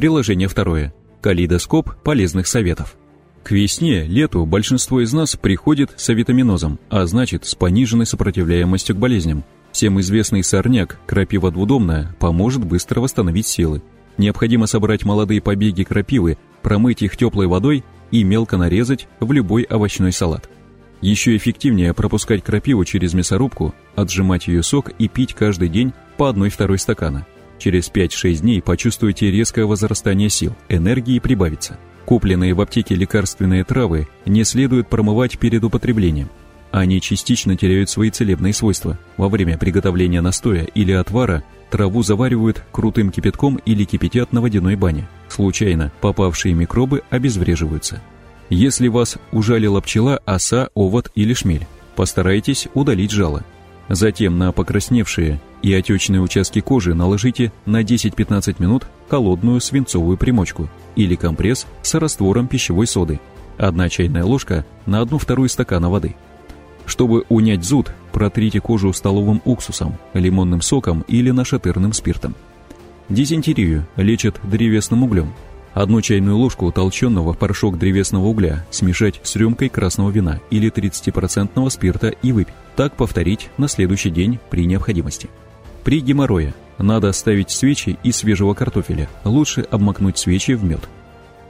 Приложение второе. Калейдоскоп полезных советов. К весне, лету большинство из нас приходит с авитаминозом, а значит с пониженной сопротивляемостью к болезням. Всем известный сорняк, крапива двудомная, поможет быстро восстановить силы. Необходимо собрать молодые побеги крапивы, промыть их теплой водой и мелко нарезать в любой овощной салат. Еще эффективнее пропускать крапиву через мясорубку, отжимать ее сок и пить каждый день по одной-второй стакана. Через 5-6 дней почувствуете резкое возрастание сил, энергии прибавится. Купленные в аптеке лекарственные травы не следует промывать перед употреблением. Они частично теряют свои целебные свойства. Во время приготовления настоя или отвара траву заваривают крутым кипятком или кипятят на водяной бане. Случайно попавшие микробы обезвреживаются. Если вас ужалила пчела, оса, овод или шмель, постарайтесь удалить жало. Затем на покрасневшие и отечные участки кожи наложите на 10-15 минут холодную свинцовую примочку или компресс с раствором пищевой соды. Одна чайная ложка на одну вторую стакана воды. Чтобы унять зуд, протрите кожу столовым уксусом, лимонным соком или нашатырным спиртом. Дизентерию лечат древесным углем – Одну чайную ложку толченого в порошок древесного угля смешать с рюмкой красного вина или 30% спирта и выпить. Так повторить на следующий день при необходимости. При геморрое надо оставить свечи из свежего картофеля, лучше обмакнуть свечи в мед.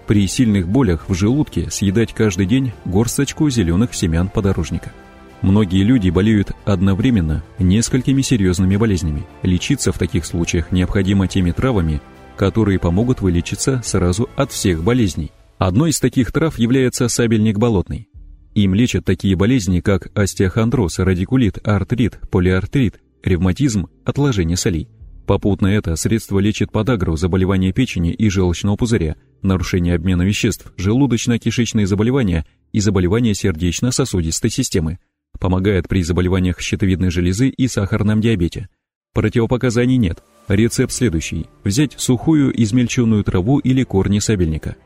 При сильных болях в желудке съедать каждый день горсточку зеленых семян подорожника. Многие люди болеют одновременно несколькими серьезными болезнями. Лечиться в таких случаях необходимо теми травами, которые помогут вылечиться сразу от всех болезней. Одной из таких трав является сабельник болотный. Им лечат такие болезни, как остеохондроз, радикулит, артрит, полиартрит, ревматизм, отложение солей. Попутно это средство лечит подагру, заболевания печени и желчного пузыря, нарушение обмена веществ, желудочно-кишечные заболевания и заболевания сердечно-сосудистой системы. Помогает при заболеваниях щитовидной железы и сахарном диабете. Противопоказаний нет. Рецепт следующий. Взять сухую измельченную траву или корни сабельника.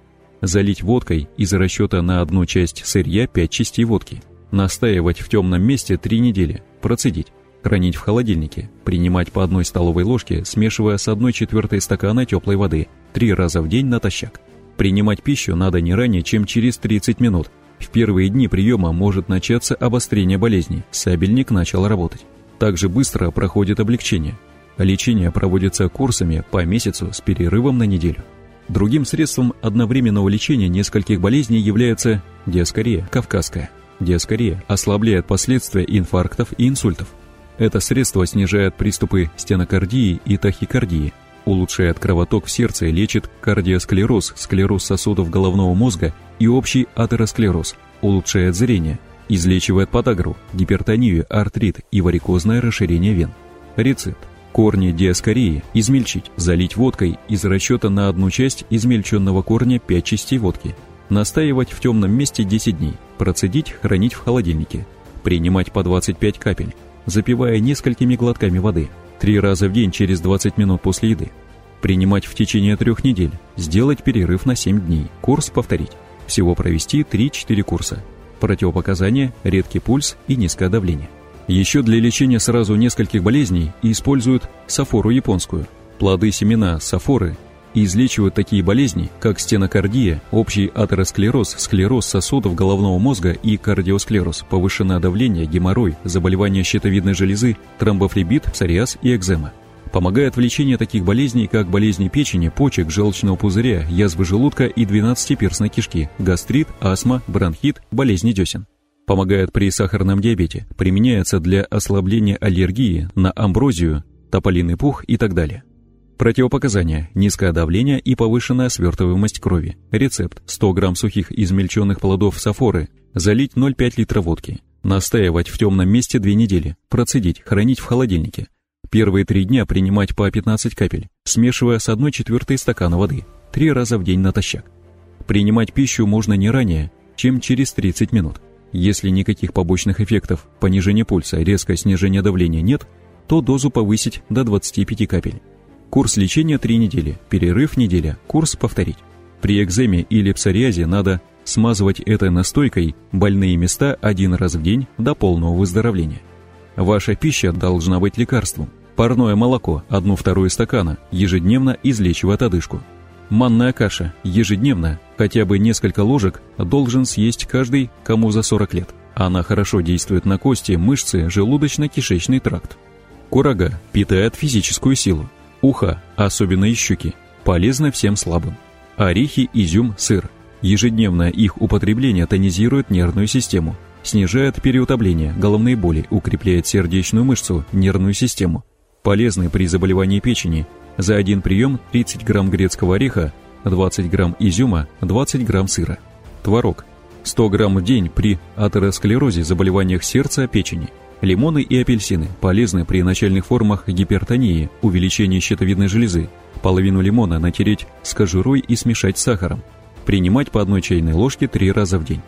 Залить водкой из расчета на одну часть сырья 5 частей водки. Настаивать в темном месте 3 недели. Процедить. Хранить в холодильнике. Принимать по одной столовой ложке, смешивая с 1 четвертой стакана теплой воды. Три раза в день натощак. Принимать пищу надо не ранее, чем через 30 минут. В первые дни приема может начаться обострение болезни. Сабельник начал работать. Также быстро проходит облегчение. Лечение проводится курсами по месяцу с перерывом на неделю. Другим средством одновременного лечения нескольких болезней является диаскория кавказская. Диаскория ослабляет последствия инфарктов и инсультов. Это средство снижает приступы стенокардии и тахикардии, улучшает кровоток в сердце, лечит кардиосклероз, склероз сосудов головного мозга и общий атеросклероз, улучшает зрение – Излечивает подагру, гипертонию, артрит и варикозное расширение вен. Рецепт. Корни диаскории измельчить, залить водкой из расчета на одну часть измельченного корня 5 частей водки. Настаивать в темном месте 10 дней, процедить, хранить в холодильнике. Принимать по 25 капель, запивая несколькими глотками воды. Три раза в день через 20 минут после еды. Принимать в течение трех недель, сделать перерыв на 7 дней, курс повторить. Всего провести 3-4 курса. Противопоказания – редкий пульс и низкое давление. Еще для лечения сразу нескольких болезней используют сафору японскую. Плоды семена сафоры излечивают такие болезни, как стенокардия, общий атеросклероз, склероз сосудов головного мозга и кардиосклероз, повышенное давление, геморрой, заболевания щитовидной железы, тромбофлебит, псориаз и экзема. Помогает в лечении таких болезней, как болезни печени, почек, желчного пузыря, язвы желудка и двенадцатиперстной кишки, гастрит, астма, бронхит, болезни десен. Помогает при сахарном диабете, применяется для ослабления аллергии на амброзию, тополиный пух и так далее. Противопоказания – низкое давление и повышенная свертываемость крови. Рецепт – 100 грамм сухих измельченных плодов сафоры, залить 0,5 литра водки, настаивать в темном месте 2 недели, процедить, хранить в холодильнике, Первые три дня принимать по 15 капель, смешивая с 1 четвертой стакана воды, три раза в день натощак. Принимать пищу можно не ранее, чем через 30 минут. Если никаких побочных эффектов, понижения пульса, резкое снижение давления нет, то дозу повысить до 25 капель. Курс лечения 3 недели, перерыв неделя, курс повторить. При экземе или псориазе надо смазывать этой настойкой больные места один раз в день до полного выздоровления. Ваша пища должна быть лекарством. Парное молоко, одну-вторую стакана, ежедневно излечивает одышку. Манная каша ежедневно, хотя бы несколько ложек, должен съесть каждый, кому за 40 лет. Она хорошо действует на кости, мышцы, желудочно-кишечный тракт. Курага питает физическую силу. Ухо, особенно и щеки, полезно всем слабым. Орехи, изюм, сыр. Ежедневное их употребление тонизирует нервную систему, снижает переутомление, головные боли, укрепляет сердечную мышцу, нервную систему. Полезны при заболевании печени, за один прием 30 грамм грецкого ореха, 20 грамм изюма, 20 грамм сыра. Творог. 100 грамм в день при атеросклерозе, заболеваниях сердца, печени. Лимоны и апельсины полезны при начальных формах гипертонии, увеличении щитовидной железы. Половину лимона натереть с кожурой и смешать с сахаром. Принимать по одной чайной ложке три раза в день.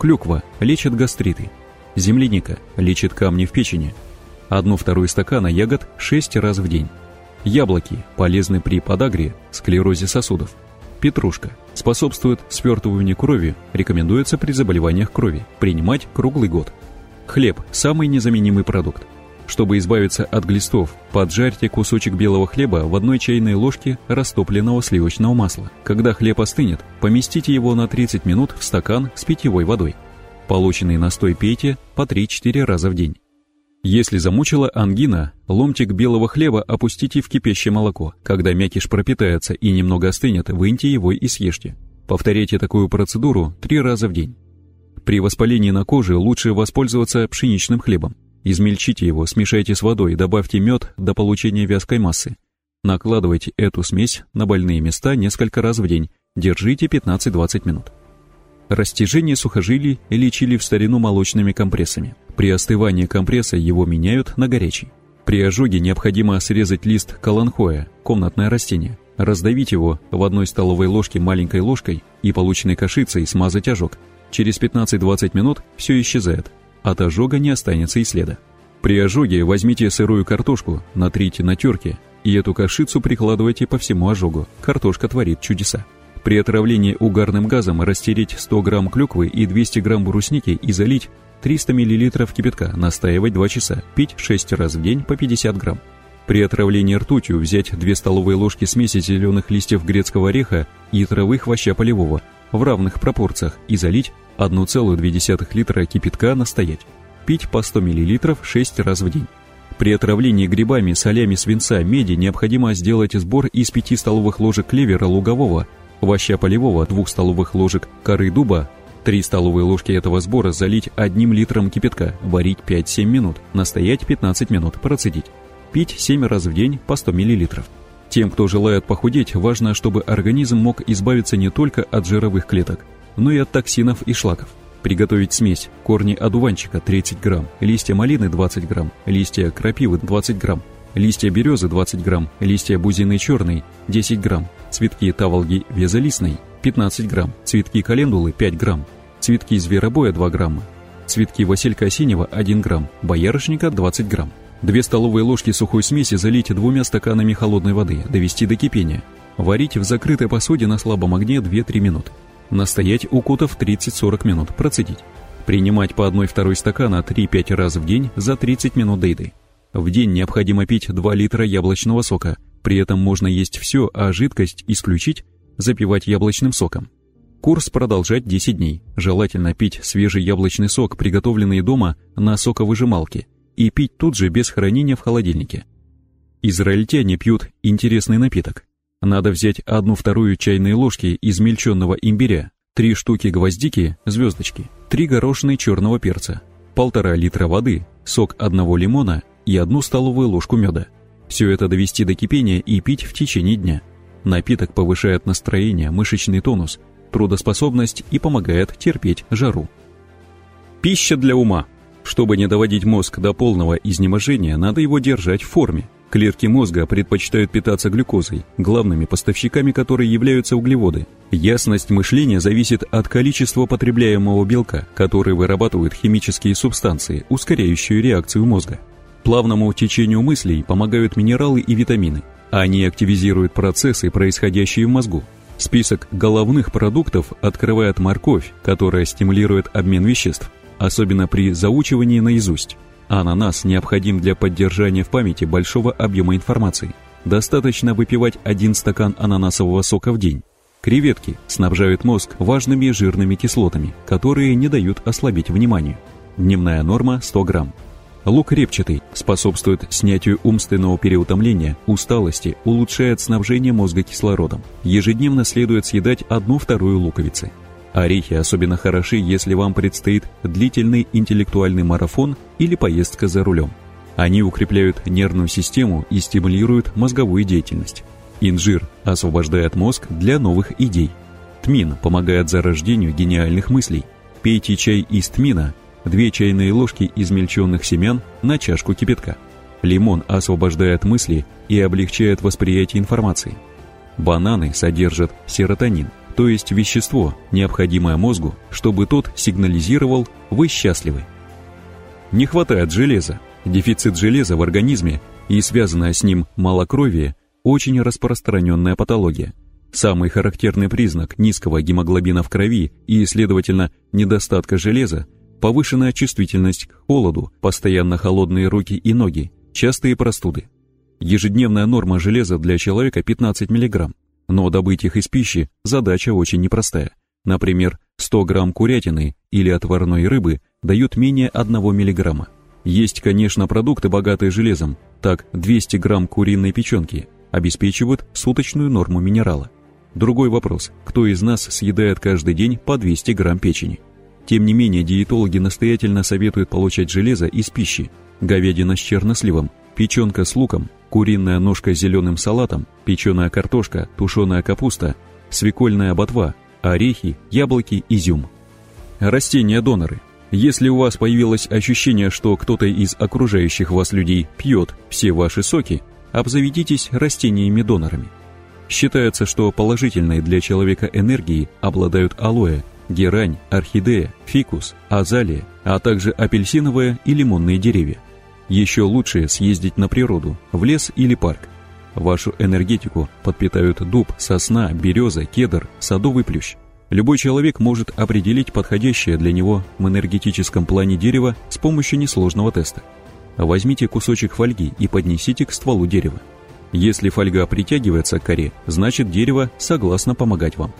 Клюква лечит гастриты. Земляника лечит камни в печени. Одну-вторую стакана ягод 6 раз в день. Яблоки полезны при подагре, склерозе сосудов. Петрушка способствует свертыванию крови, рекомендуется при заболеваниях крови, принимать круглый год. Хлеб – самый незаменимый продукт. Чтобы избавиться от глистов, поджарьте кусочек белого хлеба в одной чайной ложке растопленного сливочного масла. Когда хлеб остынет, поместите его на 30 минут в стакан с питьевой водой. Полученный настой пейте по 3-4 раза в день. Если замучила ангина, ломтик белого хлеба опустите в кипящее молоко. Когда мякиш пропитается и немного остынет, выньте его и съешьте. Повторяйте такую процедуру три раза в день. При воспалении на коже лучше воспользоваться пшеничным хлебом. Измельчите его, смешайте с водой, добавьте мед до получения вязкой массы. Накладывайте эту смесь на больные места несколько раз в день. Держите 15-20 минут. Растяжение сухожилий лечили в старину молочными компрессами. При остывании компресса его меняют на горячий. При ожоге необходимо срезать лист каланхоя, комнатное растение, раздавить его в одной столовой ложке маленькой ложкой и полученной кашицей смазать ожог. Через 15-20 минут все исчезает. От ожога не останется и следа. При ожоге возьмите сырую картошку, натрите на терке и эту кашицу прикладывайте по всему ожогу. Картошка творит чудеса. При отравлении угарным газом растереть 100 грамм клюквы и 200 грамм брусники и залить 300 мл кипятка, настаивать 2 часа, пить 6 раз в день по 50 грамм. При отравлении ртутью взять 2 столовые ложки смеси зеленых листьев грецкого ореха и травы хвоща полевого в равных пропорциях и залить 1,2 литра кипятка настоять. Пить по 100 мл 6 раз в день. При отравлении грибами, солями свинца, меди необходимо сделать сбор из 5 столовых ложек клевера лугового Овоща полевого 2 столовых ложек коры дуба, 3 столовые ложки этого сбора залить одним литром кипятка, варить 5-7 минут, настоять 15 минут, процедить. Пить 7 раз в день по 100 мл. Тем, кто желает похудеть, важно, чтобы организм мог избавиться не только от жировых клеток, но и от токсинов и шлаков. Приготовить смесь. Корни одуванчика 30 грамм, листья малины 20 грамм, листья крапивы 20 грамм, листья березы 20 грамм, листья бузины черной 10 грамм, цветки таволги везолистной 15 грамм, цветки календулы 5 грамм, цветки зверобоя 2 грамма, цветки василька синего 1 грамм, боярышника 20 грамм. 2 столовые ложки сухой смеси залить двумя стаканами холодной воды, довести до кипения. Варить в закрытой посуде на слабом огне 2-3 минуты. Настоять укутав 30-40 минут, процедить. Принимать по 1-2 стакана 3-5 раз в день за 30 минут до еды. В день необходимо пить 2 литра яблочного сока, при этом можно есть все, а жидкость исключить, запивать яблочным соком. Курс продолжать 10 дней. Желательно пить свежий яблочный сок, приготовленный дома на соковыжималке, и пить тут же без хранения в холодильнике. Израильтяне пьют интересный напиток. Надо взять одну-вторую чайной ложки измельченного имбиря, три штуки гвоздики, звездочки, три горошины черного перца, полтора литра воды, сок одного лимона и одну столовую ложку меда. Все это довести до кипения и пить в течение дня. Напиток повышает настроение, мышечный тонус, трудоспособность и помогает терпеть жару. Пища для ума. Чтобы не доводить мозг до полного изнеможения, надо его держать в форме. Клетки мозга предпочитают питаться глюкозой, главными поставщиками которой являются углеводы. Ясность мышления зависит от количества потребляемого белка, который вырабатывают химические субстанции, ускоряющие реакцию мозга. Плавному течению мыслей помогают минералы и витамины. Они активизируют процессы, происходящие в мозгу. Список головных продуктов открывает морковь, которая стимулирует обмен веществ, особенно при заучивании наизусть. Ананас необходим для поддержания в памяти большого объема информации. достаточно выпивать один стакан ананасового сока в день. Креветки снабжают мозг важными жирными кислотами, которые не дают ослабить внимание. Дневная норма 100 грамм. Лук репчатый способствует снятию умственного переутомления, усталости, улучшает снабжение мозга кислородом. Ежедневно следует съедать одну-вторую луковицы. Орехи особенно хороши, если вам предстоит длительный интеллектуальный марафон или поездка за рулем. Они укрепляют нервную систему и стимулируют мозговую деятельность. Инжир освобождает мозг для новых идей. Тмин помогает зарождению гениальных мыслей. Пейте чай из тмина, 2 чайные ложки измельченных семян на чашку кипятка. Лимон освобождает мысли и облегчает восприятие информации. Бананы содержат серотонин, то есть вещество, необходимое мозгу, чтобы тот сигнализировал «вы счастливы». Не хватает железа. Дефицит железа в организме и связанное с ним малокровие очень распространенная патология. Самый характерный признак низкого гемоглобина в крови и, следовательно, недостатка железа – повышенная чувствительность к холоду, постоянно холодные руки и ноги, частые простуды. Ежедневная норма железа для человека 15 мг, но добыть их из пищи – задача очень непростая. Например, 100 грамм курятины или отварной рыбы дают менее 1 мг. Есть, конечно, продукты, богатые железом, так 200 грамм куриной печенки – обеспечивают суточную норму минерала. Другой вопрос, кто из нас съедает каждый день по 200 грамм печени? Тем не менее, диетологи настоятельно советуют получать железо из пищи. Говядина с черносливом, печенка с луком, куриная ножка с зеленым салатом, печеная картошка, тушеная капуста, свекольная ботва, орехи, яблоки, изюм. Растения-доноры. Если у вас появилось ощущение, что кто-то из окружающих вас людей пьет все ваши соки, обзаведитесь растениями-донорами. Считается, что положительной для человека энергией обладают алоэ, герань, орхидея, фикус, азалия, а также апельсиновые и лимонные деревья. Еще лучше съездить на природу, в лес или парк. Вашу энергетику подпитают дуб, сосна, береза, кедр, садовый плющ. Любой человек может определить подходящее для него в энергетическом плане дерево с помощью несложного теста. Возьмите кусочек фольги и поднесите к стволу дерева. Если фольга притягивается к коре, значит дерево согласно помогать вам.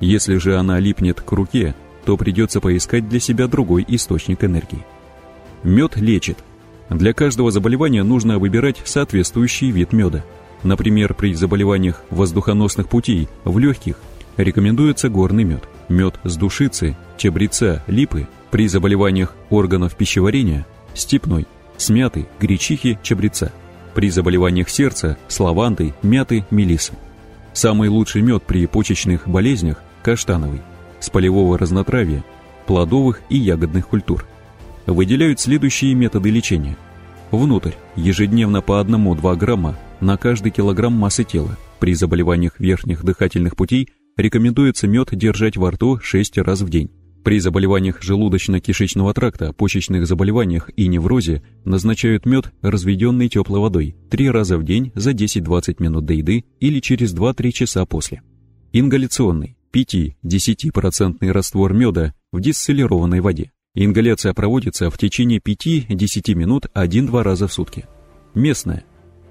Если же она липнет к руке, то придется поискать для себя другой источник энергии. Мед лечит. Для каждого заболевания нужно выбирать соответствующий вид меда. Например, при заболеваниях воздухоносных путей в легких рекомендуется горный мед, мед с душицы, чабреца, липы, при заболеваниях органов пищеварения – степной, с мяты, гречихи, чабреца. При заболеваниях сердца – с лаванды, мяты, мелисы. Самый лучший мед при почечных болезнях – каштановый, с полевого разнотравья, плодовых и ягодных культур. Выделяют следующие методы лечения. Внутрь ежедневно по 1-2 грамма на каждый килограмм массы тела. При заболеваниях верхних дыхательных путей рекомендуется мед держать во рту 6 раз в день. При заболеваниях желудочно-кишечного тракта, почечных заболеваниях и неврозе назначают мед, разведенный теплой водой, три раза в день за 10-20 минут до еды или через 2-3 часа после. Ингаляционный 5-10% раствор меда в дистиллированной воде. Ингаляция проводится в течение 5-10 минут 1-2 раза в сутки. Местная.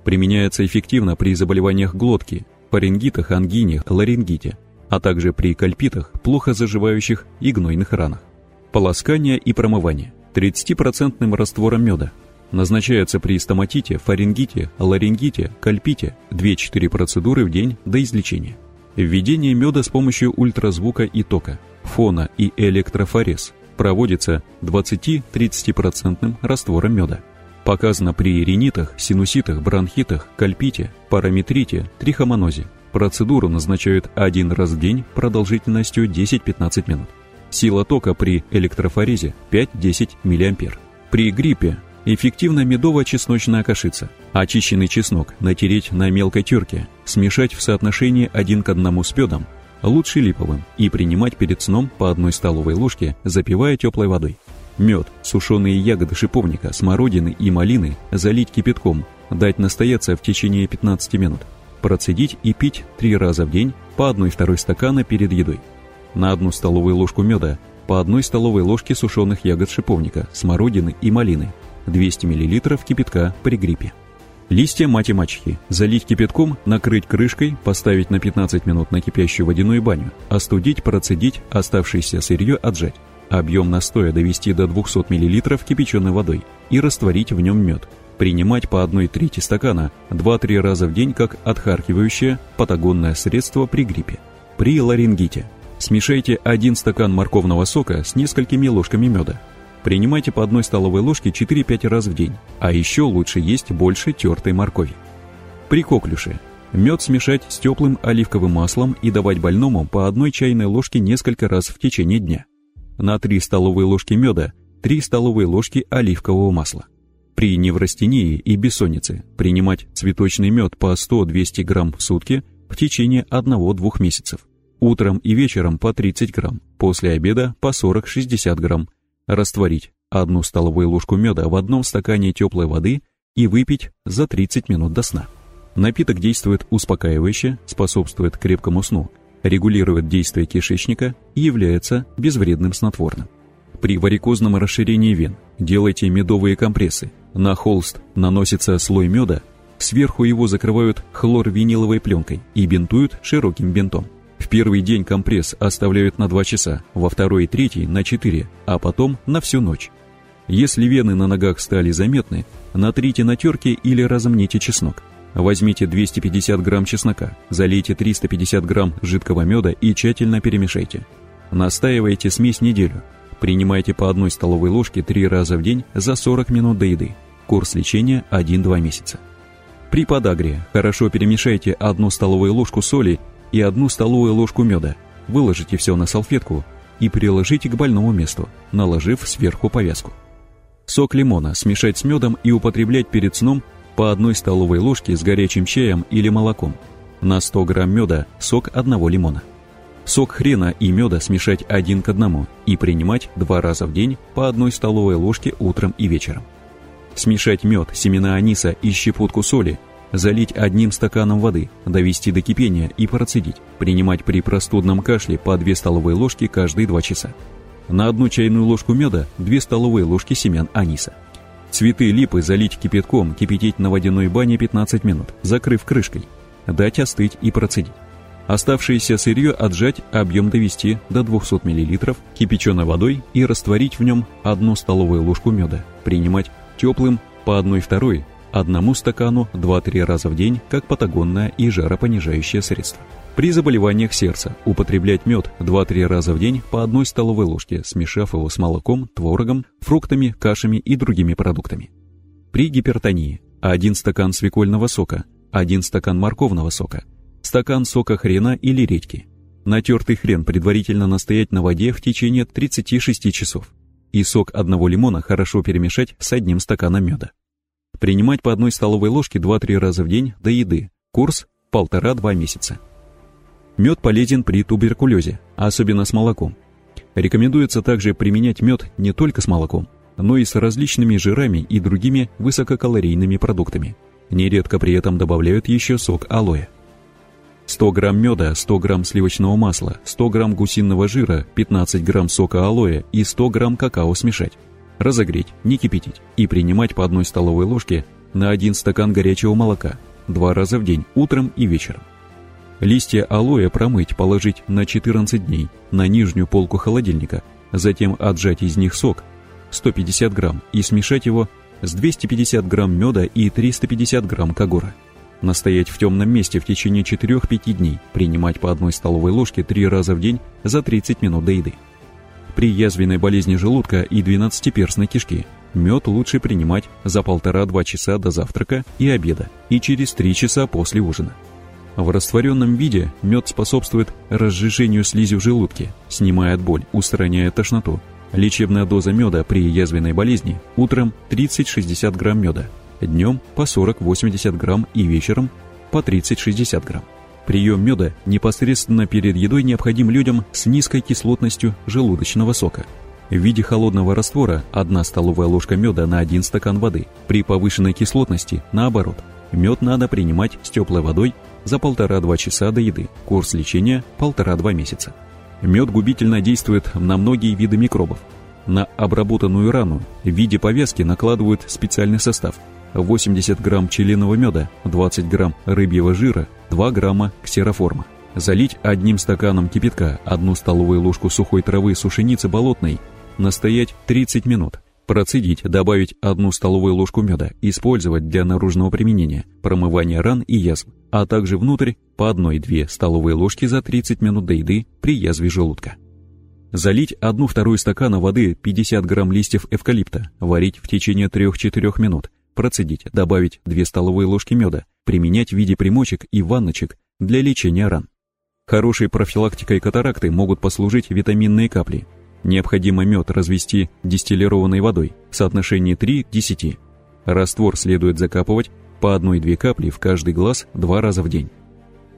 Применяется эффективно при заболеваниях глотки, фарингитах, ангине, ларингите, а также при кальпитах, плохо заживающих и гнойных ранах. Полоскание и промывание 30% раствором меда. Назначается при стоматите, фарингите, ларингите, кальпите 2-4 процедуры в день до излечения. Введение меда с помощью ультразвука и тока, фона и электрофорез проводится 20-30% раствором меда. Показано при ринитах, синуситах, бронхитах, кальпите, параметрите, трихомонозе. Процедуру назначают один раз в день продолжительностью 10-15 минут. Сила тока при электрофорезе 5-10 мА. При гриппе эффективна медово-чесночная кашица. Очищенный чеснок натереть на мелкой терке, смешать в соотношении один к одному с медом, лучше липовым, и принимать перед сном по одной столовой ложке, запивая теплой водой. Мед, сушеные ягоды шиповника, смородины и малины залить кипятком, дать настояться в течение 15 минут процедить и пить три раза в день по одной-второй стакана перед едой. На одну столовую ложку меда по одной столовой ложке сушеных ягод шиповника, смородины и малины, 200 мл кипятка при гриппе. Листья мати-мачехи залить кипятком, накрыть крышкой, поставить на 15 минут на кипящую водяную баню, остудить, процедить, оставшееся сырье отжать. Объем настоя довести до 200 мл кипяченой водой и растворить в нем мед. Принимать по одной трети стакана 2-3 раза в день как отхаркивающее патагонное средство при гриппе. При ларингите смешайте 1 стакан морковного сока с несколькими ложками меда. Принимайте по одной столовой ложке 4-5 раз в день, а еще лучше есть больше тертой моркови. При коклюше мед смешать с теплым оливковым маслом и давать больному по одной чайной ложке несколько раз в течение дня. На 3 столовые ложки меда 3 столовые ложки оливкового масла. При неврастении и бессоннице принимать цветочный мед по 100-200 грамм в сутки в течение 1-2 месяцев. Утром и вечером по 30 грамм, после обеда по 40-60 грамм, Растворить одну столовую ложку меда в одном стакане теплой воды и выпить за 30 минут до сна. Напиток действует успокаивающе, способствует крепкому сну, регулирует действие кишечника и является безвредным снотворным. При варикозном расширении вен делайте медовые компрессы. На холст наносится слой меда, сверху его закрывают хлорвиниловой пленкой и бинтуют широким бинтом. В первый день компресс оставляют на 2 часа, во второй и третий на 4, а потом на всю ночь. Если вены на ногах стали заметны, натрите на терке или разомните чеснок. Возьмите 250 грамм чеснока, залейте 350 грамм жидкого меда и тщательно перемешайте. Настаивайте смесь неделю. Принимайте по одной столовой ложке 3 раза в день за 40 минут до еды. Курс лечения 1-2 месяца. При подагре хорошо перемешайте одну столовую ложку соли и одну столовую ложку меда. Выложите все на салфетку и приложите к больному месту, наложив сверху повязку. Сок лимона смешать с медом и употреблять перед сном по одной столовой ложке с горячим чаем или молоком. На 100 грамм меда сок одного лимона. Сок хрена и меда смешать один к одному и принимать два раза в день по одной столовой ложке утром и вечером. Смешать мед, семена аниса и щепотку соли залить одним стаканом воды, довести до кипения и процедить, принимать при простудном кашле по 2 столовые ложки каждые 2 часа. На одну чайную ложку меда 2 столовые ложки семян аниса. Цветы липы залить кипятком, кипятить на водяной бане 15 минут, закрыв крышкой. Дать остыть и процедить. Оставшееся сырье отжать, объем довести до 200 мл кипяченой водой и растворить в нем одну столовую ложку меда. Принимать теплым по 1-2 одному стакану 2-3 раза в день как патагонное и жаропонижающее средство. При заболеваниях сердца употреблять мед 2-3 раза в день по одной столовой ложке, смешав его с молоком, творогом, фруктами, кашами и другими продуктами. При гипертонии 1 стакан свекольного сока, 1 стакан морковного сока, стакан сока хрена или редьки. Натертый хрен предварительно настоять на воде в течение 36 часов. И сок одного лимона хорошо перемешать с одним стаканом меда. Принимать по одной столовой ложке 2-3 раза в день до еды. Курс – полтора-два месяца. Мед полезен при туберкулезе, особенно с молоком. Рекомендуется также применять мед не только с молоком, но и с различными жирами и другими высококалорийными продуктами. Нередко при этом добавляют еще сок алоэ. 100 грамм меда, 100 грамм сливочного масла, 100 грамм гусиного жира, 15 грамм сока алоэ и 100 грамм какао смешать разогреть, не кипятить и принимать по одной столовой ложке на один стакан горячего молока два раза в день, утром и вечером. Листья алоэ промыть, положить на 14 дней на нижнюю полку холодильника, затем отжать из них сок 150 грамм и смешать его с 250 грамм меда и 350 грамм кагора. Настоять в темном месте в течение 4-5 дней, принимать по одной столовой ложке 3 раза в день за 30 минут до еды. При язвенной болезни желудка и двенадцатиперстной кишки мед лучше принимать за полтора-два часа до завтрака и обеда и через три часа после ужина. В растворенном виде мед способствует разжижению слизи в желудке, снимает боль, устраняет тошноту. Лечебная доза меда при язвенной болезни утром 30-60 грамм меда, днем по 40-80 грамм и вечером по 30-60 грамм. Прием меда непосредственно перед едой необходим людям с низкой кислотностью желудочного сока. В виде холодного раствора 1 столовая ложка меда на 1 стакан воды. При повышенной кислотности наоборот. Мед надо принимать с теплой водой за 1,5-2 часа до еды. Курс лечения 1,5-2 месяца. Мед губительно действует на многие виды микробов. На обработанную рану в виде повязки накладывают специальный состав. 80 грамм пчелиного меда, 20 грамм рыбьего жира, 2 грамма ксероформа. Залить одним стаканом кипятка, одну столовую ложку сухой травы сушеницы болотной, настоять 30 минут. Процедить, добавить одну столовую ложку меда, использовать для наружного применения, промывания ран и язв, а также внутрь по 1-2 столовые ложки за 30 минут до еды при язве желудка. Залить одну-вторую стакана воды 50 грамм листьев эвкалипта, варить в течение 3-4 минут, процедить, добавить 2 столовые ложки меда, применять в виде примочек и ванночек для лечения ран. Хорошей профилактикой катаракты могут послужить витаминные капли. Необходимо мед развести дистиллированной водой в соотношении 3 к 10. Раствор следует закапывать по 1-2 капли в каждый глаз два раза в день.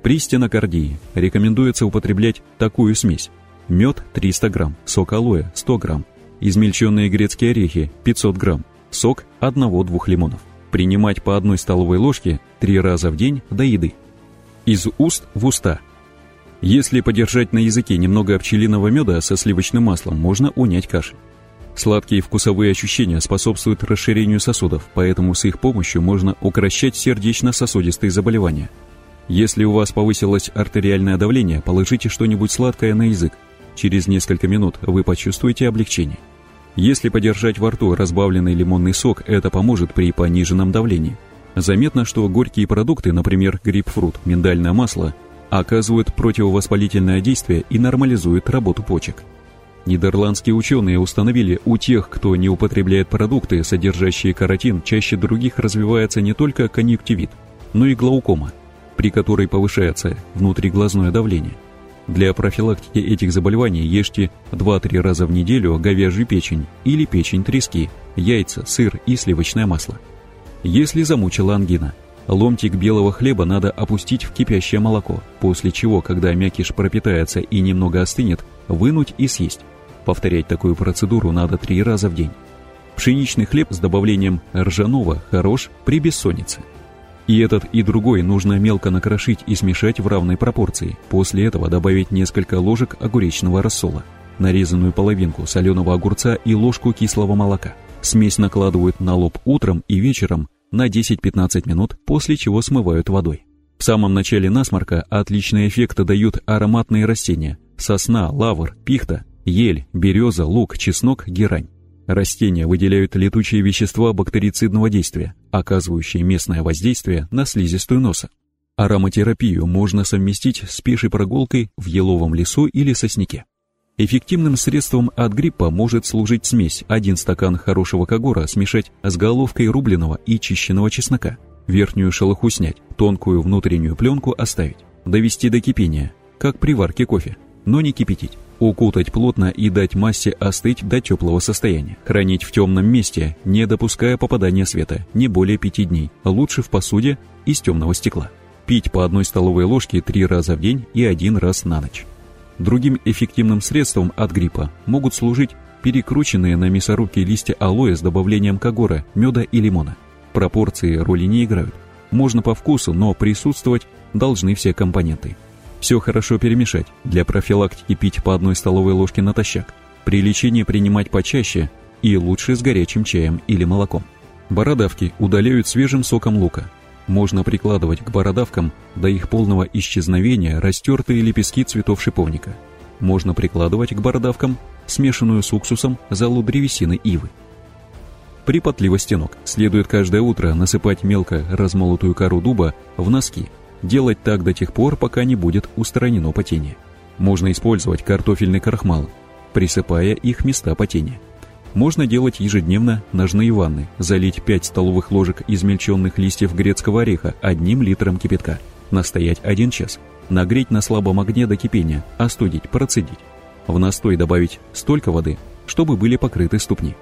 При стенокардии рекомендуется употреблять такую смесь. Мед 300 грамм, сок алоэ 100 грамм, измельченные грецкие орехи 500 грамм, сок 1-2 лимонов. Принимать по одной столовой ложке три раза в день до еды. Из уст в уста – если подержать на языке немного пчелиного меда со сливочным маслом, можно унять кашель. Сладкие вкусовые ощущения способствуют расширению сосудов, поэтому с их помощью можно укрощать сердечно-сосудистые заболевания. Если у вас повысилось артериальное давление, положите что-нибудь сладкое на язык. Через несколько минут вы почувствуете облегчение. Если подержать во рту разбавленный лимонный сок, это поможет при пониженном давлении. Заметно, что горькие продукты, например, грейпфрут, миндальное масло – оказывают противовоспалительное действие и нормализуют работу почек. Нидерландские ученые установили, у тех, кто не употребляет продукты, содержащие каротин, чаще других развивается не только конъюнктивит, но и глаукома, при которой повышается внутриглазное давление. Для профилактики этих заболеваний ешьте 2-3 раза в неделю говяжью печень или печень трески, яйца, сыр и сливочное масло. Если замучила ангина – Ломтик белого хлеба надо опустить в кипящее молоко, после чего, когда мякиш пропитается и немного остынет, вынуть и съесть. Повторять такую процедуру надо три раза в день. Пшеничный хлеб с добавлением ржаного хорош при бессоннице. И этот, и другой нужно мелко накрошить и смешать в равной пропорции. После этого добавить несколько ложек огуречного рассола, нарезанную половинку соленого огурца и ложку кислого молока. Смесь накладывают на лоб утром и вечером на 10-15 минут, после чего смывают водой. В самом начале насморка отличные эффекты дают ароматные растения – сосна, лавр, пихта, ель, береза, лук, чеснок, герань. Растения выделяют летучие вещества бактерицидного действия, оказывающие местное воздействие на слизистую носа. Ароматерапию можно совместить с пешей прогулкой в еловом лесу или сосняке. Эффективным средством от гриппа может служить смесь. Один стакан хорошего когора смешать с головкой рубленого и чищенного чеснока. Верхнюю шелуху снять, тонкую внутреннюю пленку оставить. Довести до кипения, как при варке кофе, но не кипятить. Укутать плотно и дать массе остыть до теплого состояния. Хранить в темном месте, не допуская попадания света, не более пяти дней. Лучше в посуде из темного стекла. Пить по одной столовой ложке три раза в день и один раз на ночь. Другим эффективным средством от гриппа могут служить перекрученные на мясорубке листья алоэ с добавлением когора, меда и лимона. Пропорции роли не играют. Можно по вкусу, но присутствовать должны все компоненты. Все хорошо перемешать. Для профилактики пить по одной столовой ложке натощак. При лечении принимать почаще и лучше с горячим чаем или молоком. Бородавки удаляют свежим соком лука, можно прикладывать к бородавкам до их полного исчезновения растертые лепестки цветов шиповника. Можно прикладывать к бородавкам смешанную с уксусом залу древесины ивы. При потливости ног следует каждое утро насыпать мелко размолотую кору дуба в носки. Делать так до тех пор, пока не будет устранено потение. Можно использовать картофельный крахмал, присыпая их места потения. Можно делать ежедневно ножные ванны, залить 5 столовых ложек измельченных листьев грецкого ореха одним литром кипятка, настоять 1 час, нагреть на слабом огне до кипения, остудить, процедить. В настой добавить столько воды, чтобы были покрыты ступни.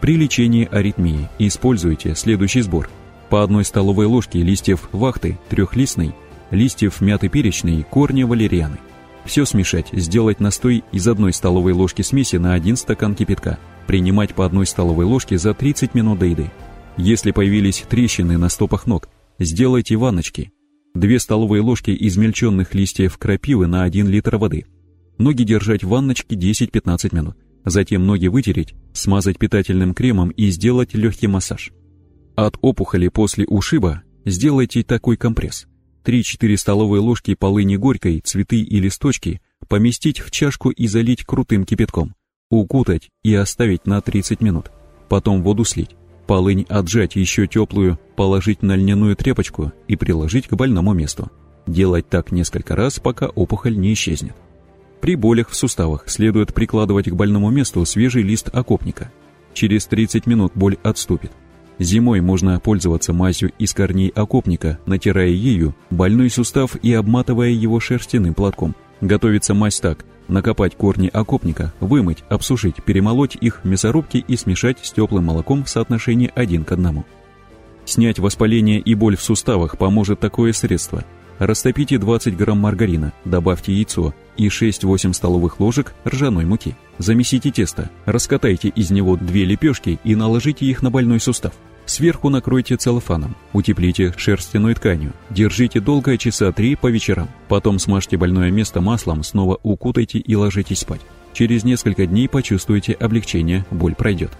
При лечении аритмии используйте следующий сбор. По одной столовой ложке листьев вахты, трехлистной, листьев мяты перечной, корня валерианы. Все смешать, сделать настой из одной столовой ложки смеси на один стакан кипятка – Принимать по одной столовой ложке за 30 минут до еды. Если появились трещины на стопах ног, сделайте ванночки. Две столовые ложки измельченных листьев крапивы на 1 литр воды. Ноги держать в ванночке 10-15 минут. Затем ноги вытереть, смазать питательным кремом и сделать легкий массаж. От опухоли после ушиба сделайте такой компресс. 3-4 столовые ложки полыни горькой, цветы и листочки поместить в чашку и залить крутым кипятком, укутать и оставить на 30 минут. Потом воду слить. Полынь отжать еще теплую, положить на льняную тряпочку и приложить к больному месту. Делать так несколько раз, пока опухоль не исчезнет. При болях в суставах следует прикладывать к больному месту свежий лист окопника. Через 30 минут боль отступит. Зимой можно пользоваться мазью из корней окопника, натирая ею больной сустав и обматывая его шерстяным платком. Готовится мазь так. Накопать корни окопника, вымыть, обсушить, перемолоть их в мясорубке и смешать с теплым молоком в соотношении один к одному. Снять воспаление и боль в суставах поможет такое средство. Растопите 20 грамм маргарина, добавьте яйцо и 6-8 столовых ложек ржаной муки. Замесите тесто, раскатайте из него две лепешки и наложите их на больной сустав. Сверху накройте целлофаном, утеплите шерстяной тканью, держите долго часа три по вечерам. Потом смажьте больное место маслом, снова укутайте и ложитесь спать. Через несколько дней почувствуете облегчение, боль пройдет.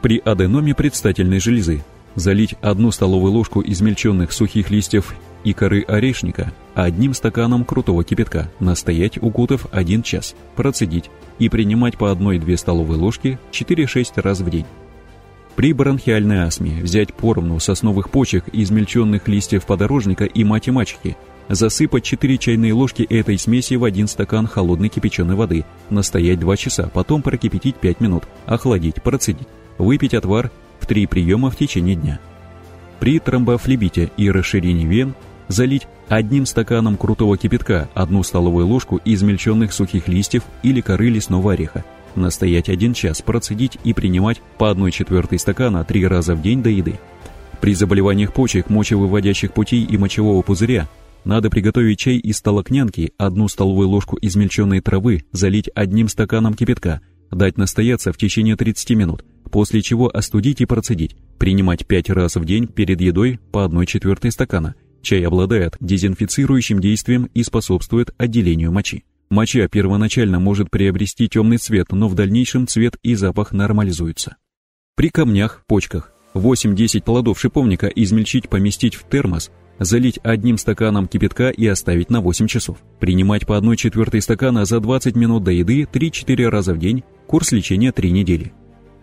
При аденоме предстательной железы залить одну столовую ложку измельченных сухих листьев и коры орешника одним стаканом крутого кипятка, настоять укутав 1 час, процедить и принимать по 1-2 столовые ложки 4-6 раз в день. При бронхиальной астме взять поровну сосновых почек, измельченных листьев подорожника и мати-мачехи, засыпать 4 чайные ложки этой смеси в один стакан холодной кипяченой воды, настоять 2 часа, потом прокипятить 5 минут, охладить, процедить, выпить отвар в 3 приема в течение дня. При тромбофлебите и расширении вен залить одним стаканом крутого кипятка одну столовую ложку измельченных сухих листьев или коры лесного ореха, настоять один час, процедить и принимать по 1 четвертой стакана три раза в день до еды. При заболеваниях почек, мочевыводящих путей и мочевого пузыря надо приготовить чай из толокнянки, одну столовую ложку измельченной травы залить одним стаканом кипятка, дать настояться в течение 30 минут, после чего остудить и процедить, принимать 5 раз в день перед едой по 1 четвертой стакана. Чай обладает дезинфицирующим действием и способствует отделению мочи. Моча первоначально может приобрести темный цвет, но в дальнейшем цвет и запах нормализуются. При камнях, почках 8-10 плодов шиповника измельчить, поместить в термос, залить одним стаканом кипятка и оставить на 8 часов. Принимать по 1 четвертой стакана за 20 минут до еды 3-4 раза в день, курс лечения 3 недели.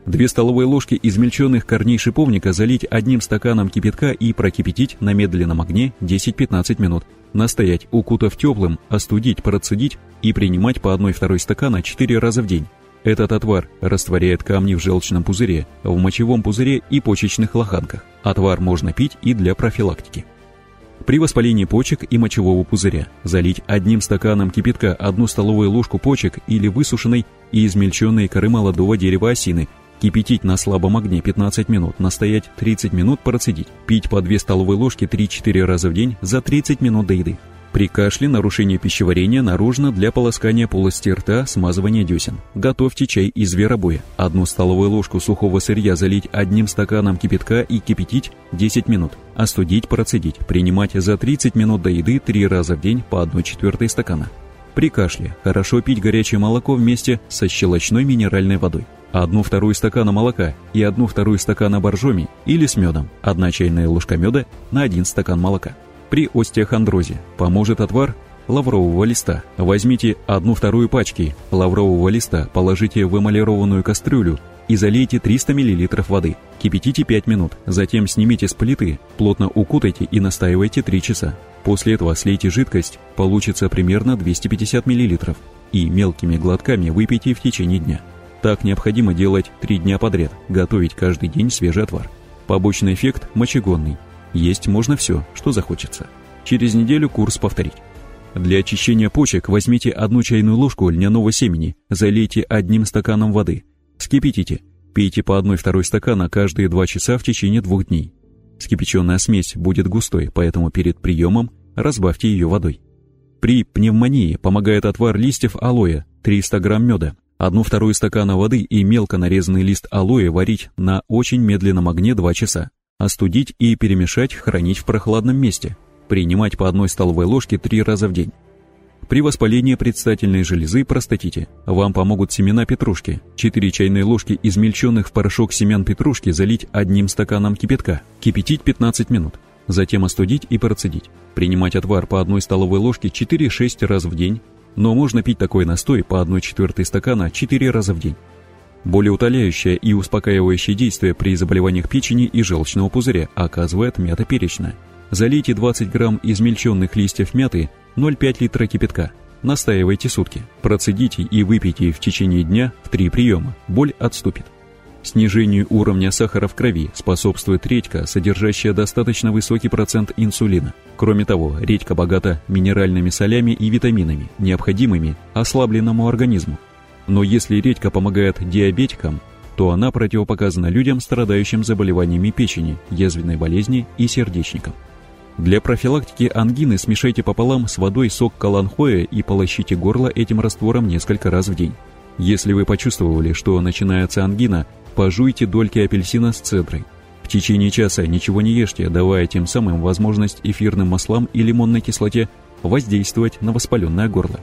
2 столовые ложки измельченных корней шиповника залить одним стаканом кипятка и прокипятить на медленном огне 10-15 минут. Настоять, укутав теплым, остудить, процедить и принимать по 1-2 стакана 4 раза в день. Этот отвар растворяет камни в желчном пузыре, в мочевом пузыре и почечных лоханках. Отвар можно пить и для профилактики. При воспалении почек и мочевого пузыря залить одним стаканом кипятка одну столовую ложку почек или высушенной и измельченной коры молодого дерева осины Кипятить на слабом огне 15 минут, настоять 30 минут, процедить. Пить по 2 столовые ложки 3-4 раза в день за 30 минут до еды. При кашле нарушение пищеварения наружно для полоскания полости рта, смазывания десен. Готовьте чай из зверобоя. Одну столовую ложку сухого сырья залить одним стаканом кипятка и кипятить 10 минут. Остудить, процедить. Принимать за 30 минут до еды 3 раза в день по 1 четвертой стакана. При кашле хорошо пить горячее молоко вместе со щелочной минеральной водой одну вторую стакана молока и одну вторую стакана боржоми или с медом, одна чайная ложка меда на один стакан молока. При остеохондрозе поможет отвар лаврового листа. Возьмите одну вторую пачки лаврового листа, положите в эмалированную кастрюлю и залейте 300 мл воды. Кипятите 5 минут, затем снимите с плиты, плотно укутайте и настаивайте 3 часа. После этого слейте жидкость, получится примерно 250 мл, и мелкими глотками выпейте в течение дня. Так необходимо делать три дня подряд, готовить каждый день свежий отвар. Побочный эффект мочегонный. Есть можно все, что захочется. Через неделю курс повторить. Для очищения почек возьмите одну чайную ложку льняного семени, залейте одним стаканом воды. Скипятите. Пейте по одной второй стакана каждые два часа в течение двух дней. Скипяченная смесь будет густой, поэтому перед приемом разбавьте ее водой. При пневмонии помогает отвар листьев алоэ, 300 грамм меда, Одну вторую стакана воды и мелко нарезанный лист алоэ варить на очень медленном огне 2 часа. Остудить и перемешать, хранить в прохладном месте. Принимать по одной столовой ложке 3 раза в день. При воспалении предстательной железы простатите вам помогут семена петрушки. 4 чайные ложки измельченных в порошок семян петрушки залить одним стаканом кипятка. Кипятить 15 минут. Затем остудить и процедить. Принимать отвар по одной столовой ложке 4-6 раз в день. Но можно пить такой настой по 1 четвертой стакана 4 раза в день. Более утоляющее и успокаивающее действие при заболеваниях печени и желчного пузыря оказывает мята перечная. Залейте 20 грамм измельченных листьев мяты 0,5 литра кипятка. Настаивайте сутки. Процедите и выпейте в течение дня в три приема. Боль отступит. Снижению уровня сахара в крови способствует редька, содержащая достаточно высокий процент инсулина. Кроме того, редька богата минеральными солями и витаминами, необходимыми ослабленному организму. Но если редька помогает диабетикам, то она противопоказана людям, страдающим заболеваниями печени, язвенной болезни и сердечником. Для профилактики ангины смешайте пополам с водой сок каланхоя и полощите горло этим раствором несколько раз в день. Если вы почувствовали, что начинается ангина, пожуйте дольки апельсина с цедрой. В течение часа ничего не ешьте, давая тем самым возможность эфирным маслам и лимонной кислоте воздействовать на воспаленное горло.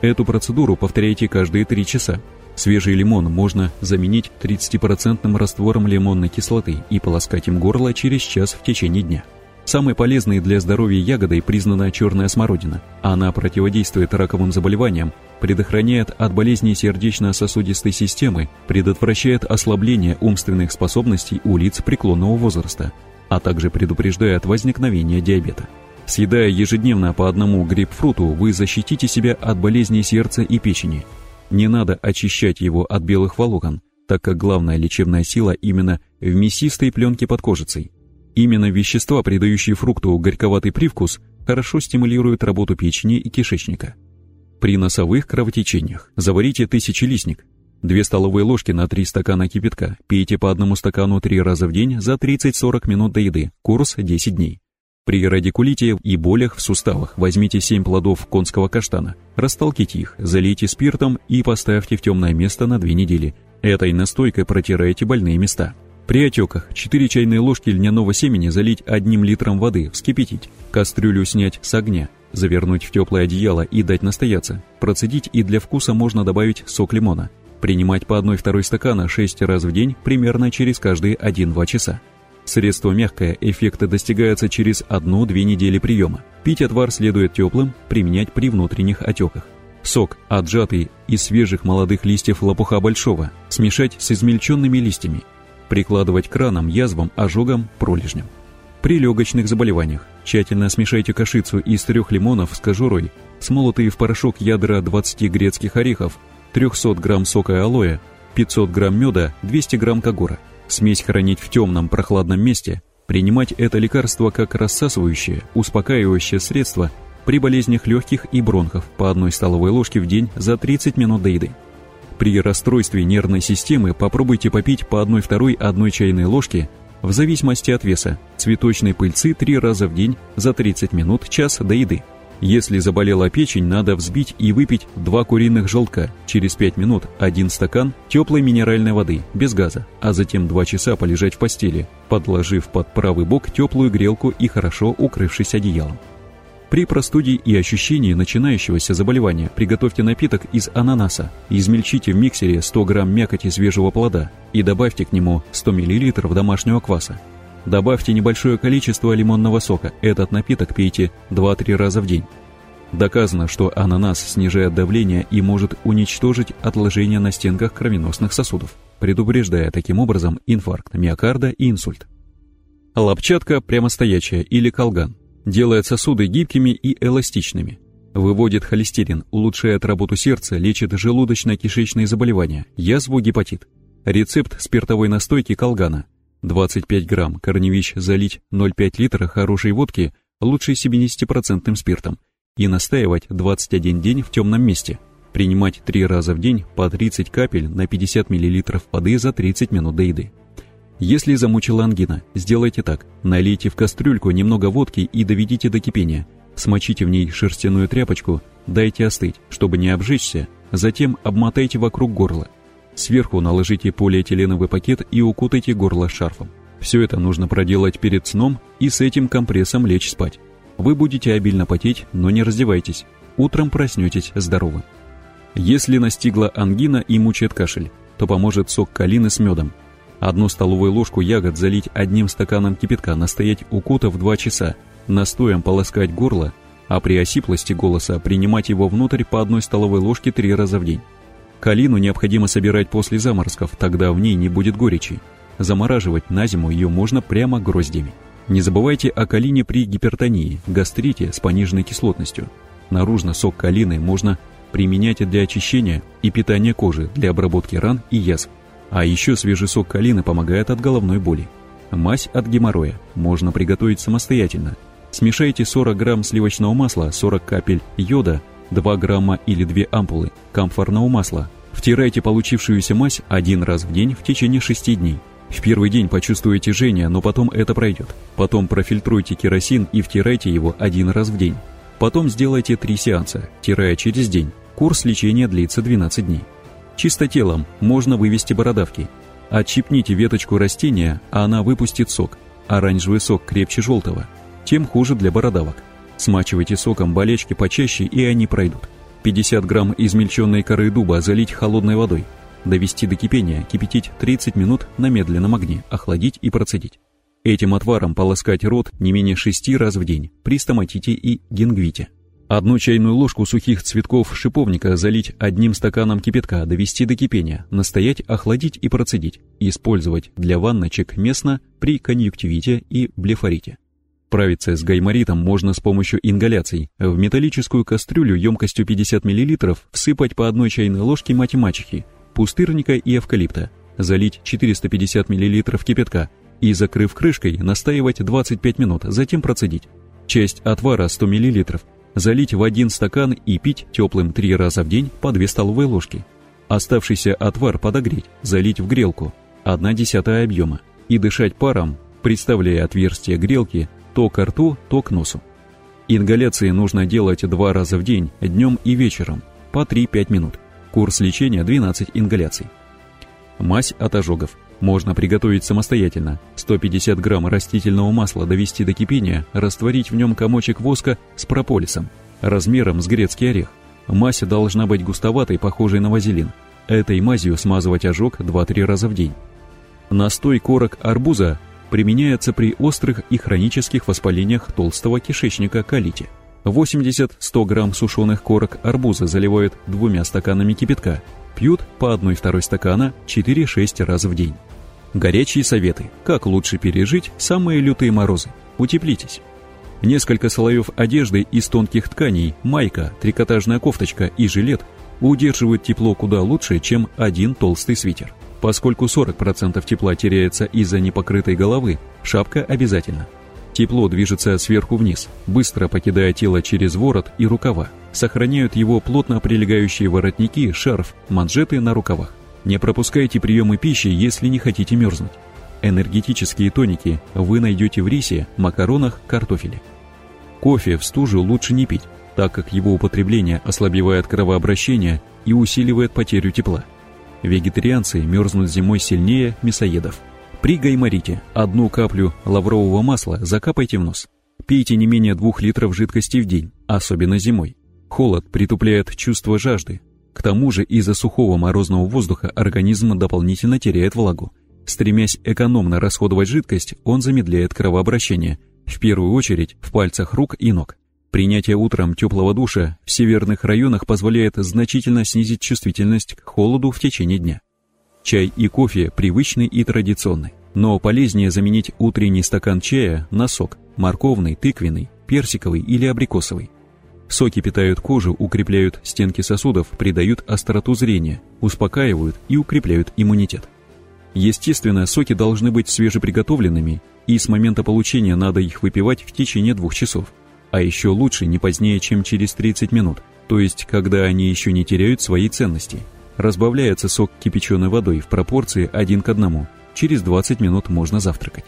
Эту процедуру повторяйте каждые 3 часа. Свежий лимон можно заменить 30% раствором лимонной кислоты и полоскать им горло через час в течение дня. Самой полезной для здоровья ягодой признана черная смородина. Она противодействует раковым заболеваниям, предохраняет от болезней сердечно-сосудистой системы, предотвращает ослабление умственных способностей у лиц преклонного возраста, а также предупреждает возникновение диабета. Съедая ежедневно по одному грейпфруту, вы защитите себя от болезней сердца и печени. Не надо очищать его от белых волокон, так как главная лечебная сила именно в мясистой пленке под кожицей. Именно вещества, придающие фрукту горьковатый привкус, хорошо стимулируют работу печени и кишечника. При носовых кровотечениях заварите тысячелистник. 2 столовые ложки на 3 стакана кипятка. Пейте по одному стакану 3 раза в день за 30-40 минут до еды. Курс 10 дней. При радикулите и болях в суставах возьмите 7 плодов конского каштана, растолките их, залейте спиртом и поставьте в темное место на 2 недели. Этой настойкой протирайте больные места. При отеках 4 чайные ложки льняного семени залить одним литром воды, вскипятить. Кастрюлю снять с огня, завернуть в теплое одеяло и дать настояться. Процедить и для вкуса можно добавить сок лимона. Принимать по 1-2 стакана 6 раз в день примерно через каждые 1-2 часа. Средство мягкое, эффекты достигаются через 1-2 недели приема. Пить отвар следует теплым, применять при внутренних отеках. Сок, отжатый из свежих молодых листьев лопуха большого, смешать с измельченными листьями, Прикладывать к ранам, язвам, ожогам, пролежням. При легочных заболеваниях тщательно смешайте кашицу из трех лимонов с кожурой, смолотые в порошок ядра 20 грецких орехов, 300 грамм сока алоэ, 500 грамм меда, 200 грамм кагура. Смесь хранить в темном прохладном месте. Принимать это лекарство как рассасывающее, успокаивающее средство при болезнях легких и бронхов по одной столовой ложке в день за 30 минут до еды. При расстройстве нервной системы попробуйте попить по 1-2 одной чайной ложки в зависимости от веса цветочной пыльцы 3 раза в день за 30 минут час до еды. Если заболела печень, надо взбить и выпить 2 куриных желтка, через 5 минут 1 стакан теплой минеральной воды, без газа, а затем 2 часа полежать в постели, подложив под правый бок теплую грелку и хорошо укрывшись одеялом. При простуде и ощущении начинающегося заболевания приготовьте напиток из ананаса. Измельчите в миксере 100 грамм мякоти свежего плода и добавьте к нему 100 мл домашнего кваса. Добавьте небольшое количество лимонного сока. Этот напиток пейте 2-3 раза в день. Доказано, что ананас снижает давление и может уничтожить отложения на стенках кровеносных сосудов, предупреждая таким образом инфаркт миокарда и инсульт. Лопчатка прямостоячая или колган – делает сосуды гибкими и эластичными, выводит холестерин, улучшает работу сердца, лечит желудочно-кишечные заболевания, язву, гепатит. Рецепт спиртовой настойки колгана. 25 грамм корневищ залить 0,5 литра хорошей водки, лучше 70% спиртом, и настаивать 21 день в темном месте. Принимать 3 раза в день по 30 капель на 50 мл воды за 30 минут до еды. Если замучила ангина, сделайте так. Налейте в кастрюльку немного водки и доведите до кипения. Смочите в ней шерстяную тряпочку, дайте остыть, чтобы не обжечься, затем обмотайте вокруг горла. Сверху наложите полиэтиленовый пакет и укутайте горло шарфом. Все это нужно проделать перед сном и с этим компрессом лечь спать. Вы будете обильно потеть, но не раздевайтесь. утром проснетесь здоровым. Если настигла ангина и мучает кашель, то поможет сок калины с медом. Одну столовую ложку ягод залить одним стаканом кипятка, настоять у в 2 часа, настоем полоскать горло, а при осиплости голоса принимать его внутрь по одной столовой ложке три раза в день. Калину необходимо собирать после заморозков, тогда в ней не будет горечи. Замораживать на зиму ее можно прямо гроздями. Не забывайте о калине при гипертонии, гастрите с пониженной кислотностью. Наружно сок калины можно применять для очищения и питания кожи, для обработки ран и язв. А еще свежий сок калины помогает от головной боли. Мазь от геморроя можно приготовить самостоятельно. Смешайте 40 грамм сливочного масла, 40 капель йода, 2 грамма или 2 ампулы камфорного масла. Втирайте получившуюся мазь один раз в день в течение 6 дней. В первый день почувствуете жжение, но потом это пройдет. Потом профильтруйте керосин и втирайте его один раз в день. Потом сделайте три сеанса, тирая через день. Курс лечения длится 12 дней. Чисто телом можно вывести бородавки. Отщипните веточку растения, а она выпустит сок. Оранжевый сок крепче желтого. Тем хуже для бородавок. Смачивайте соком болечки почаще, и они пройдут. 50 грамм измельченной коры дуба залить холодной водой. Довести до кипения, кипятить 30 минут на медленном огне, охладить и процедить. Этим отваром полоскать рот не менее 6 раз в день при стоматите и гингвите. Одну чайную ложку сухих цветков шиповника залить одним стаканом кипятка, довести до кипения, настоять, охладить и процедить. Использовать для ванночек местно при конъюнктивите и блефорите. Справиться с гайморитом можно с помощью ингаляций. В металлическую кастрюлю емкостью 50 мл всыпать по одной чайной ложке мать-мачехи, пустырника и эвкалипта, залить 450 мл кипятка и, закрыв крышкой, настаивать 25 минут, затем процедить. Часть отвара 100 мл залить в один стакан и пить теплым три раза в день по 2 столовые ложки. Оставшийся отвар подогреть, залить в грелку, 1 десятая объема, и дышать паром, представляя отверстие грелки то к рту, то к носу. Ингаляции нужно делать два раза в день, днем и вечером, по 3-5 минут. Курс лечения 12 ингаляций. Мазь от ожогов. Можно приготовить самостоятельно. 150 грамм растительного масла довести до кипения, растворить в нем комочек воска с прополисом, размером с грецкий орех. Мазь должна быть густоватой, похожей на вазелин. Этой мазью смазывать ожог 2-3 раза в день. Настой корок арбуза применяется при острых и хронических воспалениях толстого кишечника колите. 80-100 грамм сушеных корок арбуза заливают двумя стаканами кипятка. Пьют по 1-2 стакана 4-6 раз в день. Горячие советы. Как лучше пережить самые лютые морозы? Утеплитесь. Несколько слоев одежды из тонких тканей, майка, трикотажная кофточка и жилет удерживают тепло куда лучше, чем один толстый свитер. Поскольку 40% тепла теряется из-за непокрытой головы, шапка обязательно. Тепло движется сверху вниз, быстро покидая тело через ворот и рукава. Сохраняют его плотно прилегающие воротники, шарф, манжеты на рукавах. Не пропускайте приемы пищи, если не хотите мерзнуть. Энергетические тоники вы найдете в рисе, макаронах, картофеле. Кофе в стужу лучше не пить, так как его употребление ослабевает кровообращение и усиливает потерю тепла. Вегетарианцы мерзнут зимой сильнее мясоедов. При гайморите одну каплю лаврового масла закапайте в нос. Пейте не менее двух литров жидкости в день, особенно зимой. Холод притупляет чувство жажды. К тому же из-за сухого морозного воздуха организм дополнительно теряет влагу. Стремясь экономно расходовать жидкость, он замедляет кровообращение, в первую очередь в пальцах рук и ног. Принятие утром теплого душа в северных районах позволяет значительно снизить чувствительность к холоду в течение дня. Чай и кофе привычны и традиционны, но полезнее заменить утренний стакан чая на сок – морковный, тыквенный, персиковый или абрикосовый. Соки питают кожу, укрепляют стенки сосудов, придают остроту зрения, успокаивают и укрепляют иммунитет. Естественно, соки должны быть свежеприготовленными, и с момента получения надо их выпивать в течение двух часов – а еще лучше не позднее, чем через 30 минут, то есть когда они еще не теряют своей ценности. Разбавляется сок кипяченой водой в пропорции 1 к 1. Через 20 минут можно завтракать.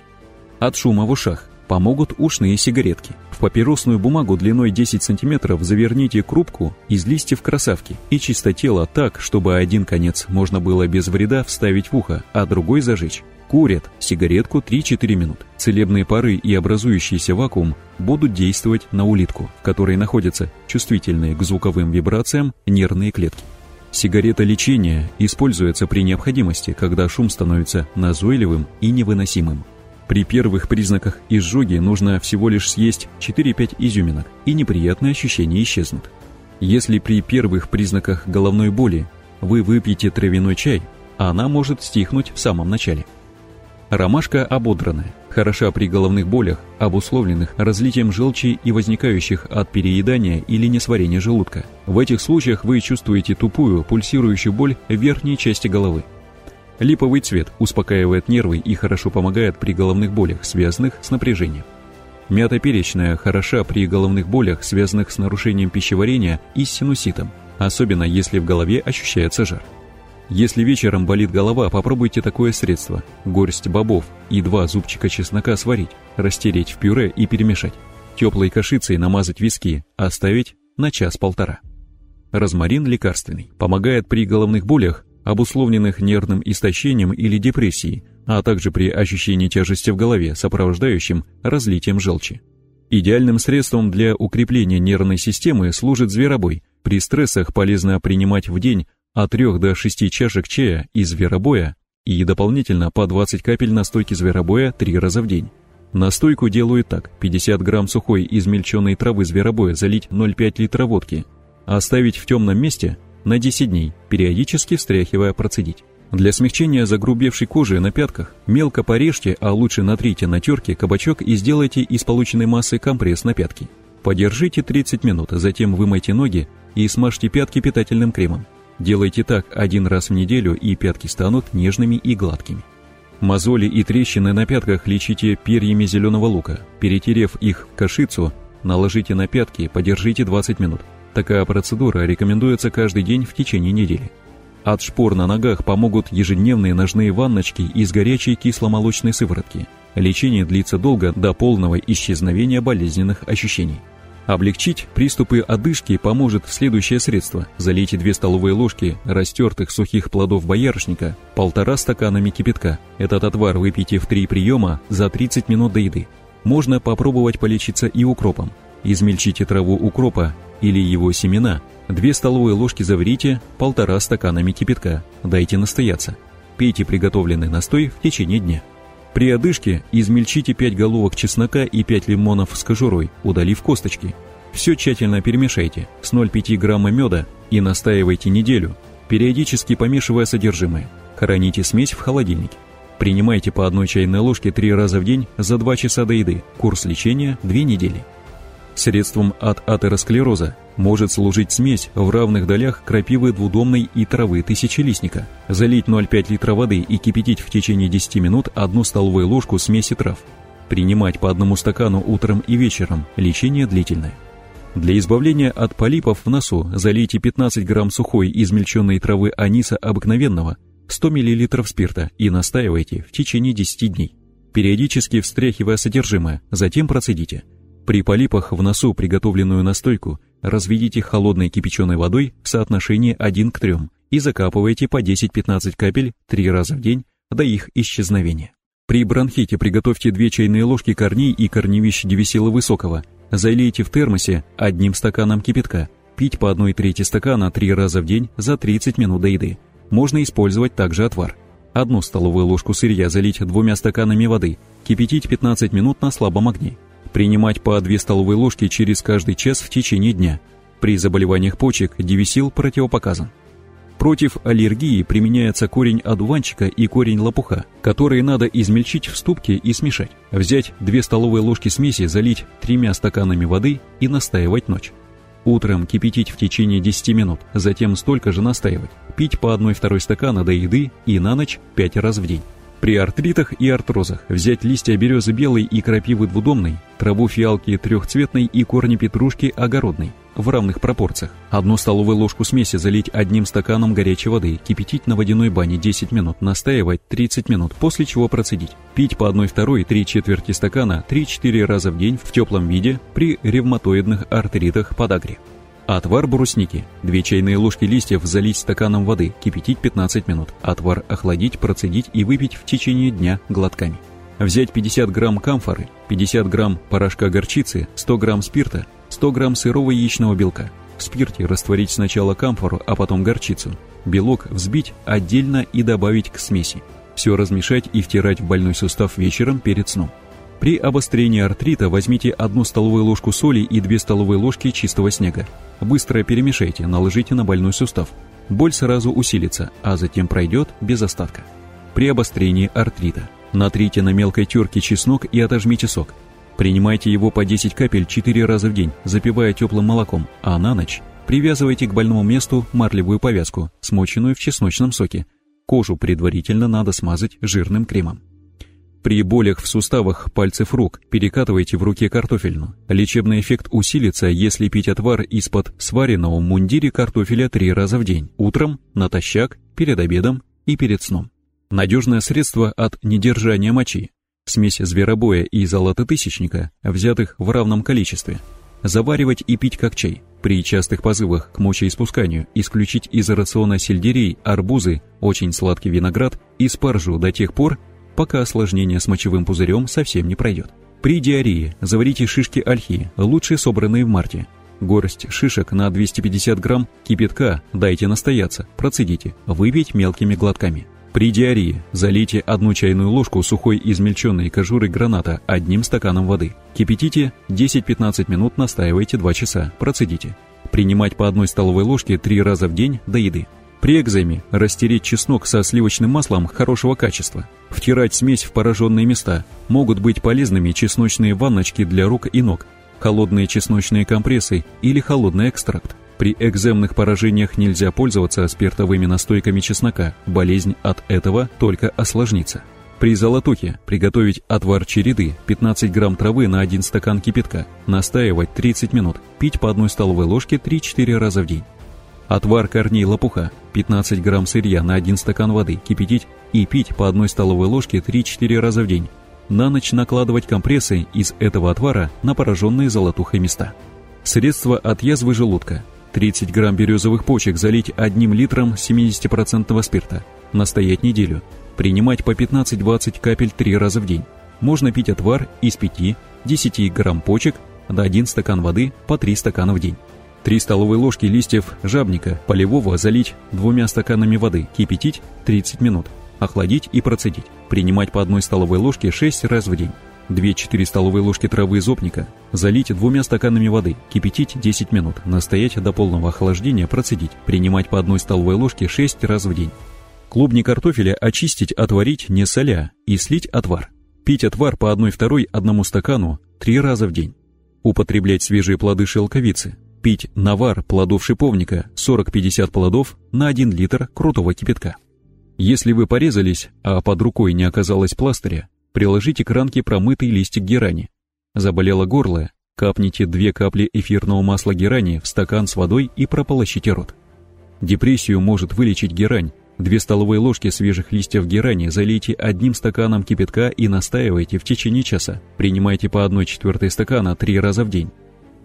От шума в ушах помогут ушные сигаретки. В папиросную бумагу длиной 10 см заверните крупку из листьев красавки и чистотело так, чтобы один конец можно было без вреда вставить в ухо, а другой зажечь. Курят сигаретку 3-4 минут. Целебные пары и образующийся вакуум будут действовать на улитку, в которой находятся чувствительные к звуковым вибрациям нервные клетки. Сигарета лечения используется при необходимости, когда шум становится назойливым и невыносимым. При первых признаках изжоги нужно всего лишь съесть 4-5 изюминок, и неприятные ощущения исчезнут. Если при первых признаках головной боли вы выпьете травяной чай, она может стихнуть в самом начале – Ромашка ободранная, хороша при головных болях, обусловленных разлитием желчи и возникающих от переедания или несварения желудка. В этих случаях вы чувствуете тупую, пульсирующую боль в верхней части головы. Липовый цвет успокаивает нервы и хорошо помогает при головных болях, связанных с напряжением. Мята перечная хороша при головных болях, связанных с нарушением пищеварения и синуситом, особенно если в голове ощущается жар. Если вечером болит голова, попробуйте такое средство. Горсть бобов и два зубчика чеснока сварить, растереть в пюре и перемешать. Теплой кашицей намазать виски, оставить на час-полтора. Розмарин лекарственный. Помогает при головных болях, обусловленных нервным истощением или депрессией, а также при ощущении тяжести в голове, сопровождающим разлитием желчи. Идеальным средством для укрепления нервной системы служит зверобой. При стрессах полезно принимать в день от 3 до 6 чашек чая из зверобоя и дополнительно по 20 капель настойки зверобоя 3 раза в день. Настойку делаю так. 50 грамм сухой измельченной травы зверобоя залить 0,5 литра водки. Оставить в темном месте на 10 дней, периодически встряхивая процедить. Для смягчения загрубевшей кожи на пятках мелко порежьте, а лучше натрите на терке кабачок и сделайте из полученной массы компресс на пятки. Подержите 30 минут, затем вымойте ноги и смажьте пятки питательным кремом. Делайте так один раз в неделю, и пятки станут нежными и гладкими. Мозоли и трещины на пятках лечите перьями зеленого лука. Перетерев их в кашицу, наложите на пятки, подержите 20 минут. Такая процедура рекомендуется каждый день в течение недели. От шпор на ногах помогут ежедневные ножные ванночки из горячей кисломолочной сыворотки. Лечение длится долго до полного исчезновения болезненных ощущений. Облегчить приступы одышки поможет следующее средство. Залейте 2 столовые ложки растертых сухих плодов боярышника полтора стаканами кипятка. Этот отвар выпейте в 3 приема за 30 минут до еды. Можно попробовать полечиться и укропом. Измельчите траву укропа или его семена, 2 столовые ложки заварите полтора стаканами кипятка, дайте настояться. Пейте приготовленный настой в течение дня. При одышке измельчите 5 головок чеснока и 5 лимонов с кожурой, удалив косточки. Все тщательно перемешайте с 0,5 грамма меда и настаивайте неделю, периодически помешивая содержимое. Храните смесь в холодильнике. Принимайте по одной чайной ложке 3 раза в день за 2 часа до еды. Курс лечения 2 недели. Средством от атеросклероза может служить смесь в равных долях крапивы двудомной и травы тысячелистника. Залить 0,5 литра воды и кипятить в течение 10 минут одну столовую ложку смеси трав. Принимать по одному стакану утром и вечером. Лечение длительное. Для избавления от полипов в носу залейте 15 грамм сухой измельченной травы аниса обыкновенного, 100 мл спирта и настаивайте в течение 10 дней. Периодически встряхивая содержимое, затем процедите – при полипах в носу приготовленную настойку разведите холодной кипяченой водой в соотношении 1 к 3 и закапывайте по 10-15 капель 3 раза в день до их исчезновения. При бронхите приготовьте 2 чайные ложки корней и корневищ девесила высокого, залейте в термосе одним стаканом кипятка, пить по 1 трети стакана 3 раза в день за 30 минут до еды. Можно использовать также отвар. Одну столовую ложку сырья залить двумя стаканами воды, кипятить 15 минут на слабом огне. Принимать по 2 столовые ложки через каждый час в течение дня. При заболеваниях почек дивисил противопоказан. Против аллергии применяется корень одуванчика и корень лопуха, которые надо измельчить в ступке и смешать. Взять 2 столовые ложки смеси, залить тремя стаканами воды и настаивать ночь. Утром кипятить в течение 10 минут, затем столько же настаивать. Пить по 1-2 стакана до еды и на ночь 5 раз в день. При артритах и артрозах взять листья березы белой и крапивы двудомной, траву фиалки трехцветной и корни петрушки огородной в равных пропорциях. Одну столовую ложку смеси залить одним стаканом горячей воды, кипятить на водяной бане 10 минут, настаивать 30 минут, после чего процедить. Пить по 1 второй 3 четверти стакана 3-4 раза в день в теплом виде при ревматоидных артритах подагре. Отвар брусники. 2 чайные ложки листьев залить стаканом воды, кипятить 15 минут. Отвар охладить, процедить и выпить в течение дня глотками. Взять 50 грамм камфоры, 50 грамм порошка горчицы, 100 грамм спирта, 100 грамм сырого яичного белка. В спирте растворить сначала камфору, а потом горчицу. Белок взбить отдельно и добавить к смеси. Все размешать и втирать в больной сустав вечером перед сном. При обострении артрита возьмите одну столовую ложку соли и две столовые ложки чистого снега. Быстро перемешайте, наложите на больной сустав. Боль сразу усилится, а затем пройдет без остатка. При обострении артрита натрите на мелкой терке чеснок и отожмите сок. Принимайте его по 10 капель 4 раза в день, запивая теплым молоком, а на ночь привязывайте к больному месту марлевую повязку, смоченную в чесночном соке. Кожу предварительно надо смазать жирным кремом. При болях в суставах пальцев рук перекатывайте в руке картофельну. Лечебный эффект усилится, если пить отвар из-под сваренного мундире картофеля три раза в день. Утром, натощак, перед обедом и перед сном. Надежное средство от недержания мочи. Смесь зверобоя и золототысячника, взятых в равном количестве. Заваривать и пить как чай. При частых позывах к мочеиспусканию исключить из рациона сельдерей, арбузы, очень сладкий виноград и спаржу до тех пор, пока осложнение с мочевым пузырем совсем не пройдет. При диарее заварите шишки ольхи, лучше собранные в марте. Горсть шишек на 250 грамм кипятка дайте настояться, процедите, выпить мелкими глотками. При диарее залейте одну чайную ложку сухой измельченной кожуры граната одним стаканом воды. Кипятите 10-15 минут, настаивайте 2 часа, процедите. Принимать по одной столовой ложке 3 раза в день до еды. При экземе растереть чеснок со сливочным маслом хорошего качества. Втирать смесь в пораженные места. Могут быть полезными чесночные ванночки для рук и ног, холодные чесночные компрессы или холодный экстракт. При экземных поражениях нельзя пользоваться спиртовыми настойками чеснока, болезнь от этого только осложнится. При золотухе приготовить отвар череды 15 грамм травы на 1 стакан кипятка, настаивать 30 минут, пить по одной столовой ложке 3-4 раза в день. Отвар корней лопуха, 15 грамм сырья на 1 стакан воды, кипятить и пить по одной столовой ложке 3-4 раза в день. На ночь накладывать компрессы из этого отвара на пораженные золотухой места. Средство от язвы желудка. 30 грамм березовых почек залить одним литром 70% спирта. Настоять неделю. Принимать по 15-20 капель 3 раза в день. Можно пить отвар из 5-10 грамм почек на 1 стакан воды по 3 стакана в день. 3 столовые ложки листьев жабника полевого залить двумя стаканами воды, кипятить 30 минут, охладить и процедить. Принимать по одной столовой ложке 6 раз в день. 2-4 столовые ложки травы зопника залить двумя стаканами воды, кипятить 10 минут, настоять до полного охлаждения, процедить. Принимать по одной столовой ложке 6 раз в день. Клубни картофеля очистить, отварить, не соля, и слить отвар. Пить отвар по 1-2 одному стакану 3 раза в день. Употреблять свежие плоды шелковицы, Пить навар плодов шиповника 40-50 плодов на 1 литр крутого кипятка. Если вы порезались, а под рукой не оказалось пластыря, приложите к ранке промытый листик герани. Заболело горло, капните 2 капли эфирного масла герани в стакан с водой и прополощите рот. Депрессию может вылечить герань. 2 столовые ложки свежих листьев герани залейте одним стаканом кипятка и настаивайте в течение часа. Принимайте по 1 четвертой стакана 3 раза в день.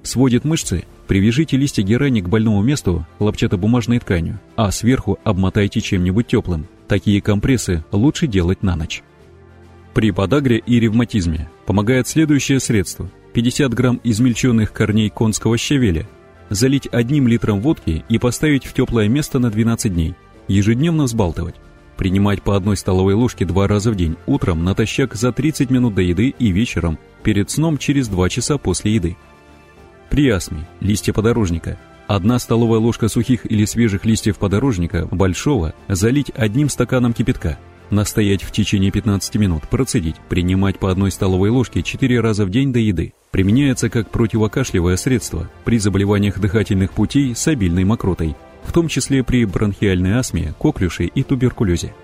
Сводит мышцы, привяжите листья герани к больному месту хлопчатобумажной тканью, а сверху обмотайте чем-нибудь теплым. Такие компрессы лучше делать на ночь. При подагре и ревматизме помогает следующее средство. 50 грамм измельченных корней конского щавеля залить одним литром водки и поставить в теплое место на 12 дней. Ежедневно взбалтывать. Принимать по одной столовой ложке два раза в день, утром натощак за 30 минут до еды и вечером, перед сном через 2 часа после еды. При астме листья подорожника. Одна столовая ложка сухих или свежих листьев подорожника, большого, залить одним стаканом кипятка. Настоять в течение 15 минут, процедить, принимать по одной столовой ложке 4 раза в день до еды. Применяется как противокашлевое средство при заболеваниях дыхательных путей с обильной мокротой, в том числе при бронхиальной астме, коклюше и туберкулезе.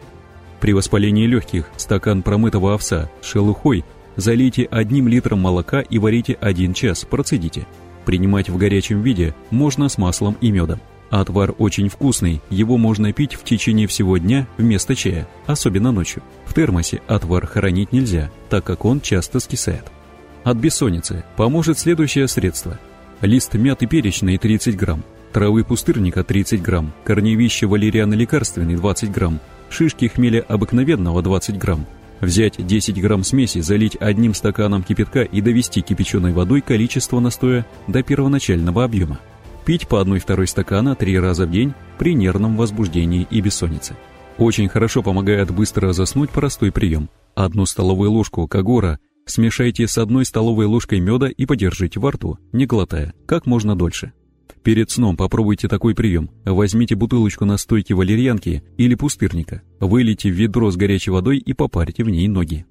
При воспалении легких стакан промытого овса с шелухой залейте одним литром молока и варите 1 час, процедите. Принимать в горячем виде можно с маслом и медом. Отвар очень вкусный, его можно пить в течение всего дня вместо чая, особенно ночью. В термосе отвар хранить нельзя, так как он часто скисает. От бессонницы поможет следующее средство. лист мяты перечной 30 грамм, травы пустырника 30 грамм, корневище валерианы лекарственный 20 грамм, шишки хмеля обыкновенного 20 грамм. Взять 10 грамм смеси, залить одним стаканом кипятка и довести кипяченой водой количество настоя до первоначального объема. Пить по 1-2 стакана 3 раза в день при нервном возбуждении и бессоннице. Очень хорошо помогает быстро заснуть простой прием. Одну столовую ложку кагора смешайте с одной столовой ложкой меда и подержите во рту, не глотая, как можно дольше. Перед сном попробуйте такой прием. Возьмите бутылочку настойки валерьянки или пустырника, вылейте в ведро с горячей водой и попарьте в ней ноги.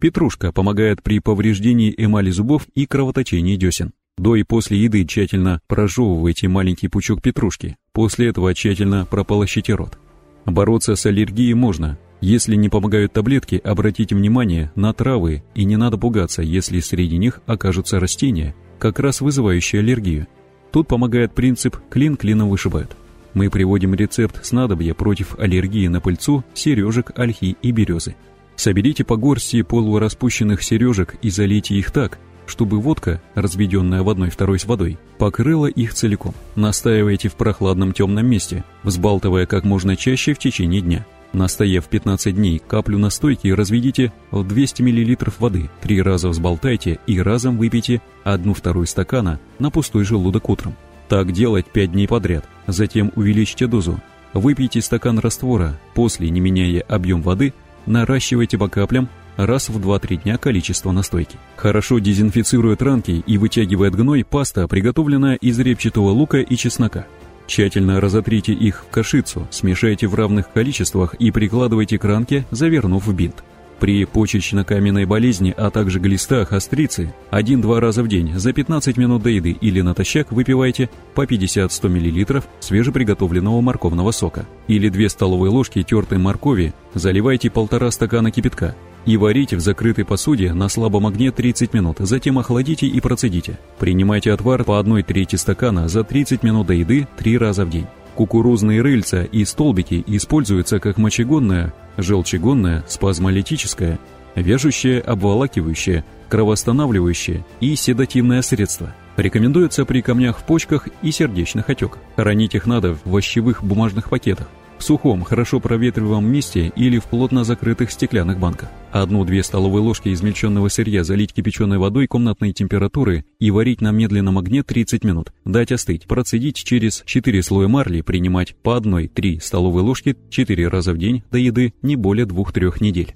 Петрушка помогает при повреждении эмали зубов и кровоточении десен. До и после еды тщательно прожевывайте маленький пучок петрушки, после этого тщательно прополощите рот. Бороться с аллергией можно. Если не помогают таблетки, обратите внимание на травы и не надо пугаться, если среди них окажутся растения, как раз вызывающие аллергию. Тут помогает принцип «клин клином вышибают». Мы приводим рецепт снадобья против аллергии на пыльцу, сережек, ольхи и березы. Соберите по горсти полураспущенных сережек и залейте их так, чтобы водка, разведенная в одной второй с водой, покрыла их целиком. Настаивайте в прохладном темном месте, взбалтывая как можно чаще в течение дня. Настояв 15 дней, каплю настойки разведите в 200 мл воды, три раза взболтайте и разом выпейте одну-вторую стакана на пустой желудок утром. Так делать 5 дней подряд, затем увеличьте дозу. Выпейте стакан раствора, после, не меняя объем воды, наращивайте по каплям раз в 2-3 дня количество настойки. Хорошо дезинфицирует ранки и вытягивает гной паста, приготовленная из репчатого лука и чеснока. Тщательно разотрите их в кашицу, смешайте в равных количествах и прикладывайте к ранке, завернув в бинт. При почечно-каменной болезни, а также глистах, острицы, 1-2 раза в день за 15 минут до еды или натощак выпивайте по 50-100 мл свежеприготовленного морковного сока. Или 2 столовые ложки тертой моркови заливайте полтора стакана кипятка и варите в закрытой посуде на слабом огне 30 минут, затем охладите и процедите. Принимайте отвар по 1 трети стакана за 30 минут до еды 3 раза в день. Кукурузные рыльца и столбики используются как мочегонное, желчегонное, спазмолитическое, вяжущее, обволакивающее, кровоостанавливающее и седативное средство. Рекомендуется при камнях в почках и сердечных отеках. Хранить их надо в овощевых бумажных пакетах сухом, хорошо проветриваемом месте или в плотно закрытых стеклянных банках. Одну-две столовые ложки измельченного сырья залить кипяченой водой комнатной температуры и варить на медленном огне 30 минут. Дать остыть, процедить через 4 слоя марли, принимать по 1-3 столовые ложки 4 раза в день до еды не более 2-3 недель.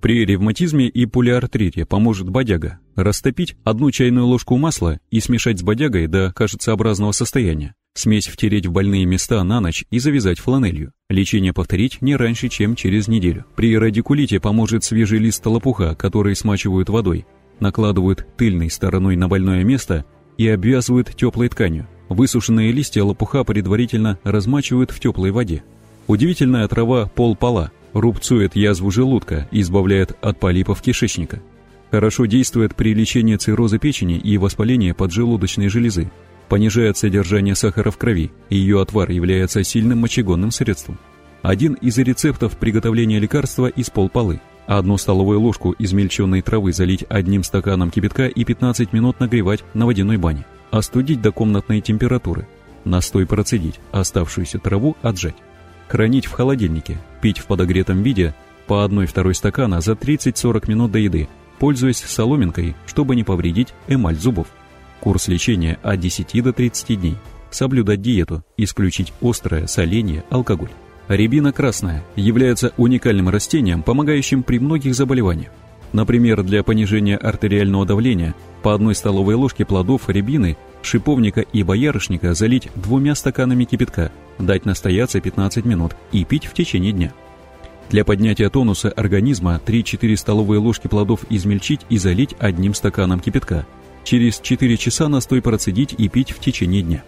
При ревматизме и полиартрите поможет бодяга. Растопить одну чайную ложку масла и смешать с бодягой до кашицеобразного состояния. Смесь втереть в больные места на ночь и завязать фланелью. Лечение повторить не раньше, чем через неделю. При радикулите поможет свежий лист лопуха, который смачивают водой. Накладывают тыльной стороной на больное место и обвязывают теплой тканью. Высушенные листья лопуха предварительно размачивают в теплой воде. Удивительная трава полпола рубцует язву желудка и избавляет от полипов кишечника. Хорошо действует при лечении цирроза печени и воспаления поджелудочной железы понижает содержание сахара в крови, и ее отвар является сильным мочегонным средством. Один из рецептов приготовления лекарства из полполы. Одну столовую ложку измельченной травы залить одним стаканом кипятка и 15 минут нагревать на водяной бане. Остудить до комнатной температуры. Настой процедить, оставшуюся траву отжать. Хранить в холодильнике, пить в подогретом виде по 1-2 стакана за 30-40 минут до еды, пользуясь соломинкой, чтобы не повредить эмаль зубов. Курс лечения от 10 до 30 дней. Соблюдать диету, исключить острое, соление, алкоголь. Рябина красная является уникальным растением, помогающим при многих заболеваниях. Например, для понижения артериального давления по одной столовой ложке плодов рябины, шиповника и боярышника залить двумя стаканами кипятка, дать настояться 15 минут и пить в течение дня. Для поднятия тонуса организма 3-4 столовые ложки плодов измельчить и залить одним стаканом кипятка – Через 4 часа настой процедить и пить в течение дня.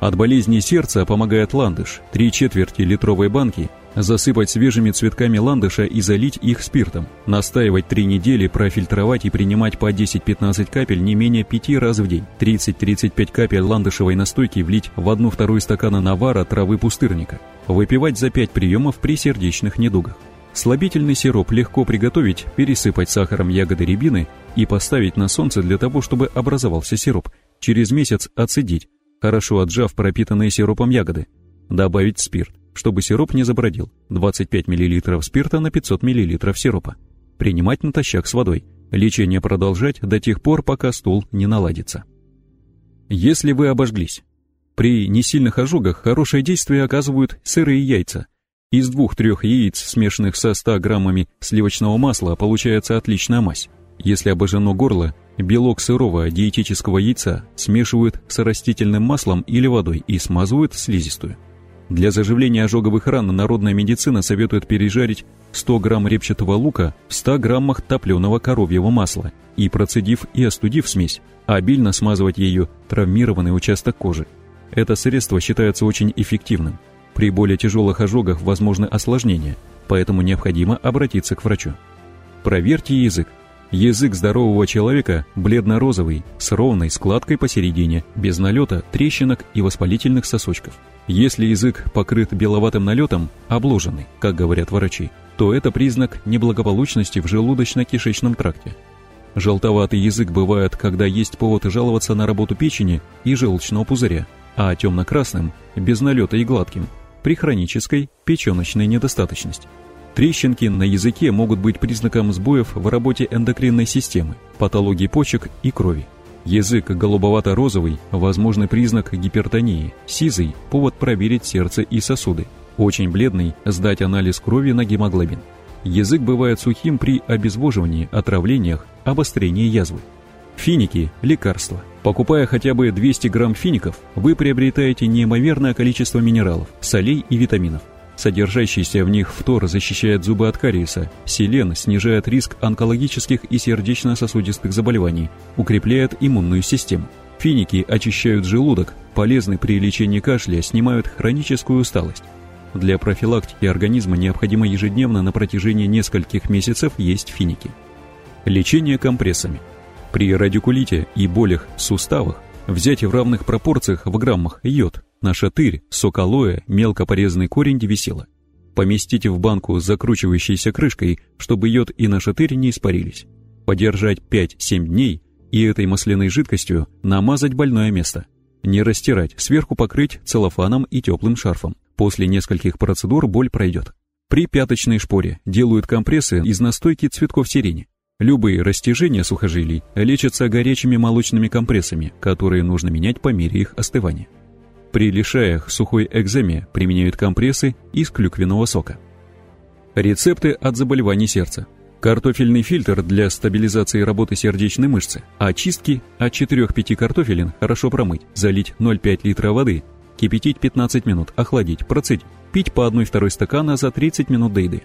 От болезни сердца помогает ландыш. Три четверти литровой банки засыпать свежими цветками ландыша и залить их спиртом. Настаивать 3 недели, профильтровать и принимать по 10-15 капель не менее 5 раз в день. 30-35 капель ландышевой настойки влить в одну-вторую стакана навара травы пустырника. Выпивать за 5 приемов при сердечных недугах. Слабительный сироп легко приготовить, пересыпать сахаром ягоды рябины и поставить на солнце для того, чтобы образовался сироп. Через месяц отцедить, хорошо отжав пропитанные сиропом ягоды. Добавить спирт, чтобы сироп не забродил. 25 мл спирта на 500 мл сиропа. Принимать натощак с водой. Лечение продолжать до тех пор, пока стул не наладится. Если вы обожглись. При несильных ожогах хорошее действие оказывают сырые яйца – из двух-трех яиц, смешанных со 100 граммами сливочного масла, получается отличная мазь. Если обожжено горло, белок сырого диетического яйца смешивают с растительным маслом или водой и смазывают слизистую. Для заживления ожоговых ран народная медицина советует пережарить 100 грамм репчатого лука в 100 граммах топленого коровьего масла и, процедив и остудив смесь, обильно смазывать ее травмированный участок кожи. Это средство считается очень эффективным. При более тяжелых ожогах возможны осложнения, поэтому необходимо обратиться к врачу. Проверьте язык. Язык здорового человека бледно-розовый, с ровной складкой посередине, без налета, трещинок и воспалительных сосочков. Если язык покрыт беловатым налетом, обложенный, как говорят врачи, то это признак неблагополучности в желудочно-кишечном тракте. Желтоватый язык бывает, когда есть повод жаловаться на работу печени и желчного пузыря, а темно-красным, без налета и гладким, при хронической печеночной недостаточности. Трещинки на языке могут быть признаком сбоев в работе эндокринной системы, патологии почек и крови. Язык голубовато-розовый – возможный признак гипертонии, сизый – повод проверить сердце и сосуды, очень бледный – сдать анализ крови на гемоглобин. Язык бывает сухим при обезвоживании, отравлениях, обострении язвы. Финики – лекарства. Покупая хотя бы 200 грамм фиников, вы приобретаете неимоверное количество минералов, солей и витаминов. Содержащийся в них фтор защищает зубы от кариеса, селен снижает риск онкологических и сердечно-сосудистых заболеваний, укрепляет иммунную систему. Финики очищают желудок, полезны при лечении кашля, снимают хроническую усталость. Для профилактики организма необходимо ежедневно на протяжении нескольких месяцев есть финики. Лечение компрессами – при радикулите и болях в суставах взять в равных пропорциях в граммах йод, нашатырь, сок алоэ, мелко порезанный корень девисила. Поместите в банку с закручивающейся крышкой, чтобы йод и нашатырь не испарились. Подержать 5-7 дней и этой масляной жидкостью намазать больное место. Не растирать, сверху покрыть целлофаном и теплым шарфом. После нескольких процедур боль пройдет. При пяточной шпоре делают компрессы из настойки цветков сирени. Любые растяжения сухожилий лечатся горячими молочными компрессами, которые нужно менять по мере их остывания. При лишаях сухой экземе применяют компрессы из клюквенного сока. Рецепты от заболеваний сердца. Картофельный фильтр для стабилизации работы сердечной мышцы. Очистки от 4-5 картофелин хорошо промыть, залить 0,5 литра воды, кипятить 15 минут, охладить, процедить. Пить по 1-2 стакана за 30 минут до еды.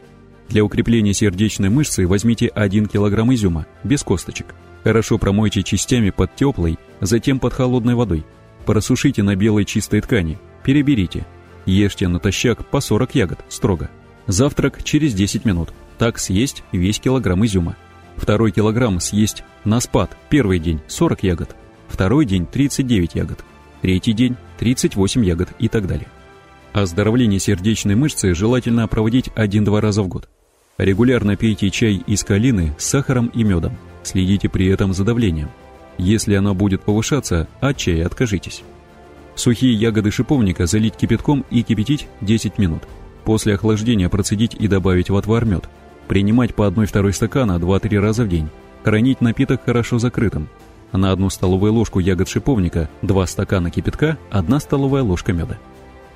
Для укрепления сердечной мышцы возьмите 1 кг изюма, без косточек. Хорошо промойте частями под теплой, затем под холодной водой. Просушите на белой чистой ткани, переберите. Ешьте натощак по 40 ягод, строго. Завтрак через 10 минут. Так съесть весь килограмм изюма. Второй килограмм съесть на спад, первый день 40 ягод, второй день 39 ягод, третий день 38 ягод и так далее. Оздоровление сердечной мышцы желательно проводить 1-2 раза в год. Регулярно пейте чай из калины с сахаром и медом. Следите при этом за давлением. Если оно будет повышаться, от чая откажитесь. Сухие ягоды шиповника залить кипятком и кипятить 10 минут. После охлаждения процедить и добавить в отвар мед. Принимать по 1-2 стакана 2-3 раза в день. Хранить напиток хорошо закрытым. На одну столовую ложку ягод шиповника 2 стакана кипятка, 1 столовая ложка меда.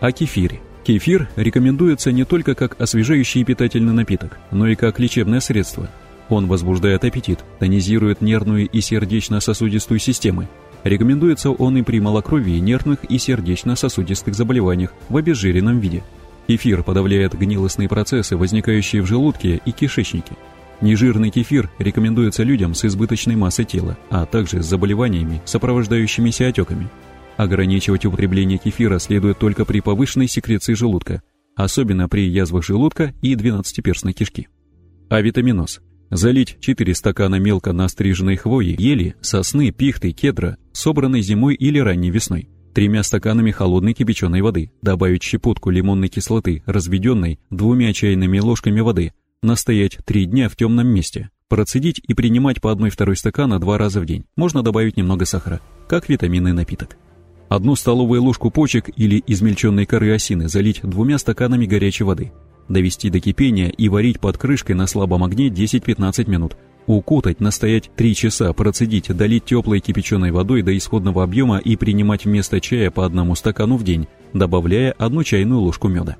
О кефире. Кефир рекомендуется не только как освежающий и питательный напиток, но и как лечебное средство. Он возбуждает аппетит, тонизирует нервную и сердечно-сосудистую системы. Рекомендуется он и при малокровии, нервных и сердечно-сосудистых заболеваниях в обезжиренном виде. Кефир подавляет гнилостные процессы, возникающие в желудке и кишечнике. Нежирный кефир рекомендуется людям с избыточной массой тела, а также с заболеваниями, сопровождающимися отеками. Ограничивать употребление кефира следует только при повышенной секреции желудка, особенно при язвах желудка и двенадцатиперстной кишки. Авитаминоз. Залить 4 стакана мелко настриженной хвои, ели, сосны, пихты, кедра, собранной зимой или ранней весной, тремя стаканами холодной кипяченой воды, добавить щепотку лимонной кислоты, разведенной двумя чайными ложками воды, Настоять 3 дня в темном месте. Процедить и принимать по одной второй стакана два раза в день. Можно добавить немного сахара, как витаминный напиток. Одну столовую ложку почек или измельченной коры осины залить двумя стаканами горячей воды. Довести до кипения и варить под крышкой на слабом огне 10-15 минут. Укутать, настоять 3 часа, процедить, долить теплой кипяченой водой до исходного объема и принимать вместо чая по одному стакану в день, добавляя одну чайную ложку меда.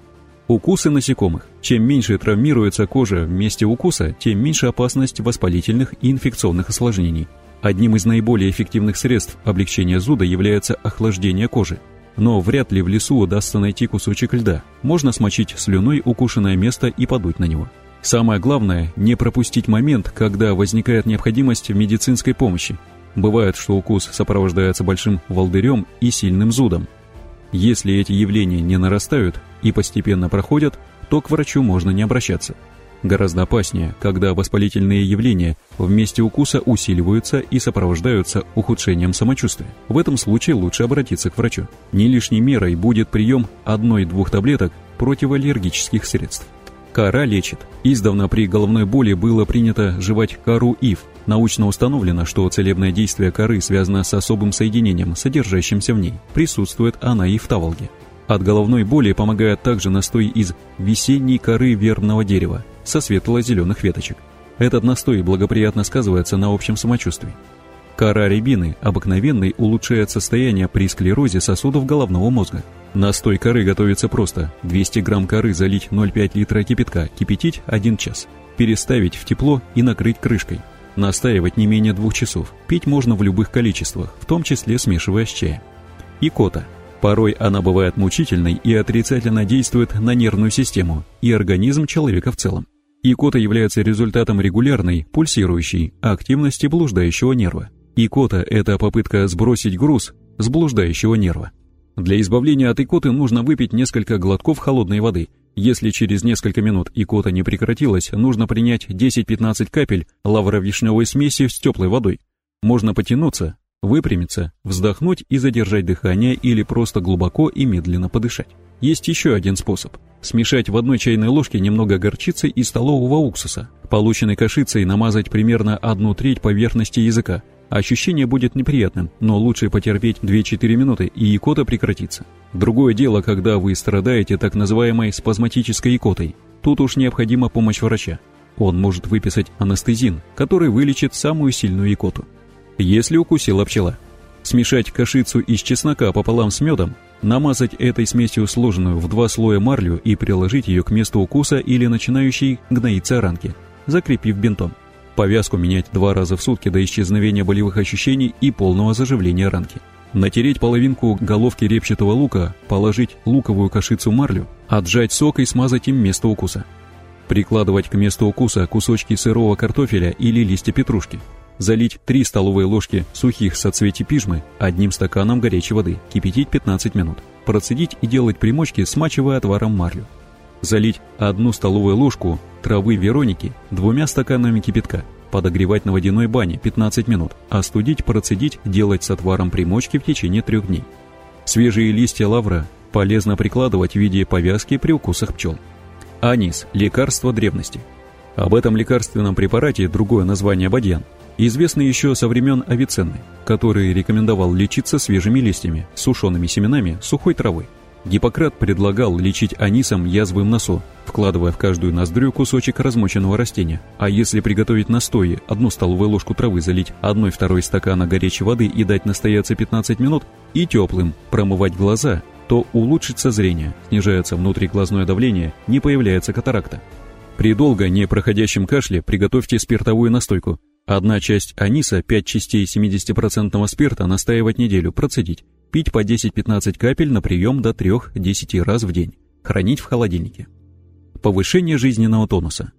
Укусы насекомых. Чем меньше травмируется кожа в месте укуса, тем меньше опасность воспалительных и инфекционных осложнений. Одним из наиболее эффективных средств облегчения зуда является охлаждение кожи. Но вряд ли в лесу удастся найти кусочек льда. Можно смочить слюной укушенное место и подуть на него. Самое главное – не пропустить момент, когда возникает необходимость в медицинской помощи. Бывает, что укус сопровождается большим волдырем и сильным зудом. Если эти явления не нарастают и постепенно проходят, то к врачу можно не обращаться. Гораздо опаснее, когда воспалительные явления в месте укуса усиливаются и сопровождаются ухудшением самочувствия. В этом случае лучше обратиться к врачу. Не лишней мерой будет прием одной-двух таблеток противоаллергических средств. Кора лечит. Издавна при головной боли было принято жевать кору ив. Научно установлено, что целебное действие коры связано с особым соединением, содержащимся в ней. Присутствует она и в таволге. От головной боли помогает также настой из весенней коры вербного дерева со светло-зеленых веточек. Этот настой благоприятно сказывается на общем самочувствии. Кора рябины обыкновенной улучшает состояние при склерозе сосудов головного мозга. Настой коры готовится просто. 200 грамм коры залить 0,5 литра кипятка, кипятить 1 час. Переставить в тепло и накрыть крышкой. Настаивать не менее двух часов. Пить можно в любых количествах, в том числе смешивая с чаем. Икота. Порой она бывает мучительной и отрицательно действует на нервную систему и организм человека в целом. Икота является результатом регулярной, пульсирующей активности блуждающего нерва. Икота – это попытка сбросить груз с блуждающего нерва. Для избавления от икоты нужно выпить несколько глотков холодной воды. Если через несколько минут икота не прекратилась, нужно принять 10-15 капель лавровишневой смеси с теплой водой. Можно потянуться, выпрямиться, вздохнуть и задержать дыхание или просто глубоко и медленно подышать. Есть еще один способ. Смешать в одной чайной ложке немного горчицы и столового уксуса. Полученной кашицей намазать примерно одну треть поверхности языка, Ощущение будет неприятным, но лучше потерпеть 2-4 минуты, и икота прекратится. Другое дело, когда вы страдаете так называемой спазматической икотой. Тут уж необходима помощь врача. Он может выписать анестезин, который вылечит самую сильную икоту. Если укусила пчела. Смешать кашицу из чеснока пополам с медом, намазать этой смесью сложенную в два слоя марлю и приложить ее к месту укуса или начинающей гноиться ранки, закрепив бинтом. Повязку менять два раза в сутки до исчезновения болевых ощущений и полного заживления ранки. Натереть половинку головки репчатого лука, положить луковую кашицу марлю, отжать сок и смазать им место укуса. Прикладывать к месту укуса кусочки сырого картофеля или листья петрушки. Залить 3 столовые ложки сухих соцветий пижмы одним стаканом горячей воды, кипятить 15 минут. Процедить и делать примочки, смачивая отваром марлю. Залить одну столовую ложку травы Вероники двумя стаканами кипятка, подогревать на водяной бане 15 минут, остудить, процедить, делать с отваром примочки в течение трех дней. Свежие листья лавра полезно прикладывать в виде повязки при укусах пчел. Анис – лекарство древности. Об этом лекарственном препарате другое название бадьян известно еще со времен Авиценны, который рекомендовал лечиться свежими листьями, сушеными семенами, сухой травой. Гиппократ предлагал лечить анисом язвы в носу, вкладывая в каждую ноздрю кусочек размоченного растения. А если приготовить настои, одну столовую ложку травы залить одной-второй стакана горячей воды и дать настояться 15 минут, и теплым промывать глаза, то улучшится зрение, снижается внутриглазное давление, не появляется катаракта. При долго не проходящем кашле приготовьте спиртовую настойку. Одна часть аниса, 5 частей 70% спирта настаивать неделю, процедить. Пить по 10-15 капель на прием до 3-10 раз в день. Хранить в холодильнике. Повышение жизненного тонуса.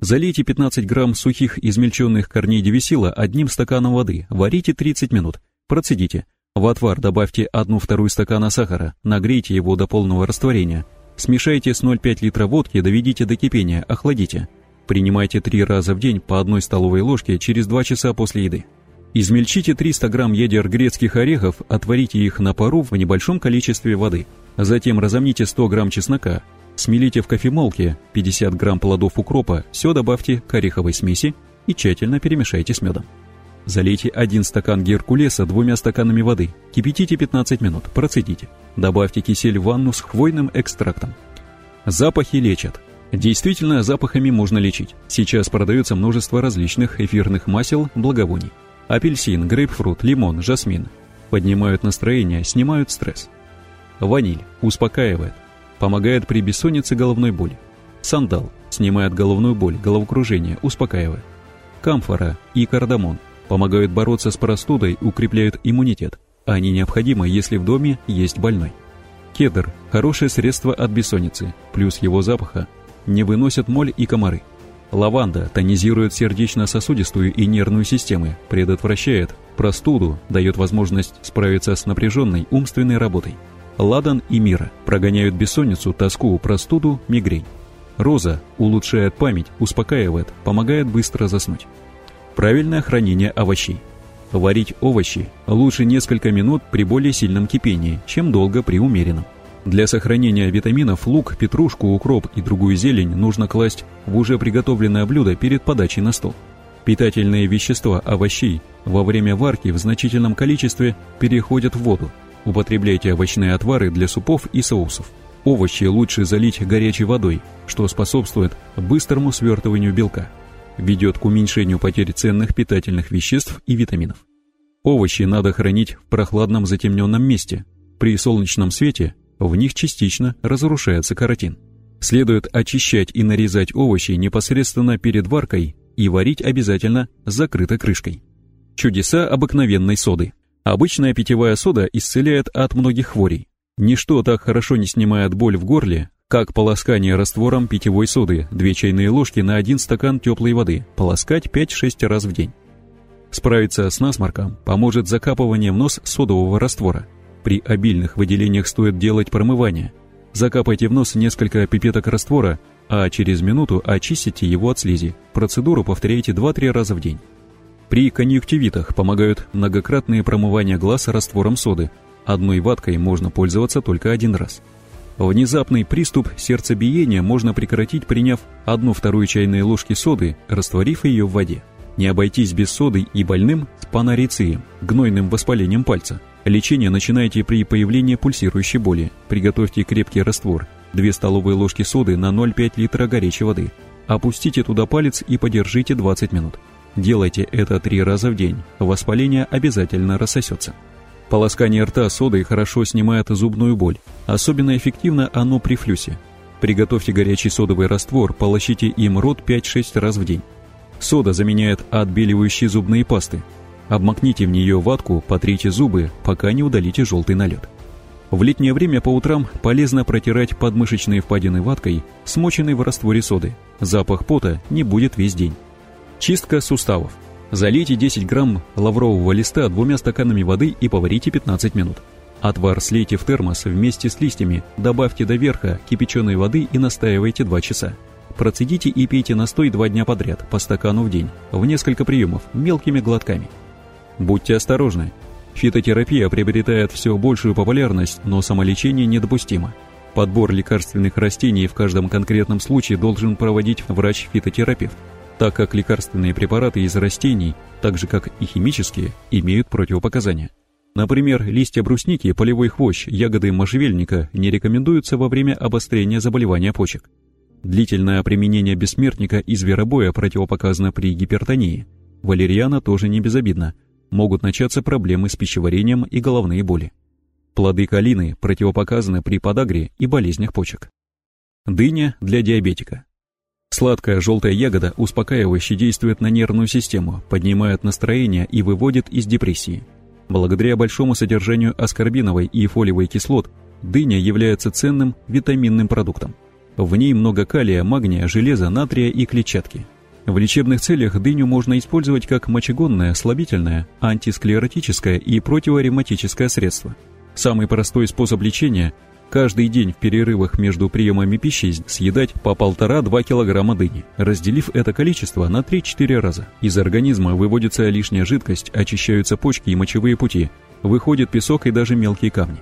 Залейте 15 грамм сухих измельченных корней девисила одним стаканом воды, варите 30 минут, процедите. В отвар добавьте 1-2 стакана сахара, нагрейте его до полного растворения. Смешайте с 0,5 литра водки, доведите до кипения, охладите. Принимайте 3 раза в день по 1 столовой ложке через 2 часа после еды. Измельчите 300 грамм ядер грецких орехов, отварите их на пару в небольшом количестве воды. Затем разомните 100 грамм чеснока. Смелите в кофемолке 50 грамм плодов укропа, все добавьте к ореховой смеси и тщательно перемешайте с медом. Залейте один стакан геркулеса двумя стаканами воды, кипятите 15 минут, процедите. Добавьте кисель в ванну с хвойным экстрактом. Запахи лечат. Действительно, запахами можно лечить. Сейчас продается множество различных эфирных масел, благовоний. Апельсин, грейпфрут, лимон, жасмин. Поднимают настроение, снимают стресс. Ваниль успокаивает, помогает при бессоннице головной боли. Сандал снимает головную боль, головокружение, успокаивает. Камфора и кардамон помогают бороться с простудой, укрепляют иммунитет. Они необходимы, если в доме есть больной. Кедр – хорошее средство от бессонницы, плюс его запаха не выносят моль и комары. Лаванда тонизирует сердечно-сосудистую и нервную системы, предотвращает простуду, дает возможность справиться с напряженной умственной работой. Ладан и мира прогоняют бессонницу, тоску, простуду, мигрень. Роза улучшает память, успокаивает, помогает быстро заснуть. Правильное хранение овощей. Варить овощи лучше несколько минут при более сильном кипении, чем долго при умеренном. Для сохранения витаминов лук, петрушку, укроп и другую зелень нужно класть в уже приготовленное блюдо перед подачей на стол. Питательные вещества овощей во время варки в значительном количестве переходят в воду. Употребляйте овощные отвары для супов и соусов. Овощи лучше залить горячей водой, что способствует быстрому свертыванию белка ведет к уменьшению потери ценных питательных веществ и витаминов. Овощи надо хранить в прохладном затемненном месте. При солнечном свете в них частично разрушается каротин. Следует очищать и нарезать овощи непосредственно перед варкой и варить обязательно с закрытой крышкой. Чудеса обыкновенной соды. Обычная питьевая сода исцеляет от многих хворей. Ничто так хорошо не снимает боль в горле, как полоскание раствором питьевой соды, 2 чайные ложки на 1 стакан теплой воды, полоскать 5-6 раз в день. Справиться с насморком поможет закапывание в нос содового раствора. При обильных выделениях стоит делать промывание. Закапайте в нос несколько пипеток раствора, а через минуту очистите его от слизи. Процедуру повторяйте 2-3 раза в день. При конъюнктивитах помогают многократные промывания глаз раствором соды. Одной ваткой можно пользоваться только один раз. Внезапный приступ сердцебиения можно прекратить, приняв одну-вторую чайные ложки соды, растворив ее в воде. Не обойтись без соды и больным с панорицием, гнойным воспалением пальца. Лечение начинайте при появлении пульсирующей боли. Приготовьте крепкий раствор. 2 столовые ложки соды на 0,5 литра горячей воды. Опустите туда палец и подержите 20 минут. Делайте это три раза в день. Воспаление обязательно рассосется. Полоскание рта содой хорошо снимает зубную боль. Особенно эффективно оно при флюсе. Приготовьте горячий содовый раствор, полощите им рот 5-6 раз в день. Сода заменяет отбеливающие зубные пасты. Обмакните в нее ватку, потрите зубы, пока не удалите желтый налет. В летнее время по утрам полезно протирать подмышечные впадины ваткой, смоченной в растворе соды. Запах пота не будет весь день. Чистка суставов. Залейте 10 грамм лаврового листа двумя стаканами воды и поварите 15 минут. Отвар слейте в термос вместе с листьями, добавьте до верха кипяченой воды и настаивайте 2 часа. Процедите и пейте настой 2 дня подряд, по стакану в день, в несколько приемов, мелкими глотками. Будьте осторожны. Фитотерапия приобретает все большую популярность, но самолечение недопустимо. Подбор лекарственных растений в каждом конкретном случае должен проводить врач-фитотерапевт так как лекарственные препараты из растений, так же как и химические, имеют противопоказания. Например, листья брусники, полевой хвощ, ягоды можжевельника не рекомендуются во время обострения заболевания почек. Длительное применение бессмертника и зверобоя противопоказано при гипертонии. Валерьяна тоже не безобидно. Могут начаться проблемы с пищеварением и головные боли. Плоды калины противопоказаны при подагре и болезнях почек. Дыня для диабетика. Сладкая желтая ягода успокаивающе действует на нервную систему, поднимает настроение и выводит из депрессии. Благодаря большому содержанию аскорбиновой и фолиевой кислот, дыня является ценным витаминным продуктом. В ней много калия, магния, железа, натрия и клетчатки. В лечебных целях дыню можно использовать как мочегонное, слабительное, антисклеротическое и противоревматическое средство. Самый простой способ лечения Каждый день в перерывах между приемами пищи съедать по 1,5-2 килограмма дыни, разделив это количество на 3-4 раза. Из организма выводится лишняя жидкость, очищаются почки и мочевые пути, выходит песок и даже мелкие камни.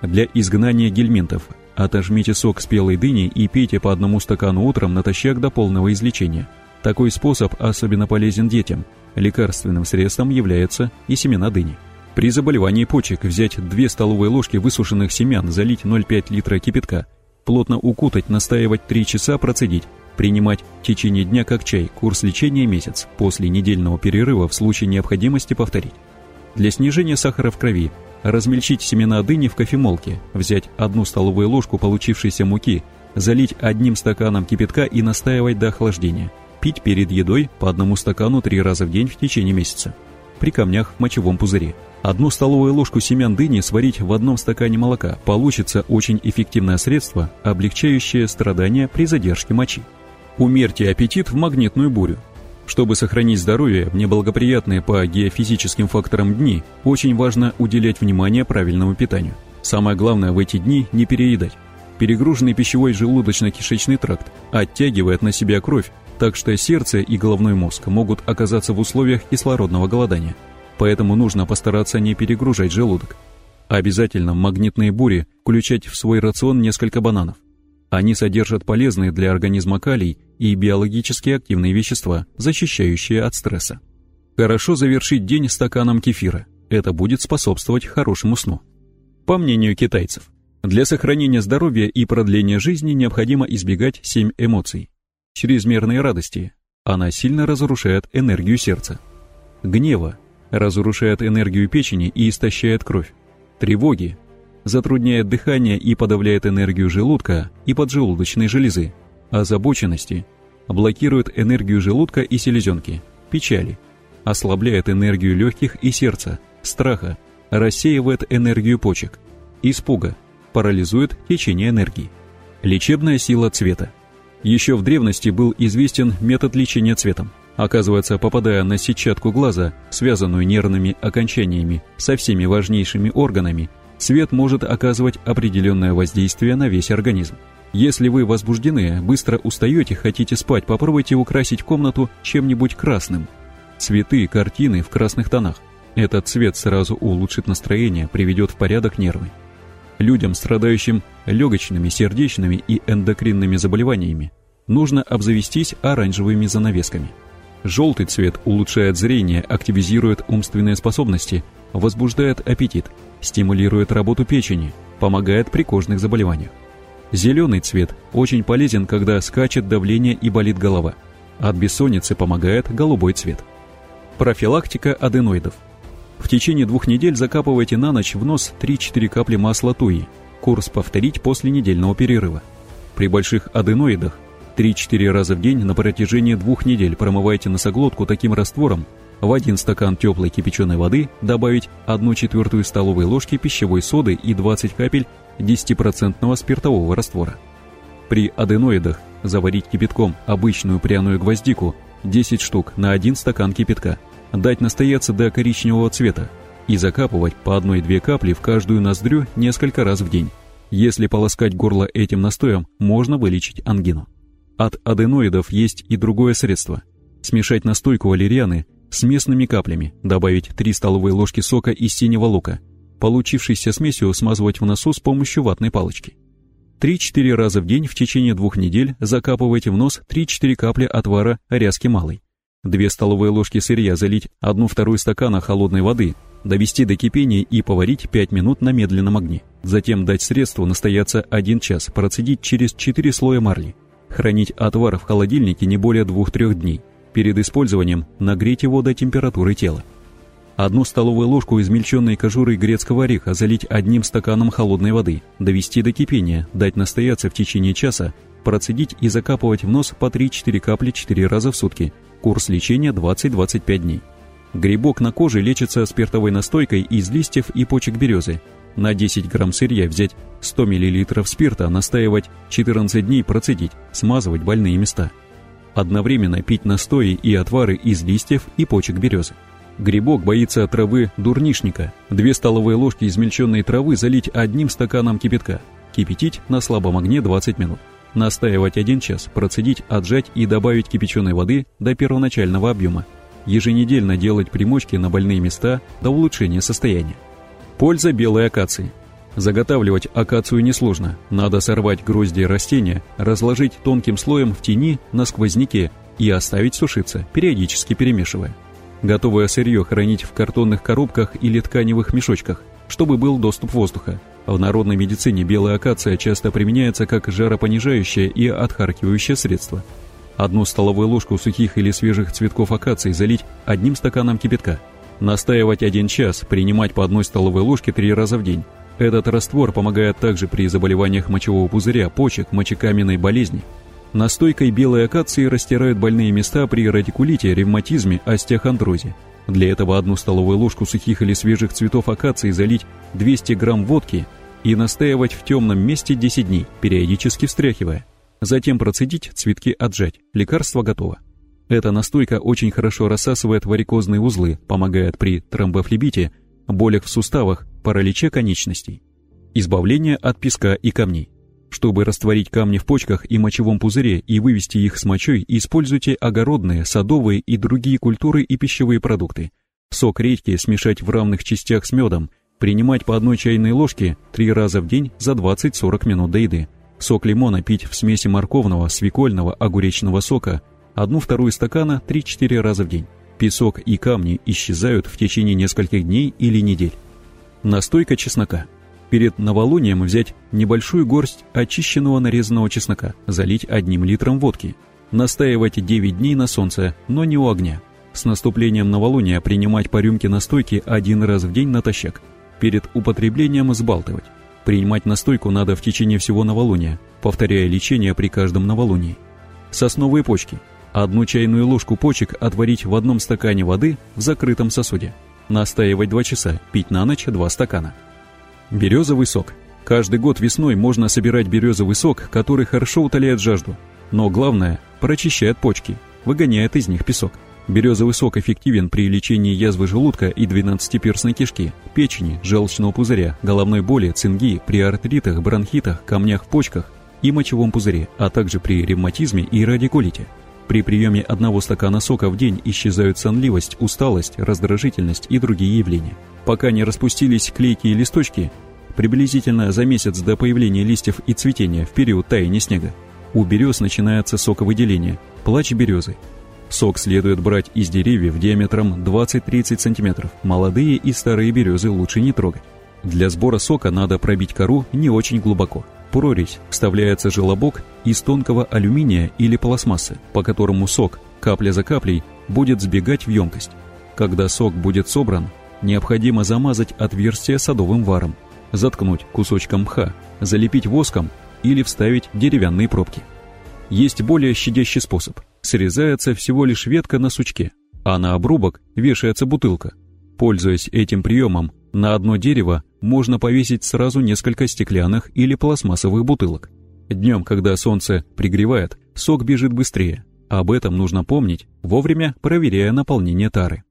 Для изгнания гельминтов Отожмите сок спелой дыни и пейте по одному стакану утром натощак до полного излечения. Такой способ особенно полезен детям. Лекарственным средством является и семена дыни. При заболевании почек взять 2 столовые ложки высушенных семян, залить 0,5 литра кипятка, плотно укутать, настаивать 3 часа, процедить, принимать в течение дня как чай, курс лечения месяц, после недельного перерыва в случае необходимости повторить. Для снижения сахара в крови размельчить семена дыни в кофемолке, взять одну столовую ложку получившейся муки, залить одним стаканом кипятка и настаивать до охлаждения. Пить перед едой по одному стакану три раза в день в течение месяца. При камнях в мочевом пузыре. Одну столовую ложку семян дыни сварить в одном стакане молока. Получится очень эффективное средство, облегчающее страдания при задержке мочи. Умерьте аппетит в магнитную бурю. Чтобы сохранить здоровье в неблагоприятные по геофизическим факторам дни, очень важно уделять внимание правильному питанию. Самое главное в эти дни не переедать. Перегруженный пищевой желудочно-кишечный тракт оттягивает на себя кровь, так что сердце и головной мозг могут оказаться в условиях кислородного голодания. Поэтому нужно постараться не перегружать желудок. Обязательно в магнитные бури включать в свой рацион несколько бананов. Они содержат полезные для организма калий и биологически активные вещества, защищающие от стресса. Хорошо завершить день стаканом кефира. Это будет способствовать хорошему сну. По мнению китайцев, для сохранения здоровья и продления жизни необходимо избегать семь эмоций. Чрезмерной радости. Она сильно разрушает энергию сердца. Гнева. Разрушает энергию печени и истощает кровь. Тревоги затрудняет дыхание и подавляет энергию желудка и поджелудочной железы, озабоченности, блокирует энергию желудка и селезенки, печали, ослабляет энергию легких и сердца, страха, рассеивает энергию почек, испуга, парализует течение энергии. Лечебная сила цвета. Еще в древности был известен метод лечения цветом. Оказывается, попадая на сетчатку глаза, связанную нервными окончаниями со всеми важнейшими органами, Свет может оказывать определенное воздействие на весь организм. Если вы возбуждены, быстро устаете, хотите спать, попробуйте украсить комнату чем-нибудь красным. Цветы, картины в красных тонах. Этот цвет сразу улучшит настроение, приведет в порядок нервы. Людям, страдающим легочными, сердечными и эндокринными заболеваниями, нужно обзавестись оранжевыми занавесками. Желтый цвет улучшает зрение, активизирует умственные способности, возбуждает аппетит – стимулирует работу печени, помогает при кожных заболеваниях. Зеленый цвет очень полезен, когда скачет давление и болит голова. От бессонницы помогает голубой цвет. Профилактика аденоидов. В течение двух недель закапывайте на ночь в нос 3-4 капли масла туи. Курс повторить после недельного перерыва. При больших аденоидах 3-4 раза в день на протяжении двух недель промывайте носоглотку таким раствором, в один стакан теплой кипяченой воды добавить 1 четвертую столовой ложки пищевой соды и 20 капель 10% спиртового раствора. При аденоидах заварить кипятком обычную пряную гвоздику 10 штук на 1 стакан кипятка, дать настояться до коричневого цвета и закапывать по 1-2 капли в каждую ноздрю несколько раз в день. Если полоскать горло этим настоем, можно вылечить ангину. От аденоидов есть и другое средство. Смешать настойку валерианы с местными каплями, добавить 3 столовые ложки сока из синего лука. Получившейся смесью смазывать в носу с помощью ватной палочки. 3-4 раза в день в течение двух недель закапывайте в нос 3-4 капли отвара ряски малой. 2 столовые ложки сырья залить 1-2 стакана холодной воды, довести до кипения и поварить 5 минут на медленном огне. Затем дать средству настояться 1 час, процедить через 4 слоя марли. Хранить отвар в холодильнике не более 2-3 дней. Перед использованием нагреть его до температуры тела. Одну столовую ложку измельченной кожуры грецкого ореха залить одним стаканом холодной воды, довести до кипения, дать настояться в течение часа, процедить и закапывать в нос по 3-4 капли 4 раза в сутки. Курс лечения 20-25 дней. Грибок на коже лечится спиртовой настойкой из листьев и почек березы. На 10 грамм сырья взять 100 мл спирта, настаивать 14 дней процедить, смазывать больные места одновременно пить настои и отвары из листьев и почек березы. Грибок боится травы дурнишника. Две столовые ложки измельченной травы залить одним стаканом кипятка. Кипятить на слабом огне 20 минут. Настаивать 1 час, процедить, отжать и добавить кипяченой воды до первоначального объема. Еженедельно делать примочки на больные места до улучшения состояния. Польза белой акации. Заготавливать акацию несложно. Надо сорвать грозди растения, разложить тонким слоем в тени на сквозняке и оставить сушиться, периодически перемешивая. Готовое сырье хранить в картонных коробках или тканевых мешочках, чтобы был доступ воздуха. В народной медицине белая акация часто применяется как жаропонижающее и отхаркивающее средство. Одну столовую ложку сухих или свежих цветков акации залить одним стаканом кипятка. Настаивать один час, принимать по одной столовой ложке три раза в день. Этот раствор помогает также при заболеваниях мочевого пузыря, почек, мочекаменной болезни. Настойкой белой акации растирают больные места при радикулите, ревматизме, остеохондрозе. Для этого одну столовую ложку сухих или свежих цветов акации залить 200 грамм водки и настаивать в темном месте 10 дней, периодически встряхивая. Затем процедить, цветки отжать. Лекарство готово. Эта настойка очень хорошо рассасывает варикозные узлы, помогает при тромбофлебите, болях в суставах, параличе конечностей. Избавление от песка и камней. Чтобы растворить камни в почках и мочевом пузыре и вывести их с мочой, используйте огородные, садовые и другие культуры и пищевые продукты. Сок редьки смешать в равных частях с медом, принимать по одной чайной ложке три раза в день за 20-40 минут до еды. Сок лимона пить в смеси морковного, свекольного, огуречного сока, одну-вторую стакана 3-4 раза в день. Песок и камни исчезают в течение нескольких дней или недель. Настойка чеснока. Перед новолунием взять небольшую горсть очищенного нарезанного чеснока, залить одним литром водки. Настаивать 9 дней на солнце, но не у огня. С наступлением новолуния принимать по рюмке настойки один раз в день натощак. Перед употреблением сбалтывать. Принимать настойку надо в течение всего новолуния, повторяя лечение при каждом новолунии. Сосновые почки. Одну чайную ложку почек отварить в одном стакане воды в закрытом сосуде. Настаивать 2 часа, пить на ночь 2 стакана. Березовый сок. Каждый год весной можно собирать березовый сок, который хорошо утоляет жажду. Но главное, прочищает почки, выгоняет из них песок. Березовый сок эффективен при лечении язвы желудка и двенадцатиперстной кишки, печени, желчного пузыря, головной боли, цинги, при артритах, бронхитах, камнях в почках и мочевом пузыре, а также при ревматизме и радикулите. При приеме одного стакана сока в день исчезают сонливость, усталость, раздражительность и другие явления. Пока не распустились клейкие листочки, приблизительно за месяц до появления листьев и цветения в период таяния снега, у берез начинается соковыделение, плач березы. Сок следует брать из деревьев диаметром 20-30 см. Молодые и старые березы лучше не трогать. Для сбора сока надо пробить кору не очень глубоко – прорезь вставляется желобок из тонкого алюминия или пластмассы, по которому сок, капля за каплей, будет сбегать в емкость. Когда сок будет собран, необходимо замазать отверстие садовым варом, заткнуть кусочком мха, залепить воском или вставить деревянные пробки. Есть более щадящий способ. Срезается всего лишь ветка на сучке, а на обрубок вешается бутылка. Пользуясь этим приемом, на одно дерево можно повесить сразу несколько стеклянных или пластмассовых бутылок. Днем, когда солнце пригревает, сок бежит быстрее. Об этом нужно помнить, вовремя проверяя наполнение тары.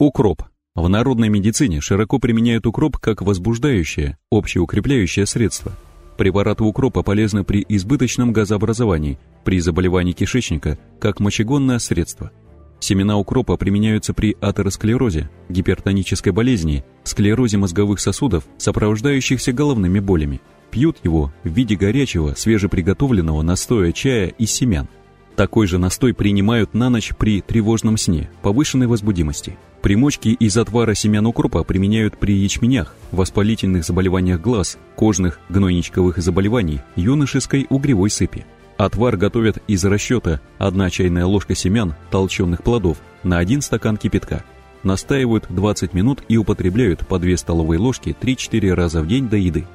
Укроп. В народной медицине широко применяют укроп как возбуждающее, общеукрепляющее средство. Препараты укропа полезны при избыточном газообразовании, при заболевании кишечника, как мочегонное средство – Семена укропа применяются при атеросклерозе, гипертонической болезни, склерозе мозговых сосудов, сопровождающихся головными болями. Пьют его в виде горячего, свежеприготовленного настоя чая из семян. Такой же настой принимают на ночь при тревожном сне, повышенной возбудимости. Примочки из отвара семян укропа применяют при ячменях, воспалительных заболеваниях глаз, кожных, гнойничковых заболеваний, юношеской угревой сыпи. Отвар готовят из расчета 1 чайная ложка семян, толченых плодов, на 1 стакан кипятка. Настаивают 20 минут и употребляют по 2 столовые ложки 3-4 раза в день до еды.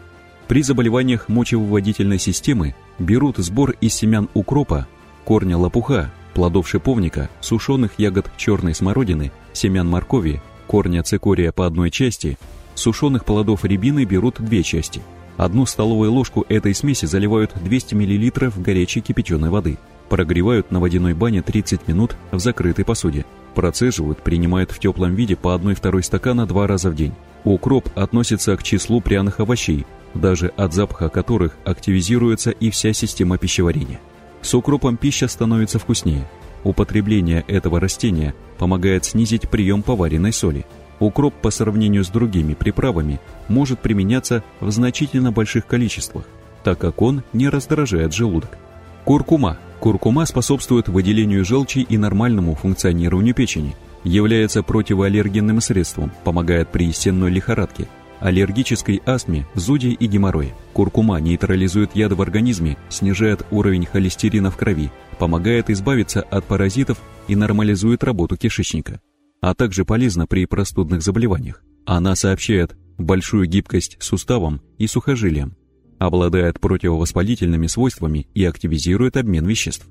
При заболеваниях мочевыводительной системы берут сбор из семян укропа, корня лопуха, плодов шиповника, сушеных ягод черной смородины, семян моркови, корня цикория по одной части, сушеных плодов рябины берут две части – Одну столовую ложку этой смеси заливают 200 мл горячей кипяченой воды. Прогревают на водяной бане 30 минут в закрытой посуде. Процеживают, принимают в теплом виде по 1-2 стакана два раза в день. Укроп относится к числу пряных овощей, даже от запаха которых активизируется и вся система пищеварения. С укропом пища становится вкуснее. Употребление этого растения помогает снизить прием поваренной соли – Укроп по сравнению с другими приправами может применяться в значительно больших количествах, так как он не раздражает желудок. Куркума. Куркума способствует выделению желчи и нормальному функционированию печени, является противоаллергенным средством, помогает при сенной лихорадке, аллергической астме, зуде и геморрое. Куркума нейтрализует яд в организме, снижает уровень холестерина в крови, помогает избавиться от паразитов и нормализует работу кишечника, а также полезна при простудных заболеваниях. Она сообщает большую гибкость суставам и сухожилиям, обладает противовоспалительными свойствами и активизирует обмен веществ.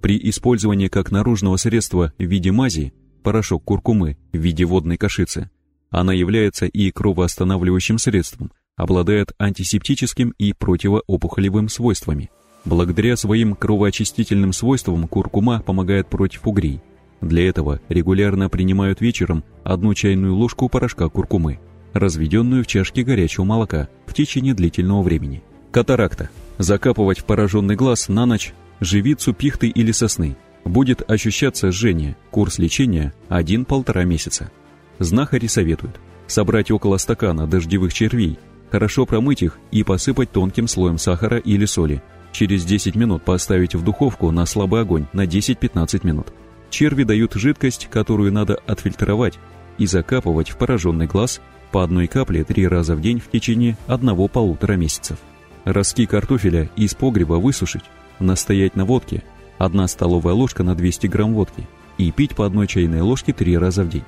При использовании как наружного средства в виде мази, порошок куркумы в виде водной кашицы, она является и кровоостанавливающим средством, обладает антисептическим и противоопухолевым свойствами. Благодаря своим кровоочистительным свойствам куркума помогает против угрей. Для этого регулярно принимают вечером одну чайную ложку порошка куркумы, разведенную в чашке горячего молока в течение длительного времени. Катаракта. Закапывать в пораженный глаз на ночь живицу пихты или сосны. Будет ощущаться жжение. Курс лечения 1-1,5 месяца. Знахари советуют собрать около стакана дождевых червей, хорошо промыть их и посыпать тонким слоем сахара или соли. Через 10 минут поставить в духовку на слабый огонь на 10-15 минут. Черви дают жидкость, которую надо отфильтровать и закапывать в пораженный глаз по одной капле три раза в день в течение одного-полутора месяцев. Ростки картофеля из погреба высушить, настоять на водке, 1 столовая ложка на 200 грамм водки и пить по одной чайной ложке три раза в день.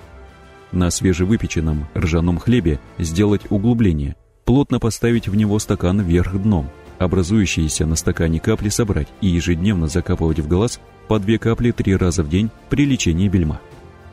На свежевыпеченном ржаном хлебе сделать углубление, плотно поставить в него стакан вверх дном, образующиеся на стакане капли собрать и ежедневно закапывать в глаз по две капли три раза в день при лечении бельма.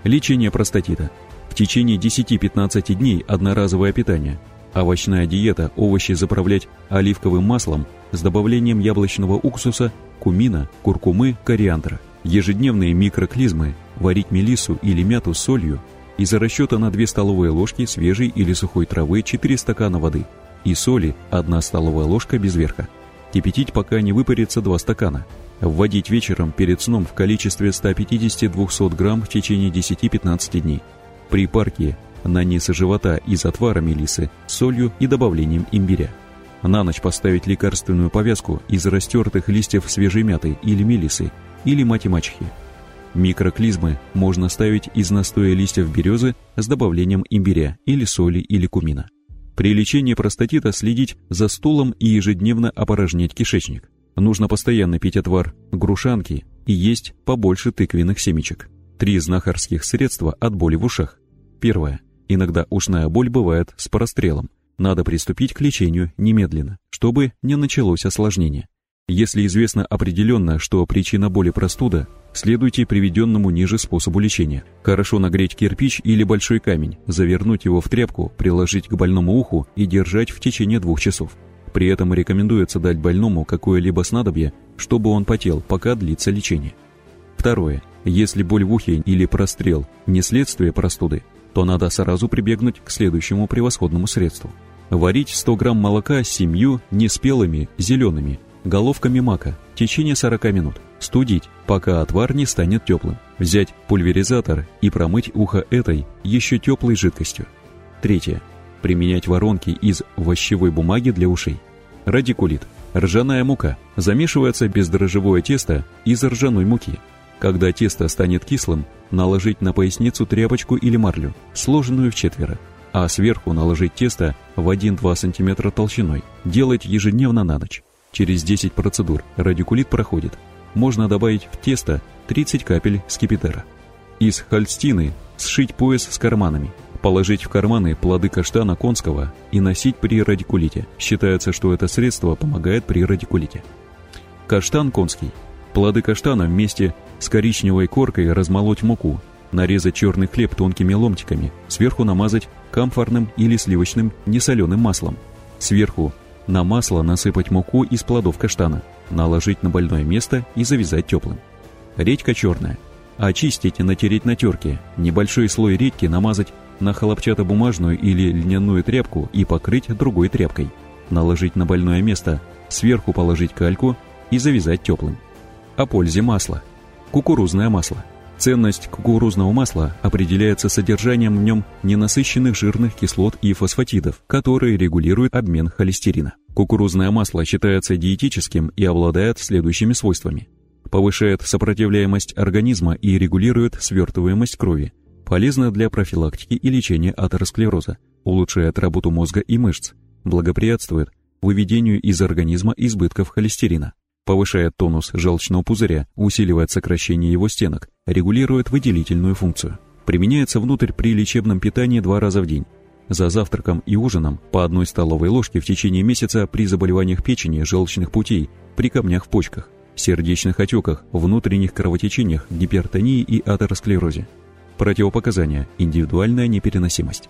Лечение простатита. В течение 10-15 дней одноразовое питание – Овощная диета, овощи заправлять оливковым маслом с добавлением яблочного уксуса, кумина, куркумы, кориандра. Ежедневные микроклизмы, варить мелиссу или мяту с солью, из-за расчета на 2 столовые ложки свежей или сухой травы 4 стакана воды и соли 1 столовая ложка без верха. Кипятить, пока не выпарится 2 стакана. Вводить вечером перед сном в количестве 150-200 грамм в течение 10-15 дней. При парке на низ живота из отвара мелисы, солью и добавлением имбиря. На ночь поставить лекарственную повязку из растертых листьев свежей мяты или мелисы, или мати-мачехи. Микроклизмы можно ставить из настоя листьев березы с добавлением имбиря или соли или кумина. При лечении простатита следить за стулом и ежедневно опорожнять кишечник. Нужно постоянно пить отвар грушанки и есть побольше тыквенных семечек. Три знахарских средства от боли в ушах. Первое. Иногда ушная боль бывает с прострелом. Надо приступить к лечению немедленно, чтобы не началось осложнение. Если известно определенно, что причина боли простуда, следуйте приведенному ниже способу лечения. Хорошо нагреть кирпич или большой камень, завернуть его в тряпку, приложить к больному уху и держать в течение двух часов. При этом рекомендуется дать больному какое-либо снадобье, чтобы он потел, пока длится лечение. Второе. Если боль в ухе или прострел не следствие простуды, то надо сразу прибегнуть к следующему превосходному средству. Варить 100 грамм молока с семью неспелыми зелеными головками мака в течение 40 минут. Студить, пока отвар не станет теплым. Взять пульверизатор и промыть ухо этой еще теплой жидкостью. Третье. Применять воронки из овощевой бумаги для ушей. Радикулит. Ржаная мука. Замешивается бездрожжевое тесто из ржаной муки. Когда тесто станет кислым, наложить на поясницу тряпочку или марлю, сложенную в четверо, а сверху наложить тесто в 1-2 см толщиной. Делать ежедневно на ночь. Через 10 процедур радикулит проходит. Можно добавить в тесто 30 капель скипидара. Из хольстины сшить пояс с карманами. Положить в карманы плоды каштана конского и носить при радикулите. Считается, что это средство помогает при радикулите. Каштан конский. Плоды каштана вместе с коричневой коркой размолоть муку, нарезать черный хлеб тонкими ломтиками, сверху намазать камфорным или сливочным несоленым маслом. Сверху на масло насыпать муку из плодов каштана, наложить на больное место и завязать теплым. Редька черная. Очистить и натереть на терке. Небольшой слой редьки намазать на хлопчатобумажную или льняную тряпку и покрыть другой тряпкой. Наложить на больное место, сверху положить кальку и завязать теплым. О пользе масла. Кукурузное масло. Ценность кукурузного масла определяется содержанием в нем ненасыщенных жирных кислот и фосфатидов, которые регулируют обмен холестерина. Кукурузное масло считается диетическим и обладает следующими свойствами. Повышает сопротивляемость организма и регулирует свертываемость крови. Полезно для профилактики и лечения атеросклероза. Улучшает работу мозга и мышц. Благоприятствует выведению из организма избытков холестерина повышает тонус желчного пузыря, усиливает сокращение его стенок, регулирует выделительную функцию. Применяется внутрь при лечебном питании два раза в день. За завтраком и ужином по одной столовой ложке в течение месяца при заболеваниях печени, желчных путей, при камнях в почках, сердечных отеках, внутренних кровотечениях, гипертонии и атеросклерозе. Противопоказания – индивидуальная непереносимость.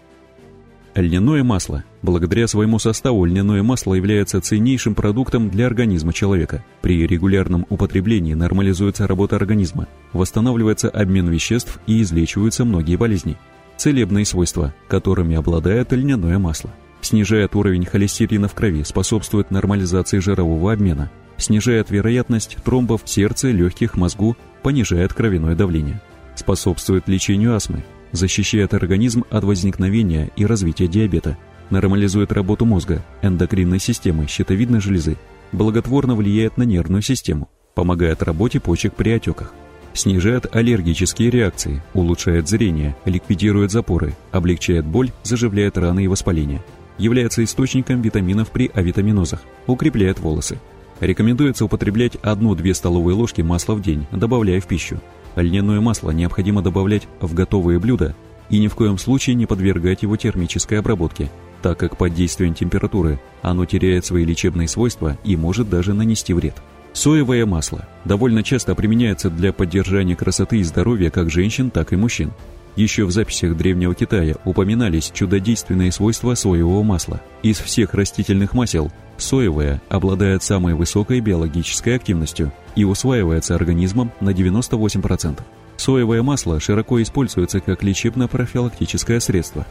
Льняное масло. Благодаря своему составу льняное масло является ценнейшим продуктом для организма человека. При регулярном употреблении нормализуется работа организма, восстанавливается обмен веществ и излечиваются многие болезни. Целебные свойства, которыми обладает льняное масло. Снижает уровень холестерина в крови, способствует нормализации жирового обмена, снижает вероятность тромбов в сердце, легких, мозгу, понижает кровяное давление. Способствует лечению астмы, защищает организм от возникновения и развития диабета, нормализует работу мозга, эндокринной системы, щитовидной железы, благотворно влияет на нервную систему, помогает работе почек при отеках, снижает аллергические реакции, улучшает зрение, ликвидирует запоры, облегчает боль, заживляет раны и воспаление, является источником витаминов при авитаминозах, укрепляет волосы. Рекомендуется употреблять 1-2 столовые ложки масла в день, добавляя в пищу. Льняное масло необходимо добавлять в готовые блюда и ни в коем случае не подвергать его термической обработке, так как под действием температуры оно теряет свои лечебные свойства и может даже нанести вред. Соевое масло довольно часто применяется для поддержания красоты и здоровья как женщин, так и мужчин. Еще в записях Древнего Китая упоминались чудодейственные свойства соевого масла. Из всех растительных масел соевое обладает самой высокой биологической активностью и усваивается организмом на 98%. Соевое масло широко используется как лечебно-профилактическое средство.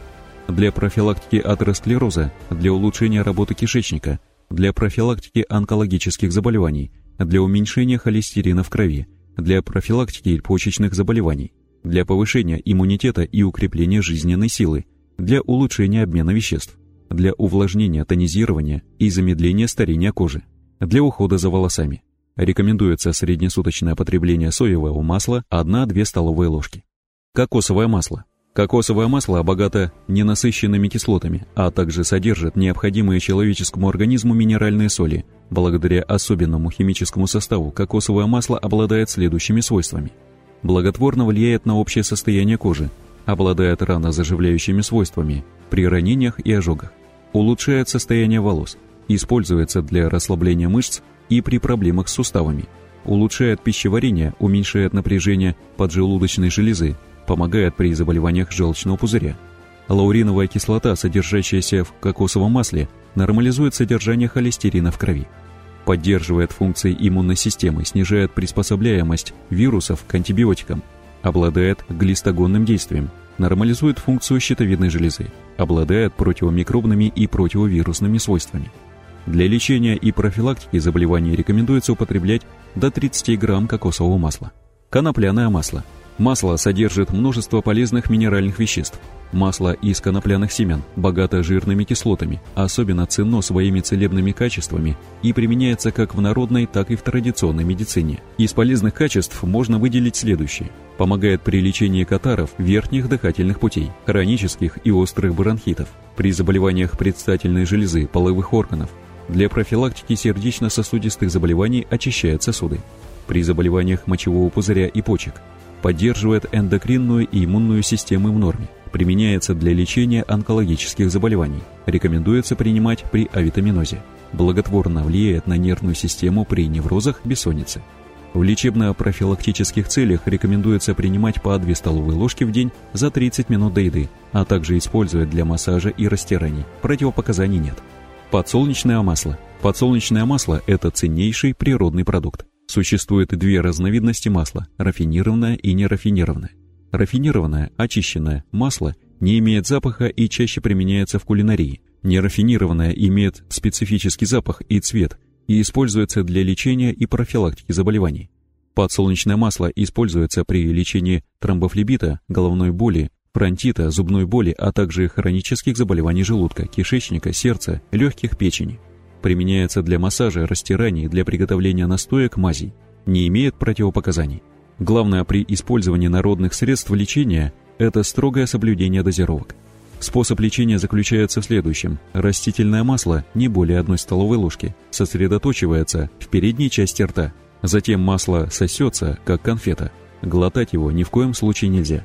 Для профилактики атеросклероза, для улучшения работы кишечника, для профилактики онкологических заболеваний, для уменьшения холестерина в крови, для профилактики почечных заболеваний, для повышения иммунитета и укрепления жизненной силы, для улучшения обмена веществ, для увлажнения, тонизирования и замедления старения кожи, для ухода за волосами. Рекомендуется среднесуточное потребление соевого масла 1-2 столовые ложки. Кокосовое масло. Кокосовое масло богато ненасыщенными кислотами, а также содержит необходимые человеческому организму минеральные соли. Благодаря особенному химическому составу кокосовое масло обладает следующими свойствами. Благотворно влияет на общее состояние кожи, обладает ранозаживляющими свойствами при ранениях и ожогах, улучшает состояние волос, используется для расслабления мышц и при проблемах с суставами. Улучшает пищеварение, уменьшает напряжение поджелудочной железы, помогает при заболеваниях желчного пузыря. Лауриновая кислота, содержащаяся в кокосовом масле, нормализует содержание холестерина в крови. Поддерживает функции иммунной системы, снижает приспособляемость вирусов к антибиотикам, обладает глистогонным действием, нормализует функцию щитовидной железы, обладает противомикробными и противовирусными свойствами. Для лечения и профилактики заболеваний рекомендуется употреблять до 30 грамм кокосового масла. Конопляное масло. Масло содержит множество полезных минеральных веществ. Масло из конопляных семян богато жирными кислотами, особенно ценно своими целебными качествами и применяется как в народной, так и в традиционной медицине. Из полезных качеств можно выделить следующее. Помогает при лечении катаров верхних дыхательных путей, хронических и острых бронхитов, при заболеваниях предстательной железы, половых органов, для профилактики сердечно-сосудистых заболеваний очищает сосуды. При заболеваниях мочевого пузыря и почек. Поддерживает эндокринную и иммунную системы в норме. Применяется для лечения онкологических заболеваний. Рекомендуется принимать при авитаминозе. Благотворно влияет на нервную систему при неврозах бессонницы. В лечебно-профилактических целях рекомендуется принимать по 2 столовые ложки в день за 30 минут до еды, а также использовать для массажа и растираний. Противопоказаний нет. Подсолнечное масло. Подсолнечное масло – это ценнейший природный продукт. Существует две разновидности масла – рафинированное и нерафинированное. Рафинированное, очищенное масло не имеет запаха и чаще применяется в кулинарии. Нерафинированное имеет специфический запах и цвет и используется для лечения и профилактики заболеваний. Подсолнечное масло используется при лечении тромбофлебита, головной боли, фронтита, зубной боли, а также хронических заболеваний желудка, кишечника, сердца, легких, печени. Применяется для массажа, растираний, для приготовления настоек, мазей. Не имеет противопоказаний. Главное при использовании народных средств лечения – это строгое соблюдение дозировок. Способ лечения заключается в следующем. Растительное масло, не более одной столовой ложки, сосредоточивается в передней части рта. Затем масло сосется, как конфета. Глотать его ни в коем случае нельзя.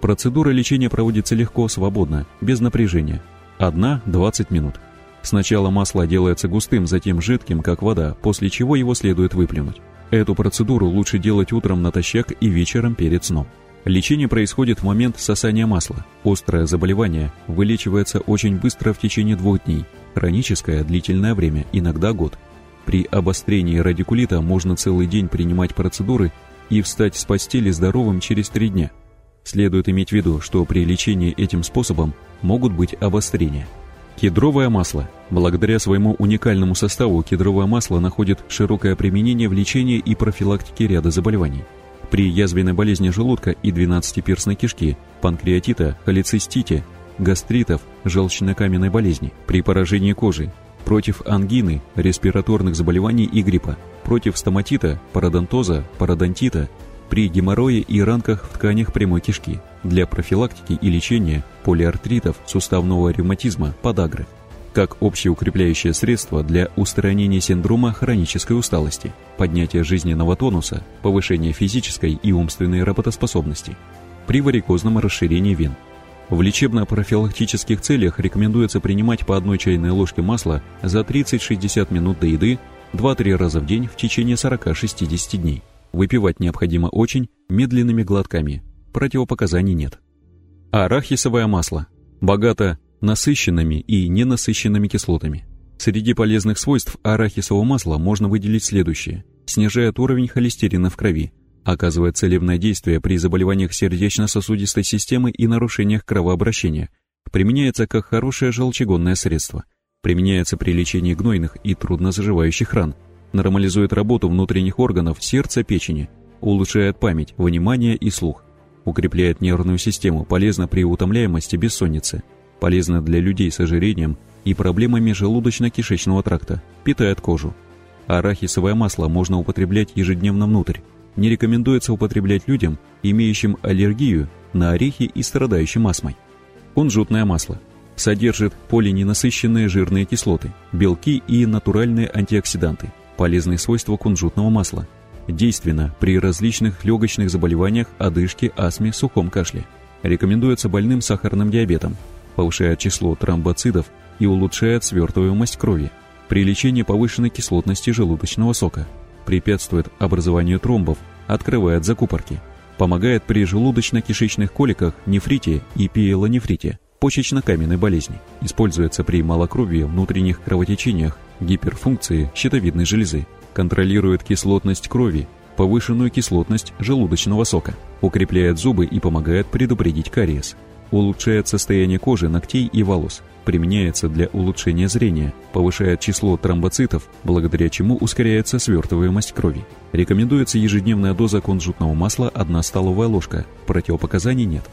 Процедура лечения проводится легко, свободно, без напряжения. Одна-двадцать минут. Сначала масло делается густым, затем жидким, как вода, после чего его следует выплюнуть. Эту процедуру лучше делать утром натощак и вечером перед сном. Лечение происходит в момент сосания масла. Острое заболевание вылечивается очень быстро в течение двух дней, хроническое – длительное время, иногда год. При обострении радикулита можно целый день принимать процедуры и встать с постели здоровым через три дня – Следует иметь в виду, что при лечении этим способом могут быть обострения. Кедровое масло. Благодаря своему уникальному составу кедровое масло находит широкое применение в лечении и профилактике ряда заболеваний. При язвенной болезни желудка и двенадцатиперстной кишки, панкреатита, холецистите, гастритов, желчно-каменной болезни, при поражении кожи, против ангины, респираторных заболеваний и гриппа, против стоматита, пародонтоза, пародонтита, при геморрое и ранках в тканях прямой кишки, для профилактики и лечения полиартритов, суставного ревматизма, подагры, как общеукрепляющее средство для устранения синдрома хронической усталости, поднятия жизненного тонуса, повышения физической и умственной работоспособности, при варикозном расширении вен. В лечебно-профилактических целях рекомендуется принимать по одной чайной ложке масла за 30-60 минут до еды 2-3 раза в день в течение 40-60 дней. Выпивать необходимо очень медленными глотками. Противопоказаний нет. Арахисовое масло. Богато насыщенными и ненасыщенными кислотами. Среди полезных свойств арахисового масла можно выделить следующее. Снижает уровень холестерина в крови, оказывает целебное действие при заболеваниях сердечно-сосудистой системы и нарушениях кровообращения, применяется как хорошее желчегонное средство, применяется при лечении гнойных и труднозаживающих ран, нормализует работу внутренних органов сердца, печени, улучшает память, внимание и слух, укрепляет нервную систему, полезно при утомляемости, бессоннице, полезно для людей с ожирением и проблемами желудочно-кишечного тракта, питает кожу. Арахисовое масло можно употреблять ежедневно внутрь. Не рекомендуется употреблять людям, имеющим аллергию на орехи и страдающим астмой. Кунжутное масло содержит полиненасыщенные жирные кислоты, белки и натуральные антиоксиданты – Полезные свойства кунжутного масла. Действенно при различных легочных заболеваниях, одышке, астме, сухом кашле. Рекомендуется больным сахарным диабетом. Повышает число тромбоцитов и улучшает свертываемость крови. При лечении повышенной кислотности желудочного сока. Препятствует образованию тромбов, открывает закупорки. Помогает при желудочно-кишечных коликах, нефрите и пиелонефрите, почечно-каменной болезни. Используется при малокровии, внутренних кровотечениях, гиперфункции щитовидной железы, контролирует кислотность крови, повышенную кислотность желудочного сока, укрепляет зубы и помогает предупредить кариес, улучшает состояние кожи, ногтей и волос, применяется для улучшения зрения, повышает число тромбоцитов, благодаря чему ускоряется свертываемость крови. Рекомендуется ежедневная доза кунжутного масла 1 столовая ложка, противопоказаний нет.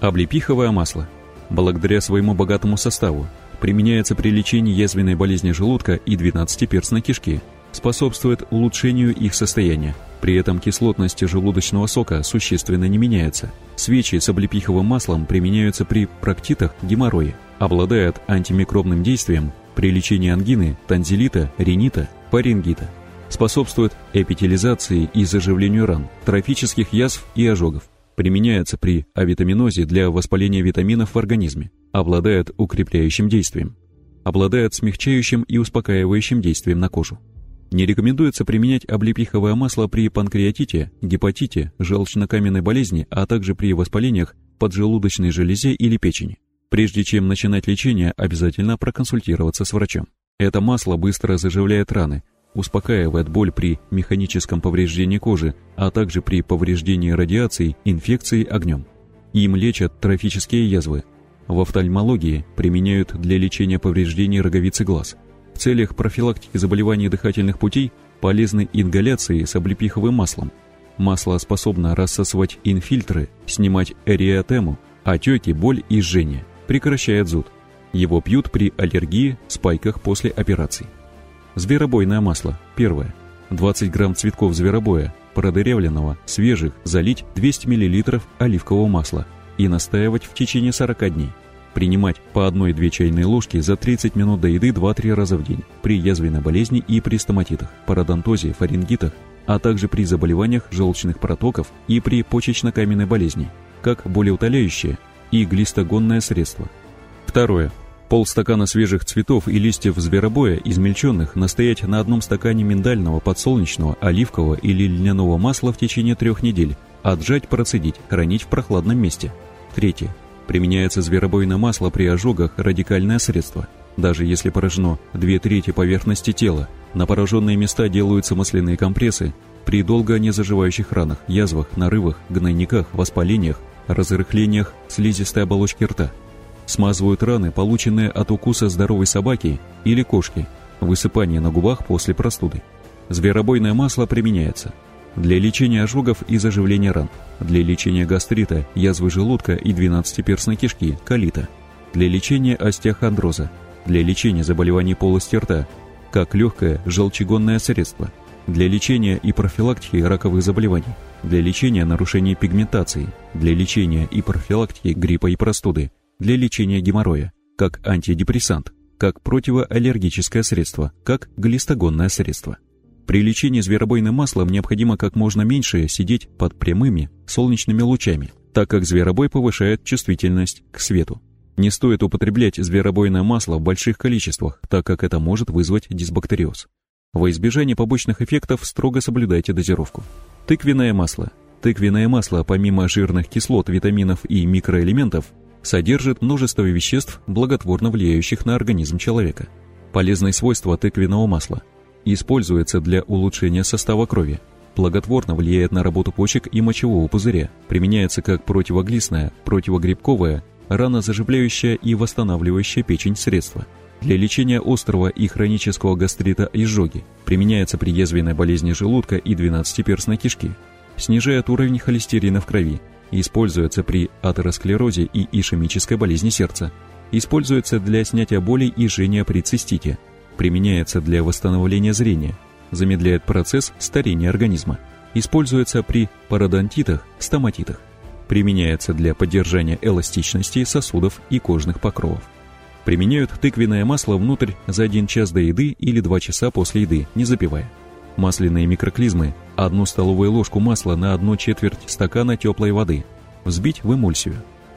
Облепиховое масло. Благодаря своему богатому составу Применяется при лечении язвенной болезни желудка и двенадцатиперстной кишки. Способствует улучшению их состояния. При этом кислотность желудочного сока существенно не меняется. Свечи с облепиховым маслом применяются при проктитах геморрое. Обладает антимикробным действием при лечении ангины, танзелита, ринита, парингита. Способствует эпителизации и заживлению ран, трофических язв и ожогов. Применяется при авитаминозе для воспаления витаминов в организме. Обладает укрепляющим действием. Обладает смягчающим и успокаивающим действием на кожу. Не рекомендуется применять облепиховое масло при панкреатите, гепатите, желчно-каменной болезни, а также при воспалениях поджелудочной железе или печени. Прежде чем начинать лечение, обязательно проконсультироваться с врачом. Это масло быстро заживляет раны, успокаивает боль при механическом повреждении кожи, а также при повреждении радиацией, инфекцией огнем. Им лечат трофические язвы. В офтальмологии применяют для лечения повреждений роговицы глаз. В целях профилактики заболеваний дыхательных путей полезны ингаляции с облепиховым маслом. Масло способно рассасывать инфильтры, снимать эриотему, отеки, боль и жжение, прекращает зуд. Его пьют при аллергии, спайках после операций. Зверобойное масло. Первое. 20 грамм цветков зверобоя, продырявленного, свежих, залить 200 мл оливкового масла и настаивать в течение 40 дней. Принимать по 1-2 чайные ложки за 30 минут до еды 2-3 раза в день при язвенной болезни и при стоматитах, пародонтозе, фарингитах, а также при заболеваниях желчных протоков и при почечно-каменной болезни, как болеутоляющее и глистогонное средство. Второе. Полстакана свежих цветов и листьев зверобоя, измельченных, настоять на одном стакане миндального, подсолнечного, оливкового или льняного масла в течение трех недель, отжать, процедить, хранить в прохладном месте. Третье. Применяется зверобойное масло при ожогах, радикальное средство. Даже если поражено две трети поверхности тела, на пораженные места делаются масляные компрессы, при долго не заживающих ранах, язвах, нарывах, гнойниках, воспалениях, разрыхлениях слизистой оболочки рта – Смазывают раны, полученные от укуса здоровой собаки или кошки, высыпание на губах после простуды. Зверобойное масло применяется для лечения ожогов и заживления ран, для лечения гастрита, язвы желудка и двенадцатиперстной кишки, колита, для лечения остеохондроза, для лечения заболеваний полости рта, как легкое желчегонное средство, для лечения и профилактики раковых заболеваний, для лечения нарушений пигментации, для лечения и профилактики гриппа и простуды, для лечения геморроя, как антидепрессант, как противоаллергическое средство, как глистогонное средство. При лечении зверобойным маслом необходимо как можно меньше сидеть под прямыми солнечными лучами, так как зверобой повышает чувствительность к свету. Не стоит употреблять зверобойное масло в больших количествах, так как это может вызвать дисбактериоз. Во избежание побочных эффектов строго соблюдайте дозировку. Тыквенное масло. Тыквенное масло, помимо жирных кислот, витаминов и микроэлементов, содержит множество веществ, благотворно влияющих на организм человека. Полезные свойства тыквенного масла. Используется для улучшения состава крови. Благотворно влияет на работу почек и мочевого пузыря. Применяется как противоглистное, противогрибковое, ранозаживляющее и восстанавливающее печень средство. Для лечения острого и хронического гастрита и изжоги. Применяется при язвенной болезни желудка и двенадцатиперстной кишки. Снижает уровень холестерина в крови, Используется при атеросклерозе и ишемической болезни сердца. Используется для снятия боли и жжения при цистите. Применяется для восстановления зрения. Замедляет процесс старения организма. Используется при пародонтитах, стоматитах. Применяется для поддержания эластичности сосудов и кожных покровов. Применяют тыквенное масло внутрь за 1 час до еды или 2 часа после еды, не запивая. Масляные микроклизмы – одну столовую ложку масла на одну четверть стакана теплой воды. Взбить в эмульсию.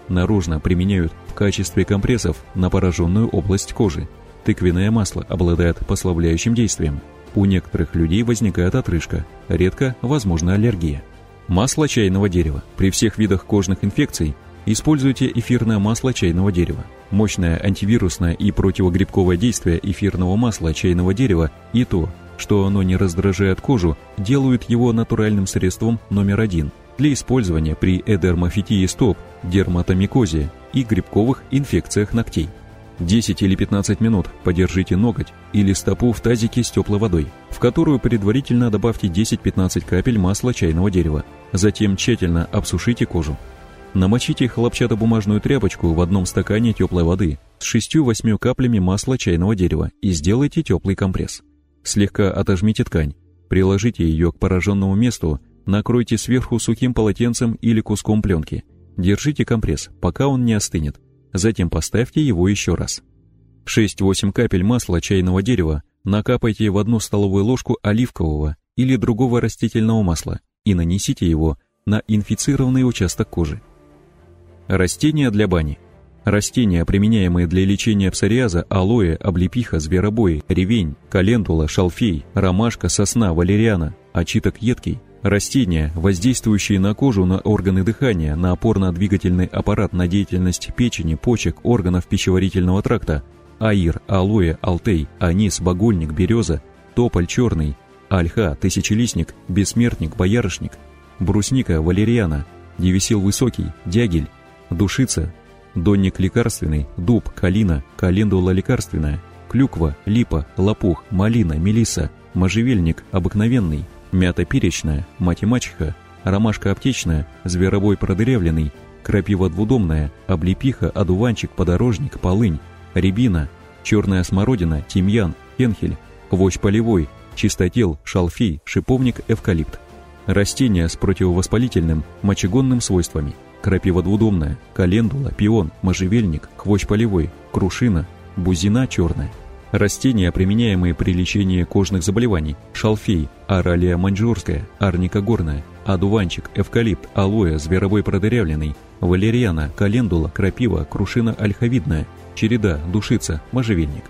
Наружно применяют в качестве компрессов на пораженную область кожи. Тыквенное масло обладает послабляющим действием. У некоторых людей возникает отрыжка, редко возможна аллергия. Масло чайного дерева. При всех видах кожных инфекций используйте эфирное масло чайного дерева. Мощное антивирусное и противогрибковое действие эфирного масла чайного дерева и то что оно не раздражает кожу, делают его натуральным средством номер один для использования при эдермофитии стоп, дерматомикозе и грибковых инфекциях ногтей. 10 или 15 минут подержите ноготь или стопу в тазике с теплой водой, в которую предварительно добавьте 10-15 капель масла чайного дерева. Затем тщательно обсушите кожу. Намочите хлопчатобумажную тряпочку в одном стакане теплой воды с 6-8 каплями масла чайного дерева и сделайте теплый компресс. Слегка отожмите ткань, приложите ее к пораженному месту, накройте сверху сухим полотенцем или куском пленки. Держите компресс, пока он не остынет. Затем поставьте его еще раз. 6-8 капель масла чайного дерева накапайте в одну столовую ложку оливкового или другого растительного масла и нанесите его на инфицированный участок кожи. Растения для бани – Растения, применяемые для лечения псориаза, алоэ, облепиха, зверобой, ревень, календула, шалфей, ромашка, сосна, валериана, очиток едкий. Растения, воздействующие на кожу, на органы дыхания, на опорно-двигательный аппарат, на деятельность печени, почек, органов пищеварительного тракта. Аир, алоэ, алтей, анис, багульник, береза, тополь черный, альха, тысячелистник, бессмертник, боярышник, брусника, валериана, девисил высокий, дягель, душица, донник лекарственный, дуб, калина, календула лекарственная, клюква, липа, лопух, малина, мелиса, можжевельник обыкновенный, мята перечная, мать и мачеха, ромашка аптечная, зверобой продырявленный, крапива двудомная, облепиха, одуванчик, подорожник, полынь, рябина, черная смородина, тимьян, фенхель, хвощ полевой, чистотел, шалфей, шиповник, эвкалипт. Растения с противовоспалительным, мочегонным свойствами. Крапива двудомная, календула, пион, можжевельник, хвощ полевой, крушина, бузина черная. Растения, применяемые при лечении кожных заболеваний. Шалфей, аралия маньчжурская, арника горная, одуванчик, эвкалипт, алоэ, зверобой продырявленный, валериана, календула, крапива, крушина ольховидная, череда, душица, можжевельник.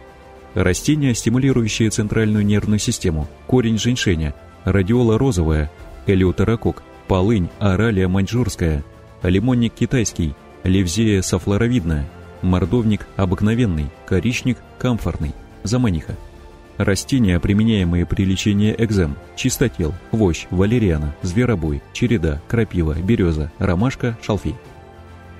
Растения, стимулирующие центральную нервную систему, корень женьшеня, радиола розовая, элеутерокок, полынь, оралия маньчжурская, лимонник китайский, левзея софлоровидная, мордовник обыкновенный, коричник комфортный, заманиха. Растения, применяемые при лечении экзем, чистотел, хвощ, валериана, зверобой, череда, крапива, береза, ромашка, шалфей.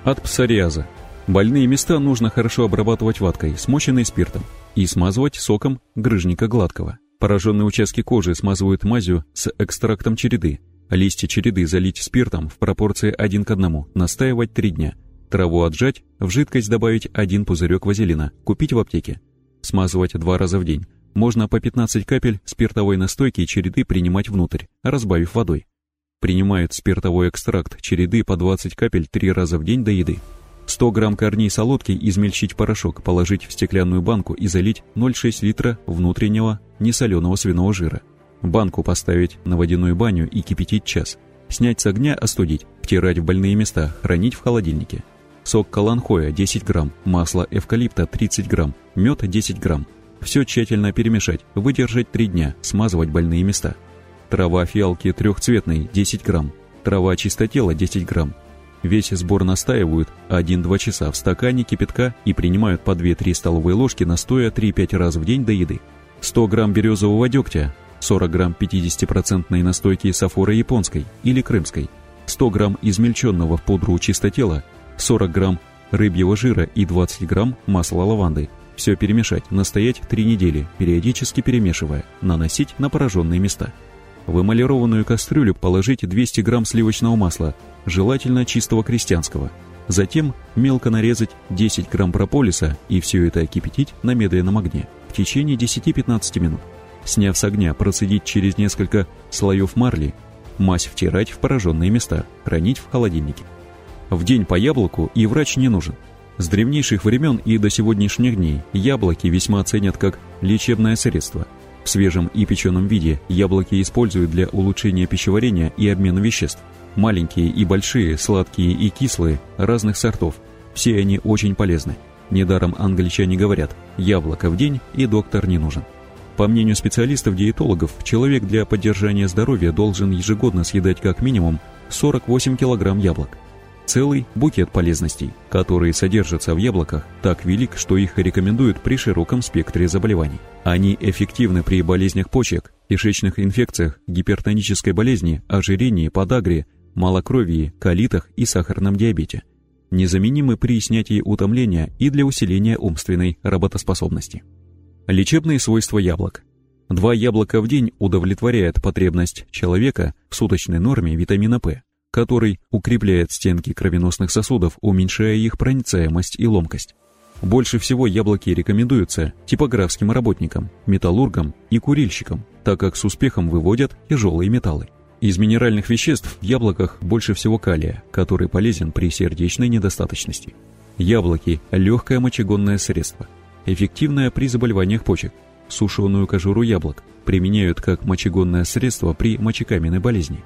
От псориаза. Больные места нужно хорошо обрабатывать ваткой, смоченной спиртом, и смазывать соком грыжника гладкого. Пораженные участки кожи смазывают мазью с экстрактом череды. Листья череды залить спиртом в пропорции 1 к 1, настаивать 3 дня. Траву отжать, в жидкость добавить один пузырек вазелина, купить в аптеке. Смазывать два раза в день. Можно по 15 капель спиртовой настойки череды принимать внутрь, разбавив водой. Принимают спиртовой экстракт череды по 20 капель 3 раза в день до еды. 100 грамм корней солодки измельчить порошок, положить в стеклянную банку и залить 0,6 литра внутреннего несоленого свиного жира. Банку поставить на водяную баню и кипятить час. Снять с огня, остудить, втирать в больные места, хранить в холодильнике. Сок каланхоя 10 грамм, масло эвкалипта 30 грамм, мед 10 грамм. Все тщательно перемешать, выдержать 3 дня, смазывать больные места. Трава фиалки трехцветной 10 грамм, трава чистотела 10 грамм, Весь сбор настаивают 1-2 часа в стакане кипятка и принимают по 2-3 столовые ложки настоя 3-5 раз в день до еды. 100 грамм березового дегтя, 40 грамм 50% настойки сафоры японской или крымской, 100 грамм измельченного в пудру чистотела, 40 грамм рыбьего жира и 20 грамм масла лаванды. Все перемешать, настоять 3 недели, периодически перемешивая, наносить на пораженные места. В эмалированную кастрюлю положить 200 грамм сливочного масла, желательно чистого крестьянского. Затем мелко нарезать 10 грамм прополиса и все это кипятить на медленном огне в течение 10-15 минут. Сняв с огня, процедить через несколько слоев марли, мазь втирать в пораженные места, хранить в холодильнике. В день по яблоку и врач не нужен. С древнейших времен и до сегодняшних дней яблоки весьма ценят как лечебное средство. В свежем и печеном виде яблоки используют для улучшения пищеварения и обмена веществ. Маленькие и большие, сладкие и кислые, разных сортов. Все они очень полезны. Недаром англичане говорят «яблоко в день и доктор не нужен». По мнению специалистов-диетологов, человек для поддержания здоровья должен ежегодно съедать как минимум 48 килограмм яблок. Целый букет полезностей, которые содержатся в яблоках, так велик, что их рекомендуют при широком спектре заболеваний. Они эффективны при болезнях почек, кишечных инфекциях, гипертонической болезни, ожирении, подагре, малокровии, колитах и сахарном диабете. Незаменимы при снятии утомления и для усиления умственной работоспособности. Лечебные свойства яблок. Два яблока в день удовлетворяет потребность человека в суточной норме витамина П, который укрепляет стенки кровеносных сосудов, уменьшая их проницаемость и ломкость. Больше всего яблоки рекомендуются типографским работникам, металлургам и курильщикам, так как с успехом выводят тяжелые металлы. Из минеральных веществ в яблоках больше всего калия, который полезен при сердечной недостаточности. Яблоки – легкое мочегонное средство, эффективное при заболеваниях почек. Сушеную кожуру яблок применяют как мочегонное средство при мочекаменной болезни.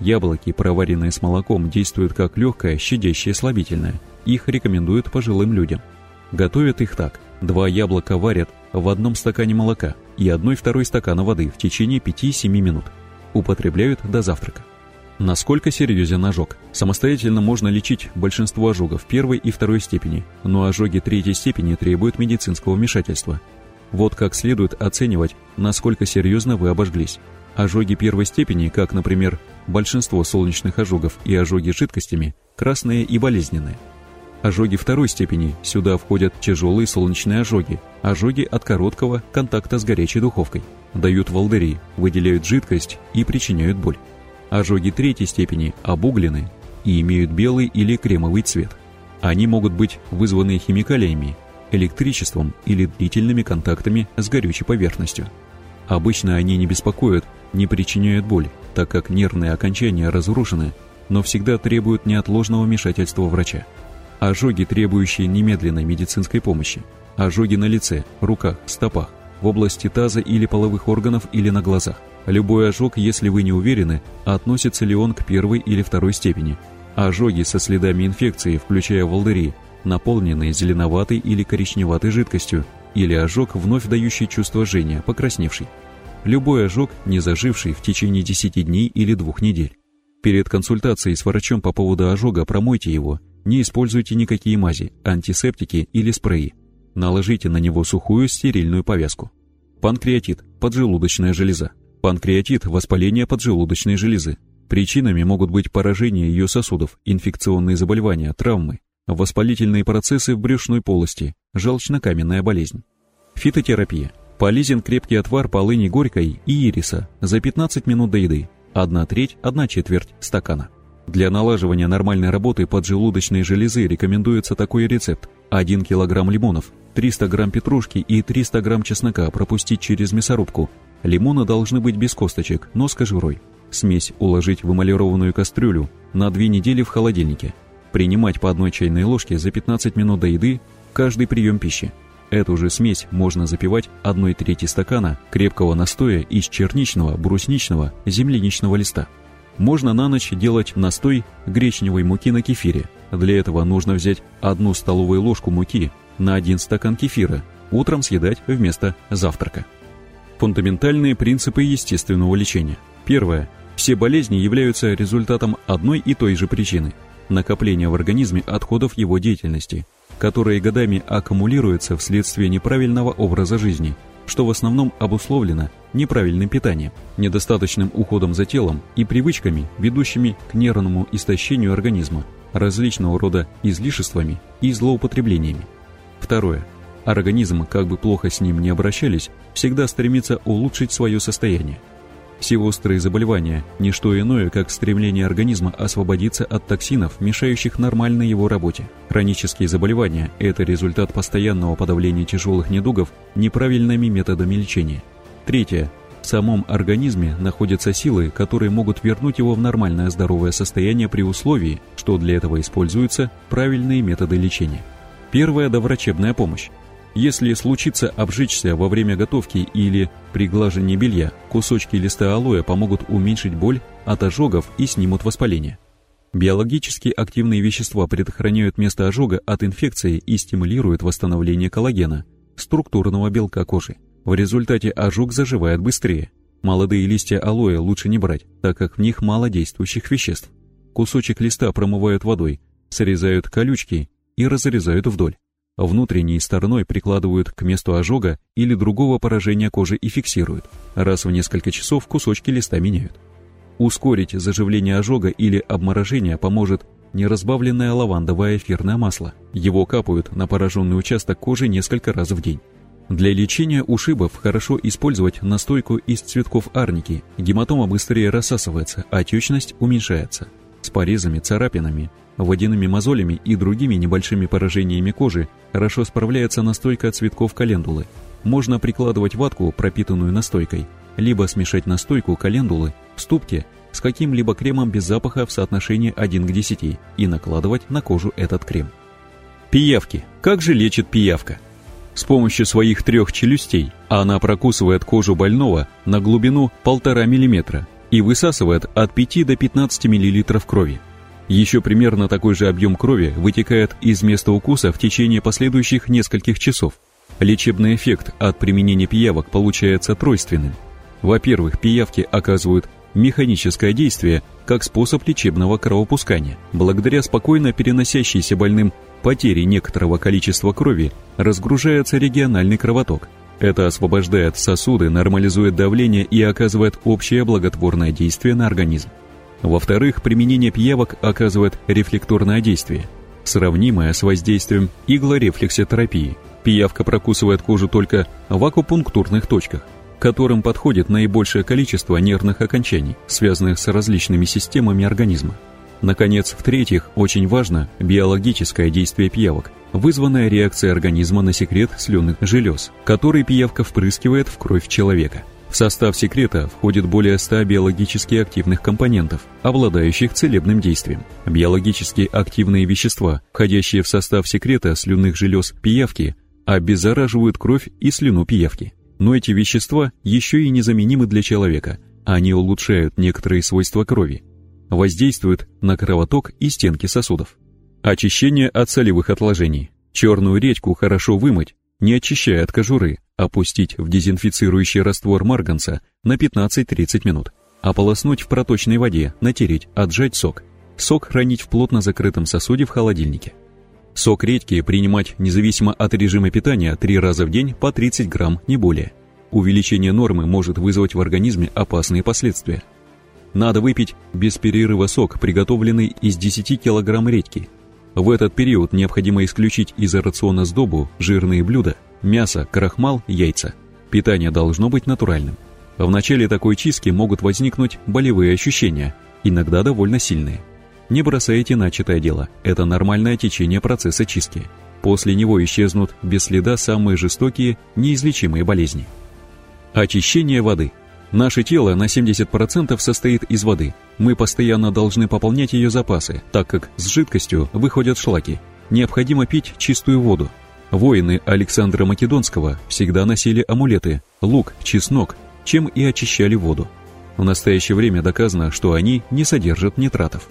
Яблоки, проваренные с молоком, действуют как легкое, щадящее слабительное. Их рекомендуют пожилым людям. Готовят их так. Два яблока варят в одном стакане молока и одной-второй стакана воды в течение 5-7 минут – употребляют до завтрака. Насколько серьезен ожог? Самостоятельно можно лечить большинство ожогов первой и второй степени, но ожоги третьей степени требуют медицинского вмешательства. Вот как следует оценивать, насколько серьезно вы обожглись. Ожоги первой степени, как, например, большинство солнечных ожогов и ожоги жидкостями, красные и болезненные. Ожоги второй степени, сюда входят тяжелые солнечные ожоги, ожоги от короткого контакта с горячей духовкой – дают волдыри, выделяют жидкость и причиняют боль. Ожоги третьей степени обуглены и имеют белый или кремовый цвет. Они могут быть вызваны химикалиями, электричеством или длительными контактами с горючей поверхностью. Обычно они не беспокоят, не причиняют боль, так как нервные окончания разрушены, но всегда требуют неотложного вмешательства врача. Ожоги, требующие немедленной медицинской помощи. Ожоги на лице, руках, стопах, в области таза или половых органов или на глазах. Любой ожог, если вы не уверены, относится ли он к первой или второй степени. Ожоги со следами инфекции, включая волдыри, наполненные зеленоватой или коричневатой жидкостью, или ожог, вновь дающий чувство жжения, покрасневший. Любой ожог, не заживший в течение 10 дней или двух недель. Перед консультацией с врачом по поводу ожога промойте его, не используйте никакие мази, антисептики или спреи. Наложите на него сухую стерильную повязку. Панкреатит, поджелудочная железа. Панкреатит – воспаление поджелудочной железы. Причинами могут быть поражение ее сосудов, инфекционные заболевания, травмы, воспалительные процессы в брюшной полости, желчнокаменная болезнь. Фитотерапия. Полезен крепкий отвар полыни горькой и ириса за 15 минут до еды, 1 треть, 1 четверть стакана. Для налаживания нормальной работы поджелудочной железы рекомендуется такой рецепт. 1 кг лимонов, 300 г петрушки и 300 г чеснока пропустить через мясорубку. Лимоны должны быть без косточек, но с кожурой. Смесь уложить в эмалированную кастрюлю на 2 недели в холодильнике. Принимать по одной чайной ложке за 15 минут до еды каждый прием пищи. Эту же смесь можно запивать одной трети стакана крепкого настоя из черничного, брусничного, земляничного листа. Можно на ночь делать настой гречневой муки на кефире. Для этого нужно взять одну столовую ложку муки на один стакан кефира, утром съедать вместо завтрака. Фундаментальные принципы естественного лечения. Первое. Все болезни являются результатом одной и той же причины – накопления в организме отходов его деятельности, которые годами аккумулируются вследствие неправильного образа жизни – что в основном обусловлено неправильным питанием, недостаточным уходом за телом и привычками, ведущими к нервному истощению организма, различного рода излишествами и злоупотреблениями. Второе. Организм, как бы плохо с ним не обращались, всегда стремится улучшить свое состояние – все острые заболевания – не что иное, как стремление организма освободиться от токсинов, мешающих нормальной его работе. Хронические заболевания – это результат постоянного подавления тяжелых недугов неправильными методами лечения. Третье. В самом организме находятся силы, которые могут вернуть его в нормальное здоровое состояние при условии, что для этого используются правильные методы лечения. Первая – доврачебная помощь. Если случится обжечься во время готовки или при глажении белья, кусочки листа алоэ помогут уменьшить боль от ожогов и снимут воспаление. Биологически активные вещества предохраняют место ожога от инфекции и стимулируют восстановление коллагена, структурного белка кожи. В результате ожог заживает быстрее. Молодые листья алоэ лучше не брать, так как в них мало действующих веществ. Кусочек листа промывают водой, срезают колючки и разрезают вдоль. Внутренней стороной прикладывают к месту ожога или другого поражения кожи и фиксируют. Раз в несколько часов кусочки листа меняют. Ускорить заживление ожога или обморожения поможет неразбавленное лавандовое эфирное масло. Его капают на пораженный участок кожи несколько раз в день. Для лечения ушибов хорошо использовать настойку из цветков арники. Гематома быстрее рассасывается, а отечность уменьшается. С порезами, царапинами водяными мозолями и другими небольшими поражениями кожи хорошо справляется настойка цветков календулы. Можно прикладывать ватку, пропитанную настойкой, либо смешать настойку календулы в ступке с каким-либо кремом без запаха в соотношении 1 к 10 и накладывать на кожу этот крем. Пиявки. Как же лечит пиявка? С помощью своих трех челюстей она прокусывает кожу больного на глубину 1,5 мм и высасывает от 5 до 15 мл крови. Еще примерно такой же объем крови вытекает из места укуса в течение последующих нескольких часов. Лечебный эффект от применения пиявок получается тройственным. Во-первых, пиявки оказывают механическое действие как способ лечебного кровопускания. Благодаря спокойно переносящейся больным потере некоторого количества крови разгружается региональный кровоток. Это освобождает сосуды, нормализует давление и оказывает общее благотворное действие на организм. Во-вторых, применение пиявок оказывает рефлекторное действие, сравнимое с воздействием иглорефлексотерапии. Пиявка прокусывает кожу только в акупунктурных точках. которым подходит наибольшее количество нервных окончаний, связанных с различными системами организма. Наконец, в-третьих, очень важно биологическое действие пиявок, вызванное реакцией организма на секрет слюнных желез, который пиявка впрыскивает в кровь человека. В состав секрета входит более 100 биологически активных компонентов, обладающих целебным действием. Биологически активные вещества, входящие в состав секрета слюнных желез пиявки, обеззараживают кровь и слюну пиявки. Но эти вещества еще и незаменимы для человека. Они улучшают некоторые свойства крови, воздействуют на кровоток и стенки сосудов. Очищение от солевых отложений. Черную редьку хорошо вымыть, не очищая от кожуры, опустить в дезинфицирующий раствор марганца на 15-30 минут, ополоснуть в проточной воде, натереть, отжать сок. Сок хранить в плотно закрытом сосуде в холодильнике. Сок редьки принимать независимо от режима питания 3 раза в день по 30 грамм, не более. Увеличение нормы может вызвать в организме опасные последствия. Надо выпить без перерыва сок, приготовленный из 10 кг редьки. В этот период необходимо исключить из рациона сдобу, жирные блюда, мясо, крахмал, яйца. Питание должно быть натуральным. В начале такой чистки могут возникнуть болевые ощущения, иногда довольно сильные. Не бросайте начатое дело, это нормальное течение процесса чистки. После него исчезнут без следа самые жестокие, неизлечимые болезни. Очищение воды. Наше тело на 70% состоит из воды. Мы постоянно должны пополнять ее запасы, так как с жидкостью выходят шлаки. Необходимо пить чистую воду. Воины Александра Македонского всегда носили амулеты, лук, чеснок, чем и очищали воду. В настоящее время доказано, что они не содержат нитратов.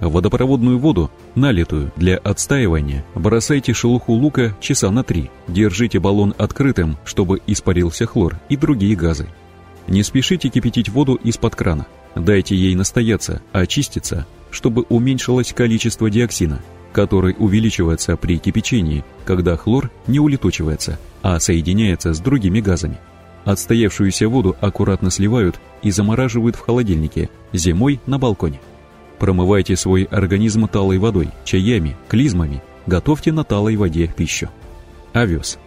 Водопроводную воду, налитую для отстаивания, бросайте шелуху лука часа на три. Держите баллон открытым, чтобы испарился хлор и другие газы. Не спешите кипятить воду из-под крана. Дайте ей настояться, очиститься, чтобы уменьшилось количество диоксина, который увеличивается при кипячении, когда хлор не улетучивается, а соединяется с другими газами. Отстоявшуюся воду аккуратно сливают и замораживают в холодильнике, зимой на балконе. Промывайте свой организм талой водой, чаями, клизмами, готовьте на талой воде пищу. Овес.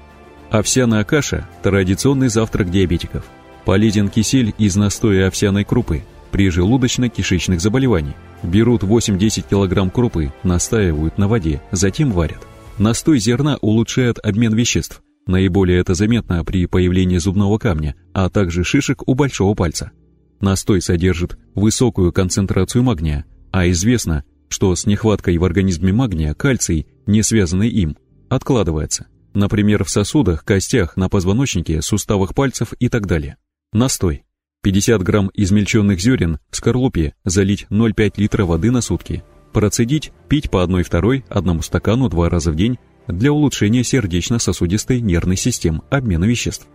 Овсяная каша – традиционный завтрак диабетиков. Полезен кисель из настоя овсяной крупы при желудочно-кишечных заболеваниях. Берут 8-10 кг крупы, настаивают на воде, затем варят. Настой зерна улучшает обмен веществ. Наиболее это заметно при появлении зубного камня, а также шишек у большого пальца. Настой содержит высокую концентрацию магния, а известно, что с нехваткой в организме магния кальций, не связанный им, откладывается. Например, в сосудах, костях, на позвоночнике, суставах пальцев и так далее. Настой. 50 грамм измельченных зерен в скорлупе залить 0,5 литра воды на сутки. Процедить, пить по 1-2, одному стакану два раза в день для улучшения сердечно-сосудистой нервной системы, обмена веществ.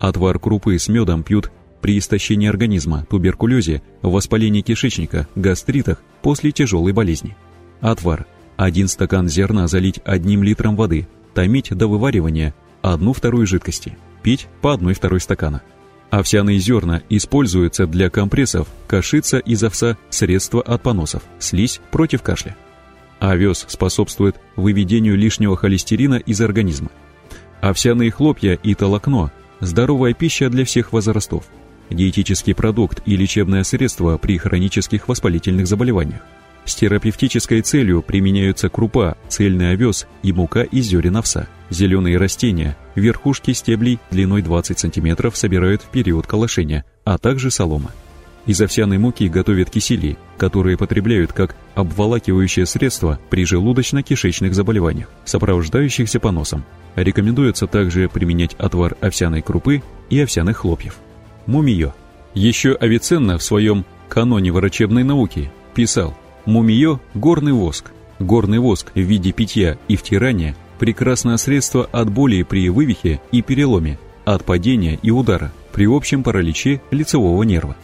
Отвар крупы с медом пьют при истощении организма, туберкулезе, воспалении кишечника, гастритах после тяжелой болезни. Отвар. Один стакан зерна залить одним литром воды, томить до вываривания одну вторую жидкости, пить по одной второй стакана. Овсяные зерна используются для компрессов, кашица из овса, средства от поносов, слизь против кашля. Овес способствует выведению лишнего холестерина из организма. Овсяные хлопья и толокно – здоровая пища для всех возрастов – диетический продукт и лечебное средство при хронических воспалительных заболеваниях. С терапевтической целью применяются крупа, цельный овес и мука из зерен овса. Зеленые растения, верхушки стеблей длиной 20 см собирают в период колошения, а также солома. Из овсяной муки готовят кисели, которые потребляют как обволакивающее средство при желудочно-кишечных заболеваниях, сопровождающихся поносом. Рекомендуется также применять отвар овсяной крупы и овсяных хлопьев. Мумиё. Еще Авиценна в своем «Каноне врачебной науки» писал «Мумиё – горный воск. Горный воск в виде питья и втирания – прекрасное средство от боли при вывихе и переломе, от падения и удара, при общем параличе лицевого нерва».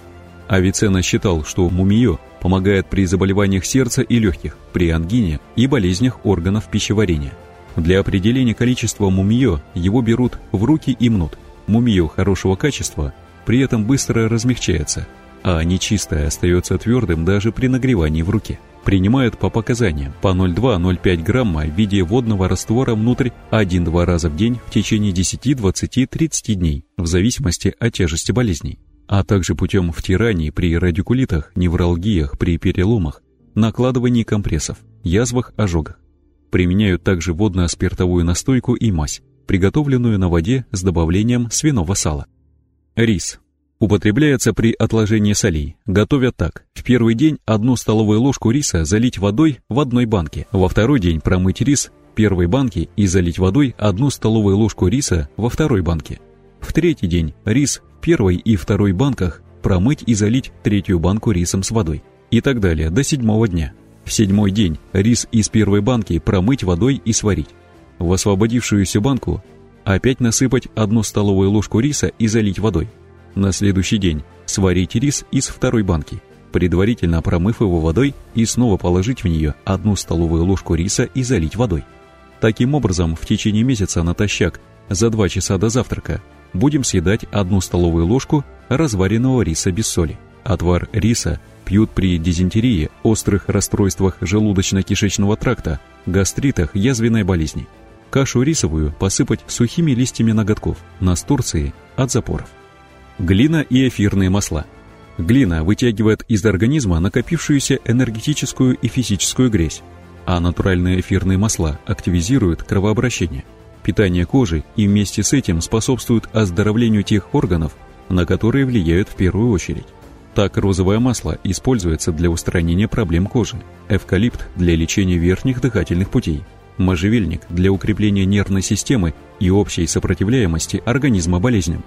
Авиценна считал, что мумиё помогает при заболеваниях сердца и легких, при ангине и болезнях органов пищеварения. Для определения количества мумиё его берут в руки и мнут. Мумиё хорошего качества при этом быстро размягчается, а нечистое остается твердым даже при нагревании в руке. Принимают по показаниям по 0,2-0,5 грамма в виде водного раствора внутрь 1-2 раза в день в течение 10, 20, 30 дней, в зависимости от тяжести болезней, а также путем втираний при радикулитах, невралгиях, при переломах, накладывании компрессов, язвах, ожогах. Применяют также водно-спиртовую настойку и мазь, приготовленную на воде с добавлением свиного сала. Рис. Употребляется при отложении солей. Готовят так. В первый день одну столовую ложку риса залить водой в одной банке. Во второй день промыть рис первой банке и залить водой одну столовую ложку риса во второй банке. В третий день рис в первой и второй банках промыть и залить третью банку рисом с водой. И так далее до седьмого дня. В седьмой день рис из первой банки промыть водой и сварить. В освободившуюся банку опять насыпать одну столовую ложку риса и залить водой. На следующий день сварить рис из второй банки, предварительно промыв его водой и снова положить в нее одну столовую ложку риса и залить водой. Таким образом, в течение месяца натощак за 2 часа до завтрака будем съедать одну столовую ложку разваренного риса без соли. Отвар риса пьют при дизентерии, острых расстройствах желудочно-кишечного тракта, гастритах, язвенной болезни. Кашу рисовую посыпать сухими листьями ноготков, настурции от запоров. Глина и эфирные масла. Глина вытягивает из организма накопившуюся энергетическую и физическую грязь, а натуральные эфирные масла активизируют кровообращение, питание кожи и вместе с этим способствуют оздоровлению тех органов, на которые влияют в первую очередь. Так розовое масло используется для устранения проблем кожи, эвкалипт для лечения верхних дыхательных путей, можжевельник для укрепления нервной системы и общей сопротивляемости организма болезням,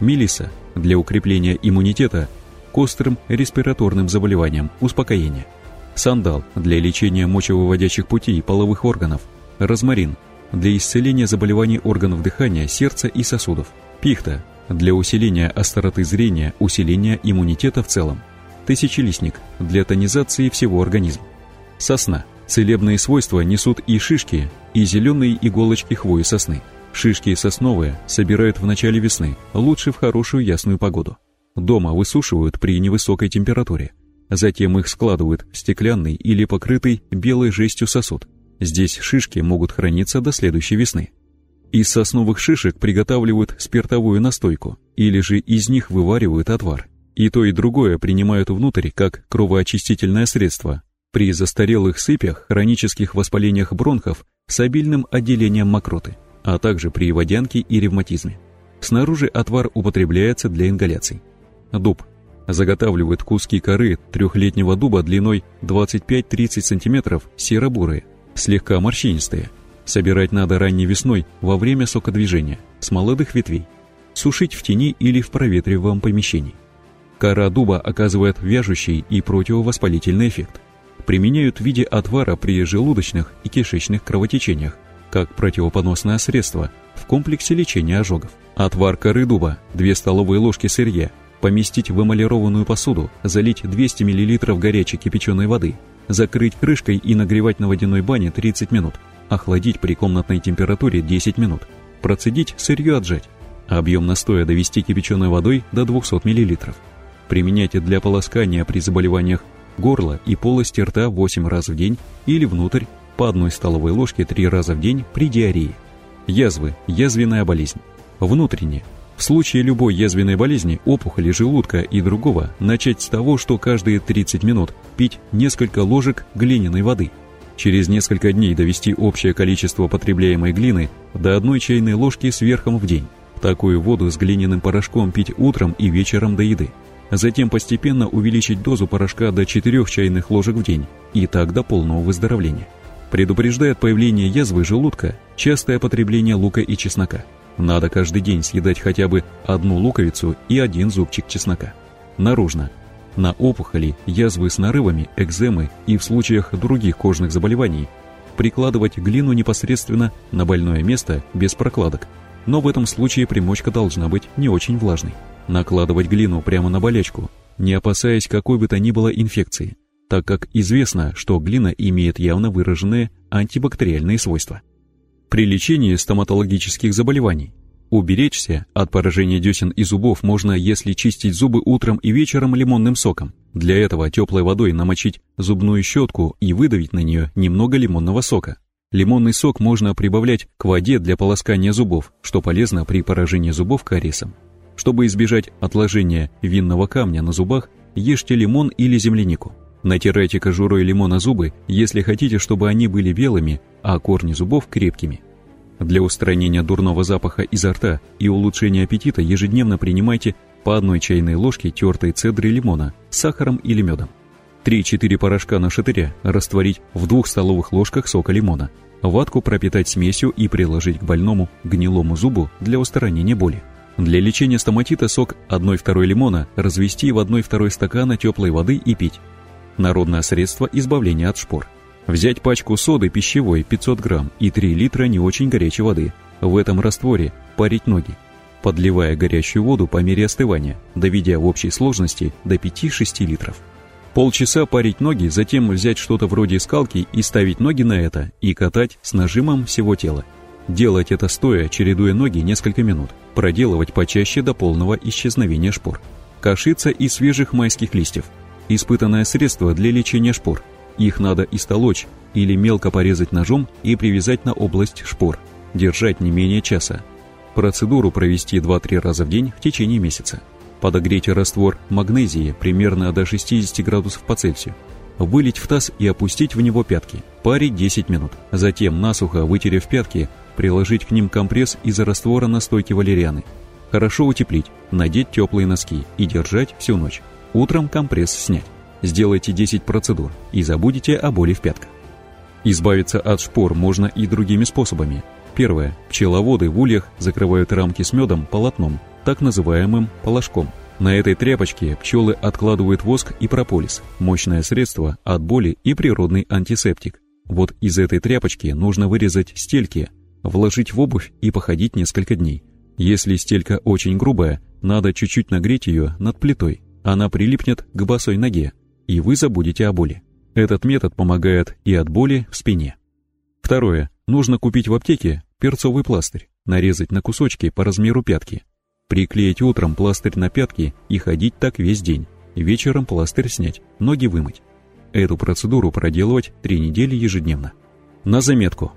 мелиса для укрепления иммунитета к острым респираторным заболеваниям, успокоения, сандал для лечения мочевыводящих путей половых органов, розмарин для исцеления заболеваний органов дыхания, сердца и сосудов, пихта для усиления остроты зрения, усиления иммунитета в целом, тысячелистник для тонизации всего организма, сосна – Целебные свойства несут и шишки, и зеленые иголочки хвои сосны. Шишки сосновые собирают в начале весны, лучше в хорошую ясную погоду. Дома высушивают при невысокой температуре. Затем их складывают в стеклянный или покрытый белой жестью сосуд. Здесь шишки могут храниться до следующей весны. Из сосновых шишек приготавливают спиртовую настойку, или же из них вываривают отвар. И то, и другое принимают внутрь как кровоочистительное средство, при застарелых сыпях, хронических воспалениях бронхов с обильным отделением мокроты, а также при водянке и ревматизме. Снаружи отвар употребляется для ингаляций. Дуб. Заготавливают куски коры трехлетнего дуба длиной 25-30 см серо-бурые, слегка морщинистые. Собирать надо ранней весной во время сокодвижения, с молодых ветвей. Сушить в тени или в проветриваемом помещении. Кора дуба оказывает вяжущий и противовоспалительный эффект применяют в виде отвара при желудочных и кишечных кровотечениях, как противопоносное средство в комплексе лечения ожогов. Отвар коры дуба, 2 столовые ложки сырья, поместить в эмалированную посуду, залить 200 мл горячей кипяченой воды, закрыть крышкой и нагревать на водяной бане 30 минут, охладить при комнатной температуре 10 минут, процедить, сырье отжать. Объем настоя довести кипяченой водой до 200 мл. Применяйте для полоскания при заболеваниях горло и полости рта 8 раз в день или внутрь по одной столовой ложке 3 раза в день при диарее. Язвы, язвенная болезнь. Внутренне. В случае любой язвенной болезни, опухоли желудка и другого, начать с того, что каждые 30 минут пить несколько ложек глиняной воды. Через несколько дней довести общее количество потребляемой глины до одной чайной ложки сверхом в день. Такую воду с глиняным порошком пить утром и вечером до еды. Затем постепенно увеличить дозу порошка до 4 чайных ложек в день, и так до полного выздоровления. Предупреждает появление язвы желудка частое потребление лука и чеснока. Надо каждый день съедать хотя бы одну луковицу и один зубчик чеснока. Наружно. На опухоли, язвы с нарывами, экземы и в случаях других кожных заболеваний прикладывать глину непосредственно на больное место без прокладок. Но в этом случае примочка должна быть не очень влажной накладывать глину прямо на болячку, не опасаясь какой бы то ни было инфекции, так как известно, что глина имеет явно выраженные антибактериальные свойства. При лечении стоматологических заболеваний уберечься от поражения десен и зубов можно, если чистить зубы утром и вечером лимонным соком, Для этого теплой водой намочить зубную щетку и выдавить на нее немного лимонного сока. Лимонный сок можно прибавлять к воде для полоскания зубов, что полезно при поражении зубов кариесом. Чтобы избежать отложения винного камня на зубах, ешьте лимон или землянику. Натирайте кожурой лимона зубы, если хотите, чтобы они были белыми, а корни зубов крепкими. Для устранения дурного запаха изо рта и улучшения аппетита ежедневно принимайте по одной чайной ложке тертой цедры лимона с сахаром или медом. 3-4 порошка на шатыря растворить в 2 столовых ложках сока лимона. Ватку пропитать смесью и приложить к больному гнилому зубу для устранения боли. Для лечения стоматита сок 1-2 лимона развести в 1-2 стакана теплой воды и пить. Народное средство избавления от шпор. Взять пачку соды пищевой 500 грамм и 3 литра не очень горячей воды. В этом растворе парить ноги, подливая горячую воду по мере остывания, доведя в общей сложности до 5-6 литров. Полчаса парить ноги, затем взять что-то вроде скалки и ставить ноги на это и катать с нажимом всего тела. Делать это стоя, чередуя ноги несколько минут. Проделывать почаще до полного исчезновения шпор. Кашица из свежих майских листьев. Испытанное средство для лечения шпор. Их надо истолочь или мелко порезать ножом и привязать на область шпор. Держать не менее часа. Процедуру провести 2-3 раза в день в течение месяца. Подогреть раствор магнезии примерно до 60 градусов по Цельсию. Вылить в таз и опустить в него пятки. Парить 10 минут. Затем, насухо вытерев пятки, приложить к ним компресс из раствора настойки валерианы. Хорошо утеплить, надеть теплые носки и держать всю ночь. Утром компресс снять. Сделайте 10 процедур и забудете о боли в пятках. Избавиться от шпор можно и другими способами. Первое. Пчеловоды в ульях закрывают рамки с медом полотном, так называемым положком. На этой тряпочке пчелы откладывают воск и прополис, мощное средство от боли и природный антисептик. Вот из этой тряпочки нужно вырезать стельки, вложить в обувь и походить несколько дней. Если стелька очень грубая, надо чуть-чуть нагреть ее над плитой. Она прилипнет к босой ноге, и вы забудете о боли. Этот метод помогает и от боли в спине. Второе. Нужно купить в аптеке перцовый пластырь, нарезать на кусочки по размеру пятки, Приклеить утром пластырь на пятки и ходить так весь день. Вечером пластырь снять, ноги вымыть. Эту процедуру проделывать три недели ежедневно. На заметку.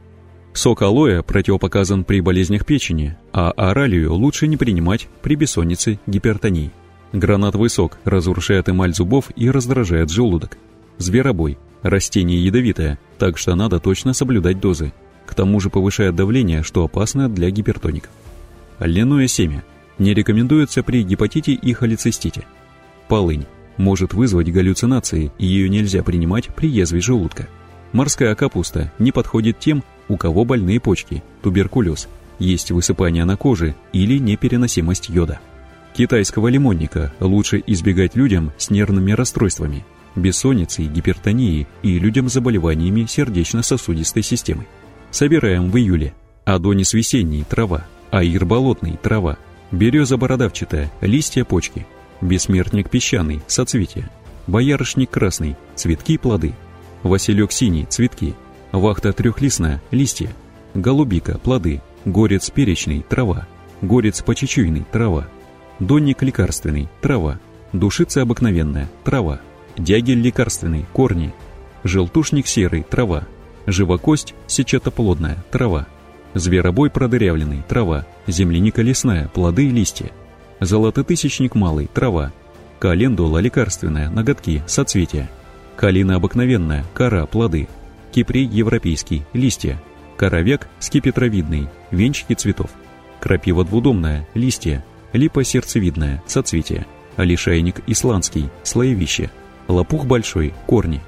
Сок алоэ противопоказан при болезнях печени, а оралию лучше не принимать при бессоннице, гипертонии. Гранатовый сок разрушает эмаль зубов и раздражает желудок. Зверобой. Растение ядовитое, так что надо точно соблюдать дозы. К тому же повышает давление, что опасно для гипертоников. Льняное семя не рекомендуется при гепатите и холецистите. Полынь может вызвать галлюцинации, и ее нельзя принимать при язве желудка. Морская капуста не подходит тем, у кого больные почки, туберкулез, есть высыпание на коже или непереносимость йода. Китайского лимонника лучше избегать людям с нервными расстройствами, бессонницей, гипертонией и людям с заболеваниями сердечно-сосудистой системы. Собираем в июле. Адонис весенний – трава, аир болотный – трава, Береза бородавчатая, листья почки. Бессмертник песчаный, соцветия. Боярышник красный, цветки плоды. Василек синий, цветки. Вахта трехлистная, листья. Голубика, плоды. Горец перечный, трава. Горец почечуйный, трава. Донник лекарственный, трава. Душица обыкновенная, трава. Дягель лекарственный, корни. Желтушник серый, трава. Живокость сетчатоплодная, трава. Зверобой продырявленный, трава, земляника лесная, плоды и листья. Золототысячник малый, трава. Календула лекарственная, ноготки, соцветия. Калина обыкновенная, кора, плоды. Кипрей европейский, листья. Коровяк скипетровидный, венчики цветов. Крапива двудомная, листья. Липа сердцевидная, соцветия. Лишайник исландский, слоевище. Лопух большой, корни.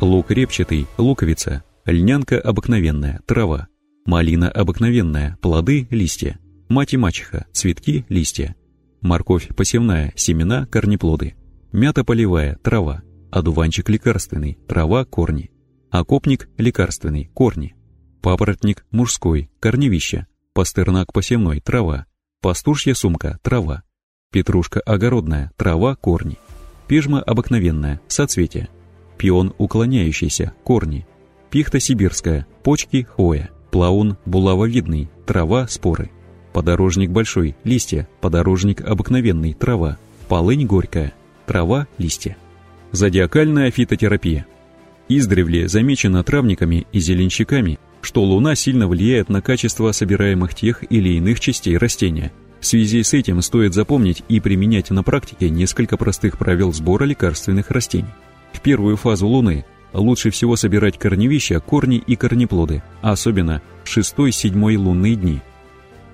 Лук репчатый, луковица. Льнянка обыкновенная, трава. Малина обыкновенная, плоды, листья. Мать и мачеха, цветки, листья. Морковь посевная, семена, корнеплоды. Мята полевая, трава. Одуванчик лекарственный, трава, корни. Окопник лекарственный, корни. Папоротник мужской, корневища. Пастернак посевной, трава. Пастушья сумка, трава. Петрушка огородная, трава, корни. Пижма обыкновенная, соцветия. Пион уклоняющийся, корни. Пихта сибирская, почки, хвоя. Плаун булавовидный, трава, споры. Подорожник большой, листья, подорожник обыкновенный, трава. Полынь горькая, трава, листья. Зодиакальная фитотерапия. Издревле замечено травниками и зеленщиками, что Луна сильно влияет на качество собираемых тех или иных частей растения. В связи с этим стоит запомнить и применять на практике несколько простых правил сбора лекарственных растений. В первую фазу Луны лучше всего собирать корневища, корни и корнеплоды, особенно в 6-7 лунные дни.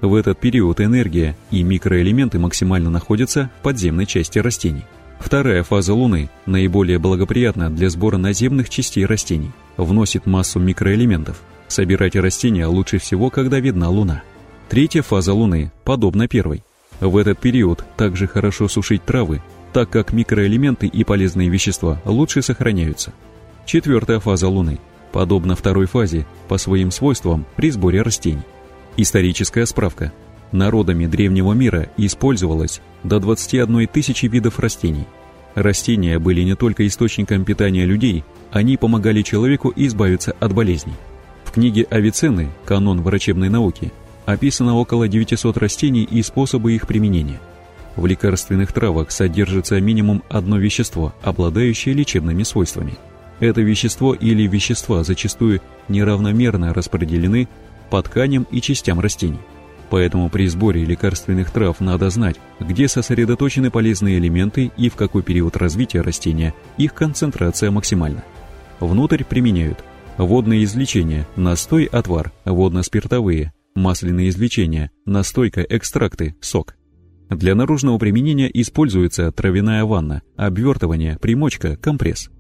В этот период энергия и микроэлементы максимально находятся в подземной части растений. Вторая фаза Луны, наиболее благоприятна для сбора наземных частей растений, вносит массу микроэлементов. Собирать растения лучше всего, когда видна Луна. Третья фаза Луны подобна первой. В этот период также хорошо сушить травы, так как микроэлементы и полезные вещества лучше сохраняются. Четвертая фаза Луны подобна второй фазе по своим свойствам при сборе растений. Историческая справка. Народами древнего мира использовалось до 21 тысячи видов растений. Растения были не только источником питания людей, они помогали человеку избавиться от болезней. Книге Авиценны «Канон врачебной науки» описано около 900 растений и способы их применения. В лекарственных травах содержится минимум одно вещество, обладающее лечебными свойствами. Это вещество или вещества зачастую неравномерно распределены по тканям и частям растений. Поэтому при сборе лекарственных трав надо знать, где сосредоточены полезные элементы и в какой период развития растения их концентрация максимальна. Внутрь применяют водное излечение, настой, отвар, водно-спиртовые, масляные излечения, настойка, экстракты, сок. Для наружного применения используется травяная ванна, обвертывание, примочка, компресс.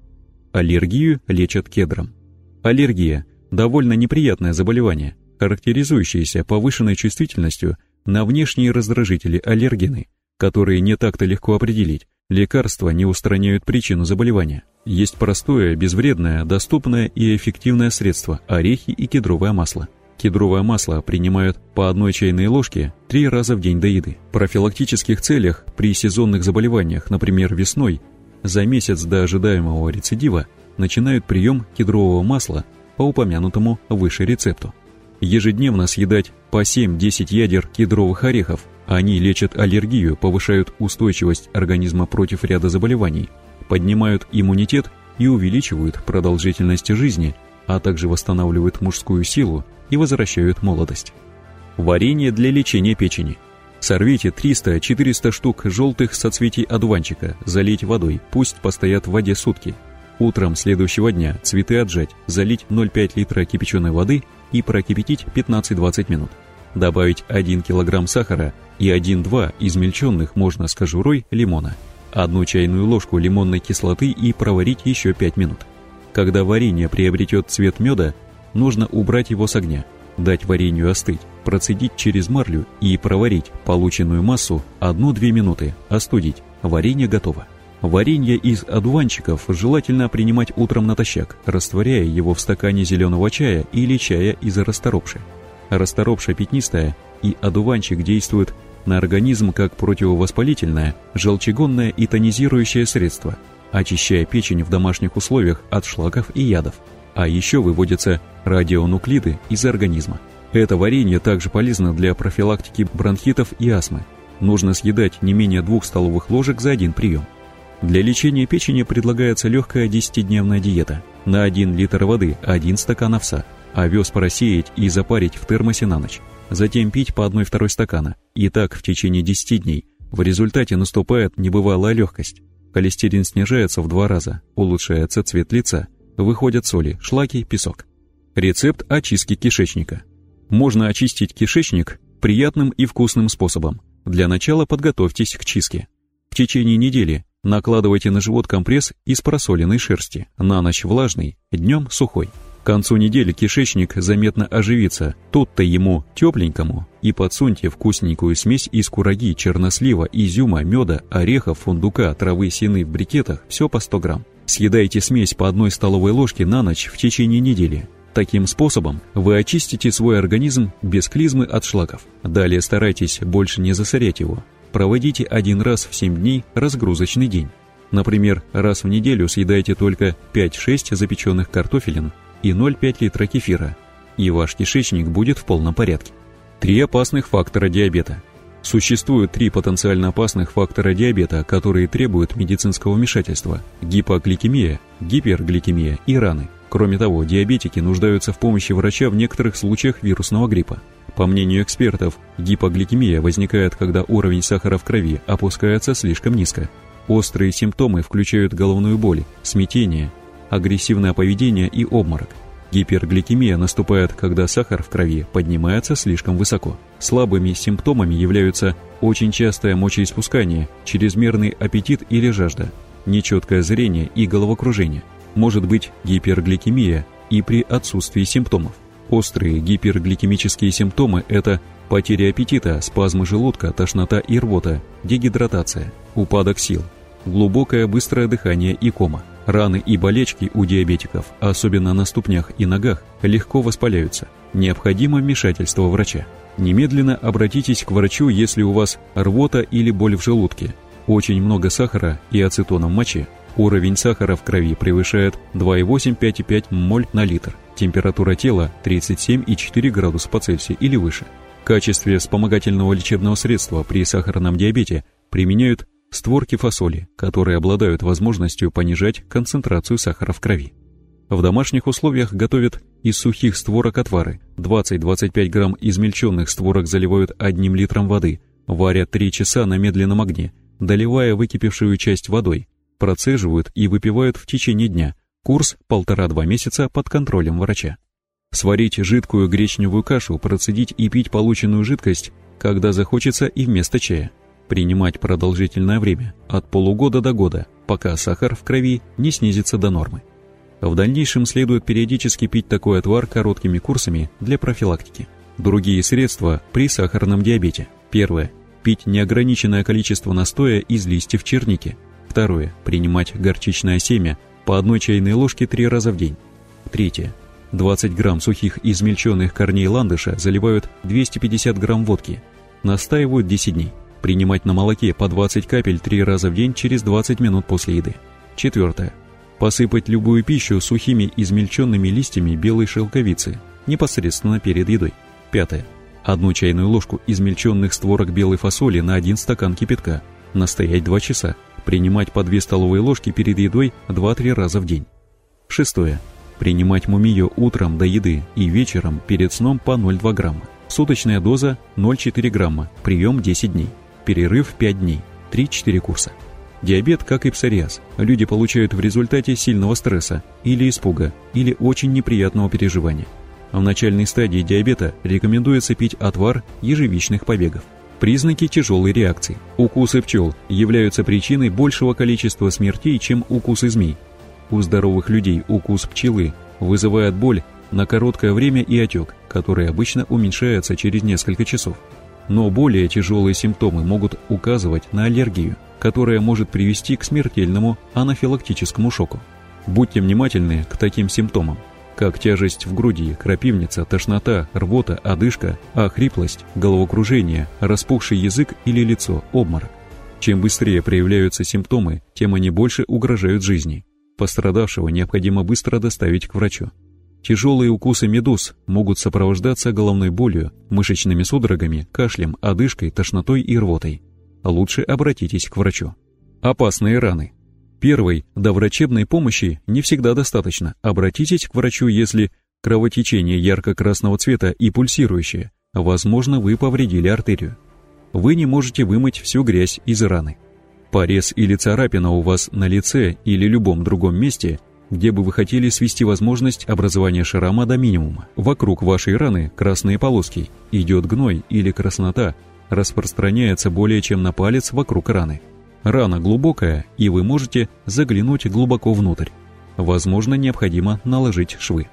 Аллергию лечат кедром. Аллергия – довольно неприятное заболевание – характеризующиеся повышенной чувствительностью на внешние раздражители аллергены, которые не так-то легко определить. Лекарства не устраняют причину заболевания. Есть простое, безвредное, доступное и эффективное средство – орехи и кедровое масло. Кедровое масло принимают по одной чайной ложке три раза в день до еды. В профилактических целях при сезонных заболеваниях, например, весной, за месяц до ожидаемого рецидива начинают прием кедрового масла по упомянутому выше рецепту ежедневно съедать по 7-10 ядер кедровых орехов. Они лечат аллергию, повышают устойчивость организма против ряда заболеваний, поднимают иммунитет и увеличивают продолжительность жизни, а также восстанавливают мужскую силу и возвращают молодость. Варенье для лечения печени. Сорвите 300-400 штук желтых соцветий одуванчика, залить водой, пусть постоят в воде сутки. Утром следующего дня цветы отжать, залить 0,5 литра кипяченой воды и прокипятить 15-20 минут. Добавить 1 кг сахара и 1-2 измельченных, можно с кожурой, лимона. Одну чайную ложку лимонной кислоты и проварить еще 5 минут. Когда варенье приобретет цвет меда, нужно убрать его с огня, дать варенью остыть, процедить через марлю и проварить полученную массу 1-2 минуты, остудить. Варенье готово. Варенье из одуванчиков желательно принимать утром натощак, растворяя его в стакане зеленого чая или чая из расторопши. Расторопша пятнистая и одуванчик действуют на организм как противовоспалительное, желчегонное и тонизирующее средство, очищая печень в домашних условиях от шлаков и ядов. А еще выводятся радионуклиды из организма. Это варенье также полезно для профилактики бронхитов и астмы. Нужно съедать не менее двух столовых ложек за один прием. Для лечения печени предлагается легкая 10-дневная диета. На 1 литр воды 1 стакан овса. Овес просеять и запарить в термосе на ночь. Затем пить по 1-2 стакана. И так в течение 10 дней. В результате наступает небывалая легкость. Холестерин снижается в два раза, улучшается цвет лица, выходят соли, шлаки, песок. Рецепт очистки кишечника. Можно очистить кишечник приятным и вкусным способом. Для начала подготовьтесь к чистке. В течение недели Накладывайте на живот компресс из просоленной шерсти, на ночь влажный, днем сухой. К концу недели кишечник заметно оживится, тут-то ему тепленькому, и подсуньте вкусненькую смесь из кураги, чернослива, изюма, меда, орехов, фундука, травы сены в брикетах, все по 100 грамм. Съедайте смесь по одной столовой ложке на ночь в течение недели. Таким способом вы очистите свой организм без клизмы от шлаков. Далее старайтесь больше не засорять его проводите один раз в 7 дней разгрузочный день. Например, раз в неделю съедайте только 5-6 запеченных картофелин и 0,5 литра кефира, и ваш кишечник будет в полном порядке. Три опасных фактора диабета. Существуют три потенциально опасных фактора диабета, которые требуют медицинского вмешательства – гипогликемия, гипергликемия и раны. Кроме того, диабетики нуждаются в помощи врача в некоторых случаях вирусного гриппа. По мнению экспертов, гипогликемия возникает, когда уровень сахара в крови опускается слишком низко. Острые симптомы включают головную боль, смятение, агрессивное поведение и обморок. Гипергликемия наступает, когда сахар в крови поднимается слишком высоко. Слабыми симптомами являются очень частое мочеиспускание, чрезмерный аппетит или жажда, нечеткое зрение и головокружение – может быть гипергликемия и при отсутствии симптомов. Острые гипергликемические симптомы – это потеря аппетита, спазмы желудка, тошнота и рвота, дегидратация, упадок сил, глубокое быстрое дыхание и кома. Раны и болечки у диабетиков, особенно на ступнях и ногах, легко воспаляются. Необходимо вмешательство врача. Немедленно обратитесь к врачу, если у вас рвота или боль в желудке, очень много сахара и ацетона в моче, Уровень сахара в крови превышает 2,8-5,5 моль на литр. Температура тела 37,4 градуса по Цельсию или выше. В качестве вспомогательного лечебного средства при сахарном диабете применяют створки фасоли, которые обладают возможностью понижать концентрацию сахара в крови. В домашних условиях готовят из сухих створок отвары. 20-25 грамм измельченных створок заливают одним литром воды, варят 3 часа на медленном огне, доливая выкипевшую часть водой, процеживают и выпивают в течение дня. Курс полтора-два месяца под контролем врача. Сварить жидкую гречневую кашу, процедить и пить полученную жидкость, когда захочется и вместо чая. Принимать продолжительное время, от полугода до года, пока сахар в крови не снизится до нормы. В дальнейшем следует периодически пить такой отвар короткими курсами для профилактики. Другие средства при сахарном диабете. Первое. Пить неограниченное количество настоя из листьев черники, Второе. Принимать горчичное семя по одной чайной ложке три раза в день. Третье. 20 грамм сухих измельченных корней ландыша заливают 250 грамм водки. Настаивают 10 дней. Принимать на молоке по 20 капель три раза в день через 20 минут после еды. Четвертое. Посыпать любую пищу сухими измельченными листьями белой шелковицы непосредственно перед едой. Пятое. Одну чайную ложку измельченных створок белой фасоли на один стакан кипятка. Настоять 2 часа. Принимать по 2 столовые ложки перед едой 2-3 раза в день. Шестое. Принимать мумию утром до еды и вечером перед сном по 0,2 грамма. Суточная доза 0,4 грамма. Прием 10 дней. Перерыв 5 дней. 3-4 курса. Диабет, как и псориаз, люди получают в результате сильного стресса или испуга, или очень неприятного переживания. В начальной стадии диабета рекомендуется пить отвар ежевичных побегов. Признаки тяжелой реакции. Укусы пчел являются причиной большего количества смертей, чем укусы змей. У здоровых людей укус пчелы вызывает боль на короткое время и отек, который обычно уменьшается через несколько часов. Но более тяжелые симптомы могут указывать на аллергию, которая может привести к смертельному анафилактическому шоку. Будьте внимательны к таким симптомам как тяжесть в груди, крапивница, тошнота, рвота, одышка, а хриплость, головокружение, распухший язык или лицо, обморок. Чем быстрее проявляются симптомы, тем они больше угрожают жизни. Пострадавшего необходимо быстро доставить к врачу. Тяжелые укусы медуз могут сопровождаться головной болью, мышечными судорогами, кашлем, одышкой, тошнотой и рвотой. Лучше обратитесь к врачу. Опасные раны. Первой, до врачебной помощи не всегда достаточно. Обратитесь к врачу, если кровотечение ярко-красного цвета и пульсирующее. Возможно, вы повредили артерию. Вы не можете вымыть всю грязь из раны. Порез или царапина у вас на лице или любом другом месте, где бы вы хотели свести возможность образования шрама до минимума. Вокруг вашей раны красные полоски, идет гной или краснота, распространяется более чем на палец вокруг раны. Рана глубокая, и вы можете заглянуть глубоко внутрь. Возможно, необходимо наложить швы.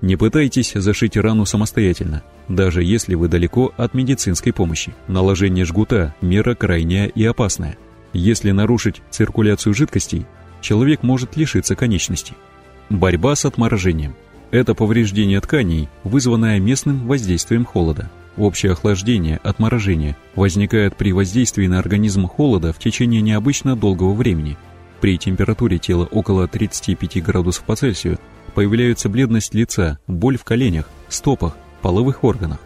Не пытайтесь зашить рану самостоятельно, даже если вы далеко от медицинской помощи. Наложение жгута – мера крайняя и опасная. Если нарушить циркуляцию жидкостей, человек может лишиться конечностей. Борьба с отморожением – это повреждение тканей, вызванное местным воздействием холода. Общее охлаждение, отморожение возникает при воздействии на организм холода в течение необычно долгого времени. При температуре тела около 35 градусов по Цельсию появляется бледность лица, боль в коленях, стопах, половых органах.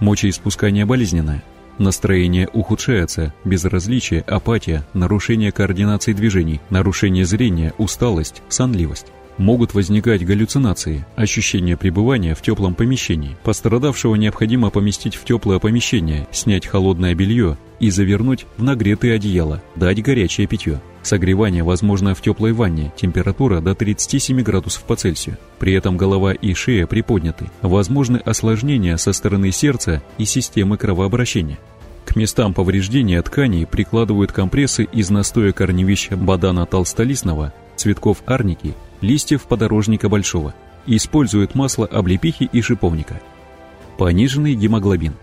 Мочеиспускание болезненное. Настроение ухудшается, безразличие, апатия, нарушение координации движений, нарушение зрения, усталость, сонливость. Могут возникать галлюцинации, ощущение пребывания в теплом помещении. Пострадавшего необходимо поместить в теплое помещение, снять холодное белье и завернуть в нагретое одеяло, дать горячее питье. Согревание возможно в теплой ванне, температура до 37 градусов по Цельсию. При этом голова и шея приподняты. Возможны осложнения со стороны сердца и системы кровообращения. К местам повреждения тканей прикладывают компрессы из настоя корневища бадана толстолистного, цветков арники, листьев подорожника большого. Используют масло облепихи и шиповника. Пониженный гемоглобин.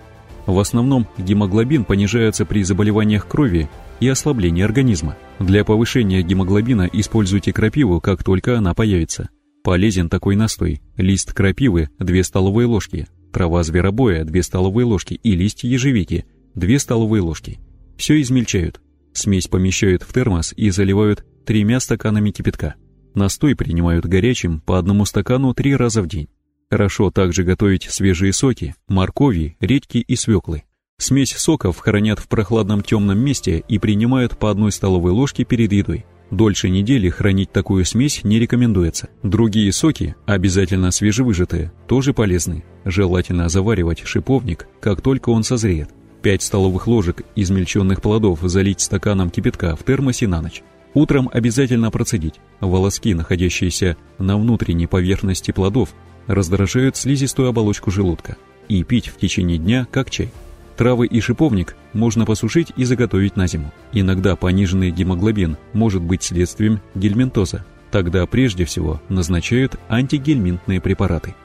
В основном гемоглобин понижается при заболеваниях крови и ослаблении организма. Для повышения гемоглобина используйте крапиву, как только она появится. Полезен такой настой. Лист крапивы – 2 столовые ложки, трава зверобоя – 2 столовые ложки и листья ежевики – 2 столовые ложки. Все измельчают. Смесь помещают в термос и заливают тремя стаканами кипятка. Настой принимают горячим по одному стакану три раза в день. Хорошо также готовить свежие соки, моркови, редьки и свеклы. Смесь соков хранят в прохладном темном месте и принимают по одной столовой ложке перед едой. Дольше недели хранить такую смесь не рекомендуется. Другие соки, обязательно свежевыжатые, тоже полезны. Желательно заваривать шиповник, как только он созреет. 5 столовых ложек измельченных плодов залить стаканом кипятка в термосе на ночь. Утром обязательно процедить. Волоски, находящиеся на внутренней поверхности плодов, раздражают слизистую оболочку желудка. И пить в течение дня, как чай. Травы и шиповник можно посушить и заготовить на зиму. Иногда пониженный гемоглобин может быть следствием гельминтоза. Тогда прежде всего назначают антигельминтные препараты.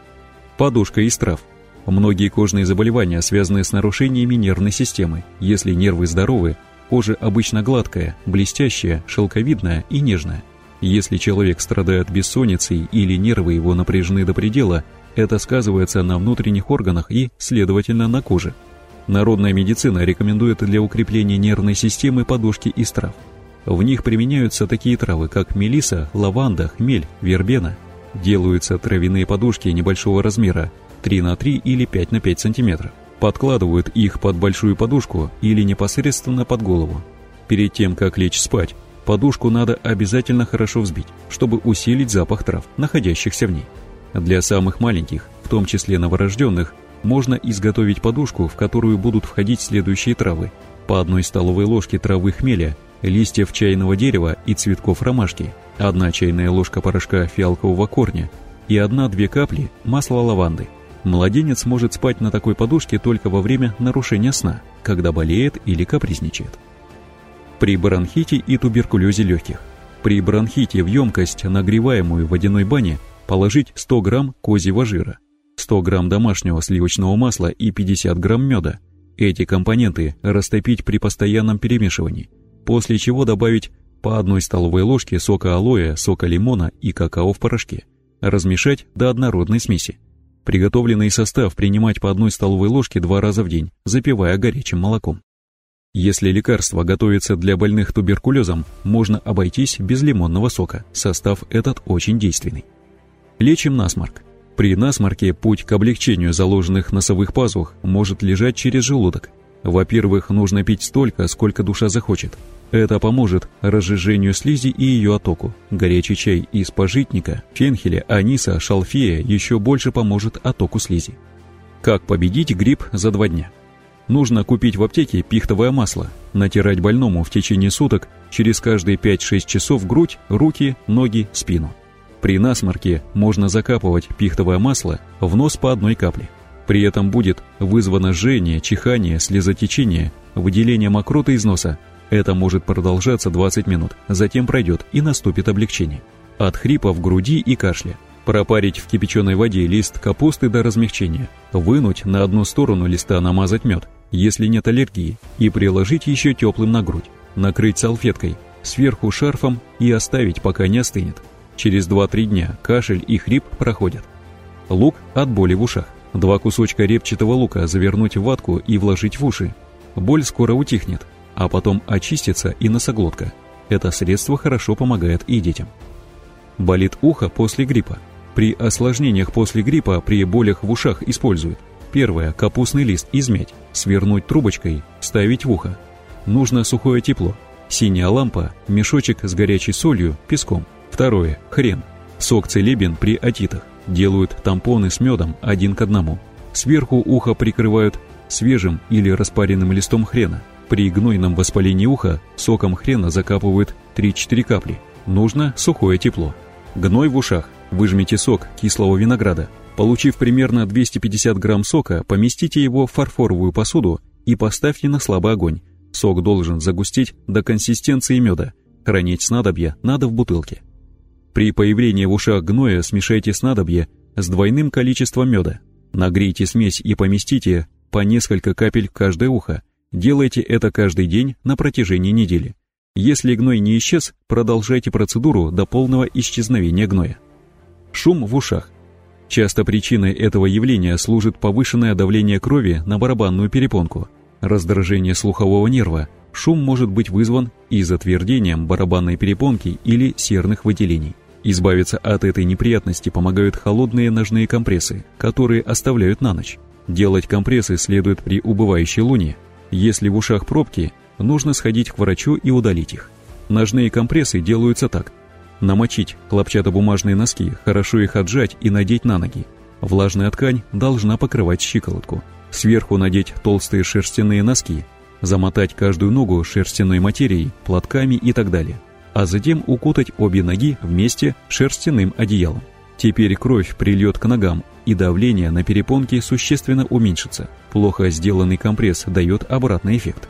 Подушка из трав. Многие кожные заболевания связаны с нарушениями нервной системы. Если нервы здоровы, кожа обычно гладкая, блестящая, шелковидная и нежная. Если человек страдает бессонницей или нервы его напряжены до предела, это сказывается на внутренних органах и, следовательно, на коже. Народная медицина рекомендует для укрепления нервной системы подушки из трав. В них применяются такие травы, как мелиса, лаванда, хмель, вербена. Делаются травяные подушки небольшого размера, 3 на 3 или 5 на 5 сантиметров. Подкладывают их под большую подушку или непосредственно под голову. Перед тем, как лечь спать, Подушку надо обязательно хорошо взбить, чтобы усилить запах трав, находящихся в ней. Для самых маленьких, в том числе новорожденных, можно изготовить подушку, в которую будут входить следующие травы. По одной столовой ложке травы хмеля, листьев чайного дерева и цветков ромашки, одна чайная ложка порошка фиалкового корня и одна-две капли масла лаванды. Младенец может спать на такой подушке только во время нарушения сна, когда болеет или капризничает при бронхите и туберкулезе легких. При бронхите в емкость, нагреваемую в водяной бане, положить 100 грамм козьего жира, 100 грамм домашнего сливочного масла и 50 грамм меда. Эти компоненты растопить при постоянном перемешивании, после чего добавить по одной столовой ложке сока алоэ, сока лимона и какао в порошке. Размешать до однородной смеси. Приготовленный состав принимать по одной столовой ложке два раза в день, запивая горячим молоком. Если лекарство готовится для больных туберкулезом, можно обойтись без лимонного сока. Состав этот очень действенный. Лечим насморк. При насморке путь к облегчению заложенных носовых пазух может лежать через желудок. Во-первых, нужно пить столько, сколько душа захочет. Это поможет разжижению слизи и ее оттоку. Горячий чай из пожитника, фенхеля, аниса, шалфея еще больше поможет оттоку слизи. Как победить грипп за два дня? Нужно купить в аптеке пихтовое масло, натирать больному в течение суток через каждые 5-6 часов грудь, руки, ноги, спину. При насморке можно закапывать пихтовое масло в нос по одной капле. При этом будет вызвано жжение, чихание, слезотечение, выделение мокроты из носа. Это может продолжаться 20 минут, затем пройдет и наступит облегчение. От хрипа в груди и кашля – Пропарить в кипяченой воде лист капусты до размягчения. Вынуть на одну сторону листа намазать мед, если нет аллергии, и приложить еще теплым на грудь. Накрыть салфеткой, сверху шарфом и оставить, пока не остынет. Через 2-3 дня кашель и хрип проходят. Лук от боли в ушах. Два кусочка репчатого лука завернуть в ватку и вложить в уши. Боль скоро утихнет, а потом очистится и носоглотка. Это средство хорошо помогает и детям. Болит ухо после гриппа. При осложнениях после гриппа при болях в ушах используют. Первое – капустный лист измять, свернуть трубочкой, ставить в ухо. Нужно сухое тепло. Синяя лампа, мешочек с горячей солью, песком. Второе. Хрен. Сок целебен при отитах. Делают тампоны с медом один к одному. Сверху ухо прикрывают свежим или распаренным листом хрена. При гнойном воспалении уха соком хрена закапывают 3-4 капли. Нужно сухое тепло. Гной в ушах. Выжмите сок кислого винограда. Получив примерно 250 грамм сока, поместите его в фарфоровую посуду и поставьте на слабый огонь. Сок должен загустеть до консистенции меда. Хранить снадобье надо в бутылке. При появлении в ушах гноя смешайте снадобье с двойным количеством меда. Нагрейте смесь и поместите по несколько капель в каждое ухо. Делайте это каждый день на протяжении недели. Если гной не исчез, продолжайте процедуру до полного исчезновения гноя. Шум в ушах. Часто причиной этого явления служит повышенное давление крови на барабанную перепонку, раздражение слухового нерва. Шум может быть вызван и затвердением барабанной перепонки или серных выделений. Избавиться от этой неприятности помогают холодные ножные компрессы, которые оставляют на ночь. Делать компрессы следует при убывающей луне. Если в ушах пробки, нужно сходить к врачу и удалить их. Ножные компрессы делаются так. Намочить хлопчатобумажные носки, хорошо их отжать и надеть на ноги. Влажная ткань должна покрывать щиколотку. Сверху надеть толстые шерстяные носки, замотать каждую ногу шерстяной материей, платками и так далее. А затем укутать обе ноги вместе шерстяным одеялом. Теперь кровь прильет к ногам, и давление на перепонки существенно уменьшится. Плохо сделанный компресс дает обратный эффект.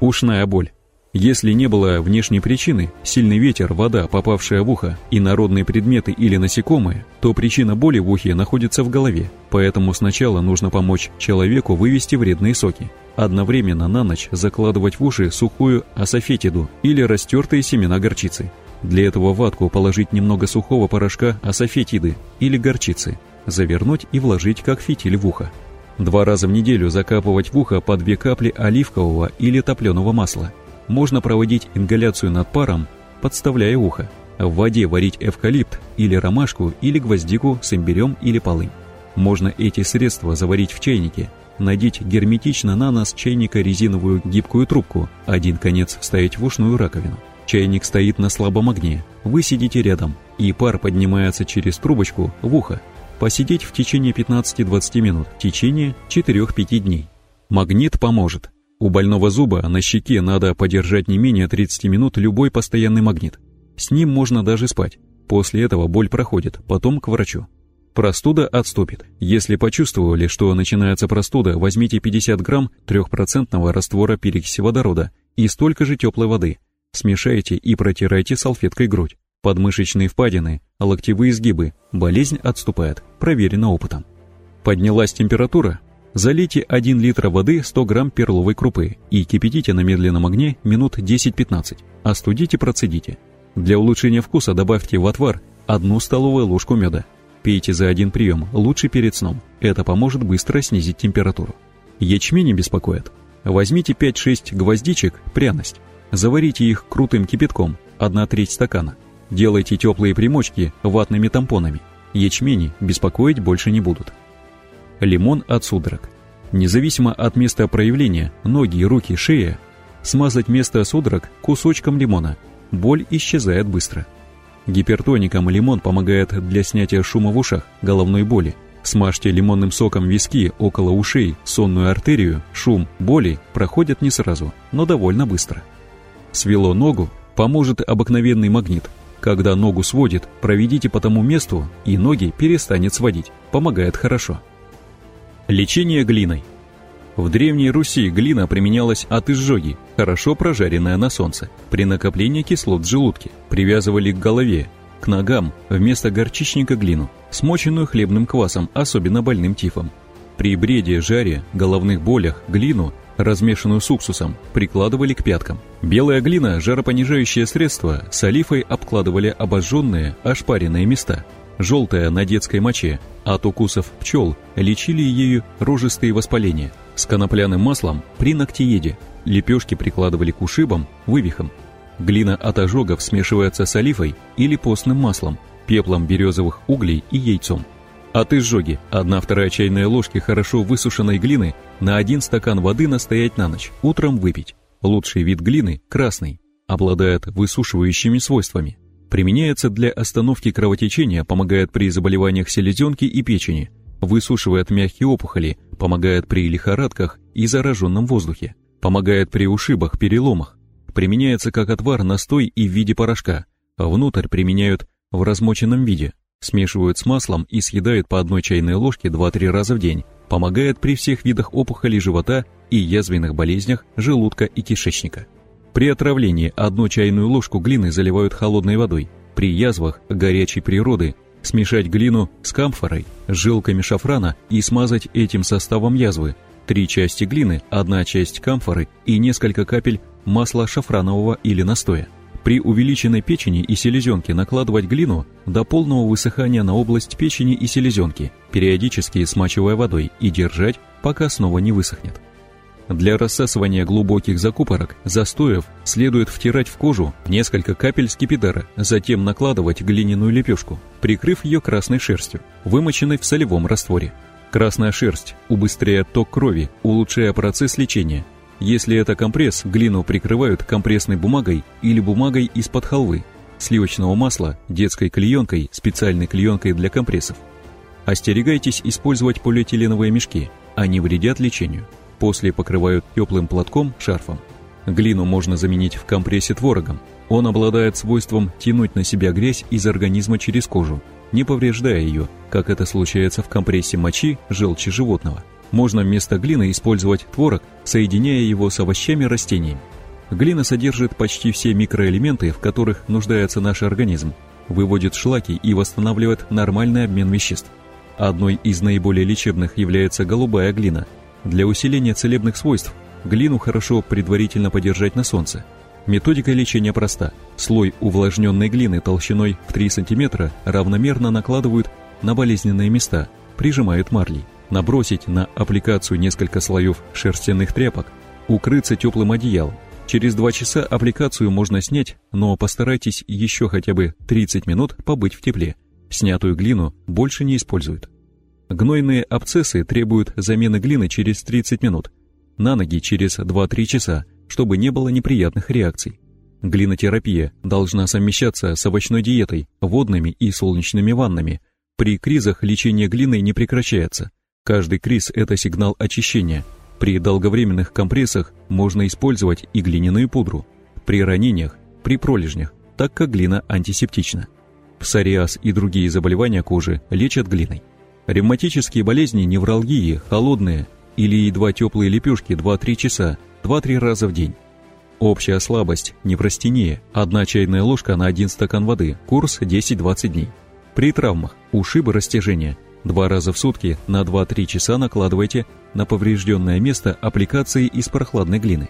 Ушная боль. Если не было внешней причины, сильный ветер, вода, попавшая в ухо, и народные предметы или насекомые, то причина боли в ухе находится в голове, поэтому сначала нужно помочь человеку вывести вредные соки. Одновременно на ночь закладывать в уши сухую асофетиду или растертые семена горчицы. Для этого в ватку положить немного сухого порошка асофетиды или горчицы, завернуть и вложить как фитиль в ухо. Два раза в неделю закапывать в ухо по две капли оливкового или топленого масла. Можно проводить ингаляцию над паром, подставляя ухо. В воде варить эвкалипт или ромашку или гвоздику с имбирем или полынь. Можно эти средства заварить в чайнике, надеть герметично на нос чайника резиновую гибкую трубку, один конец вставить в ушную раковину. Чайник стоит на слабом огне, вы сидите рядом, и пар поднимается через трубочку в ухо. Посидеть в течение 15-20 минут, в течение 4-5 дней. Магнит поможет. У больного зуба на щеке надо подержать не менее 30 минут любой постоянный магнит. С ним можно даже спать. После этого боль проходит, потом к врачу. Простуда отступит. Если почувствовали, что начинается простуда, возьмите 50 грамм 3% раствора перекиси водорода и столько же теплой воды. Смешайте и протирайте салфеткой грудь подмышечные впадины, локтевые сгибы. Болезнь отступает, проверено опытом. Поднялась температура? Залейте 1 литр воды 100 грамм перловой крупы и кипятите на медленном огне минут 10-15. Остудите, процедите. Для улучшения вкуса добавьте в отвар одну столовую ложку меда. Пейте за один прием, лучше перед сном. Это поможет быстро снизить температуру. Ячмень не беспокоит. Возьмите 5-6 гвоздичек, пряность. Заварите их крутым кипятком, 1 треть стакана. Делайте теплые примочки ватными тампонами. Ячмени беспокоить больше не будут. Лимон от судорог. Независимо от места проявления, ноги, руки, шея, смазать место судорог кусочком лимона. Боль исчезает быстро. Гипертоникам лимон помогает для снятия шума в ушах, головной боли. Смажьте лимонным соком виски около ушей, сонную артерию, шум, боли проходят не сразу, но довольно быстро. Свело ногу, поможет обыкновенный магнит, когда ногу сводит, проведите по тому месту, и ноги перестанет сводить. Помогает хорошо. Лечение глиной. В Древней Руси глина применялась от изжоги, хорошо прожаренная на солнце. При накоплении кислот в желудке привязывали к голове, к ногам вместо горчичника глину, смоченную хлебным квасом, особенно больным тифом. При бреде, жаре, головных болях глину размешанную с уксусом, прикладывали к пяткам. Белая глина – жаропонижающее средство, с олифой обкладывали обожженные, ошпаренные места. Желтая на детской моче, от укусов пчел лечили ею рожистые воспаления. С конопляным маслом при ногтееде лепешки прикладывали к ушибам, вывихам. Глина от ожогов смешивается с олифой или постным маслом, пеплом березовых углей и яйцом. От изжоги 1-2 чайная ложки хорошо высушенной глины на 1 стакан воды настоять на ночь, утром выпить. Лучший вид глины – красный, обладает высушивающими свойствами. Применяется для остановки кровотечения, помогает при заболеваниях селезенки и печени, высушивает мягкие опухоли, помогает при лихорадках и зараженном воздухе, помогает при ушибах, переломах. Применяется как отвар, настой и в виде порошка. Внутрь применяют в размоченном виде. Смешивают с маслом и съедают по одной чайной ложке 2-3 раза в день. Помогает при всех видах опухолей живота и язвенных болезнях желудка и кишечника. При отравлении одну чайную ложку глины заливают холодной водой. При язвах горячей природы смешать глину с камфорой, жилками шафрана и смазать этим составом язвы. Три части глины, одна часть камфоры и несколько капель масла шафранового или настоя. При увеличенной печени и селезенке накладывать глину до полного высыхания на область печени и селезенки, периодически смачивая водой и держать, пока снова не высохнет. Для рассасывания глубоких закупорок, застоев, следует втирать в кожу несколько капель скипидара, затем накладывать глиняную лепешку, прикрыв ее красной шерстью, вымоченной в солевом растворе. Красная шерсть убыстряет ток крови, улучшая процесс лечения. Если это компресс, глину прикрывают компрессной бумагой или бумагой из-под халвы, сливочного масла, детской клеенкой, специальной клеенкой для компрессов. Остерегайтесь использовать полиэтиленовые мешки, они вредят лечению. После покрывают теплым платком, шарфом. Глину можно заменить в компрессе творогом. Он обладает свойством тянуть на себя грязь из организма через кожу, не повреждая ее, как это случается в компрессе мочи, желчи животного. Можно вместо глины использовать творог, соединяя его с овощами растениями. Глина содержит почти все микроэлементы, в которых нуждается наш организм, выводит шлаки и восстанавливает нормальный обмен веществ. Одной из наиболее лечебных является голубая глина – для усиления целебных свойств глину хорошо предварительно подержать на солнце. Методика лечения проста. Слой увлажненной глины толщиной в 3 см равномерно накладывают на болезненные места, прижимают марлей. Набросить на аппликацию несколько слоев шерстяных тряпок, укрыться теплым одеялом. Через 2 часа аппликацию можно снять, но постарайтесь еще хотя бы 30 минут побыть в тепле. Снятую глину больше не используют. Гнойные абсцессы требуют замены глины через 30 минут, на ноги через 2-3 часа, чтобы не было неприятных реакций. Глинотерапия должна совмещаться с овощной диетой, водными и солнечными ваннами. При кризах лечение глиной не прекращается. Каждый криз – это сигнал очищения. При долговременных компрессах можно использовать и глиняную пудру. При ранениях, при пролежнях, так как глина антисептична. Псориаз и другие заболевания кожи лечат глиной. Ревматические болезни, невралгии, холодные или едва теплые лепешки 2-3 часа, 2-3 раза в день. Общая слабость, неврастения, одна чайная ложка на один стакан воды, курс 10-20 дней. При травмах, ушибы растяжения, два раза в сутки на 2-3 часа накладывайте на поврежденное место аппликации из прохладной глины.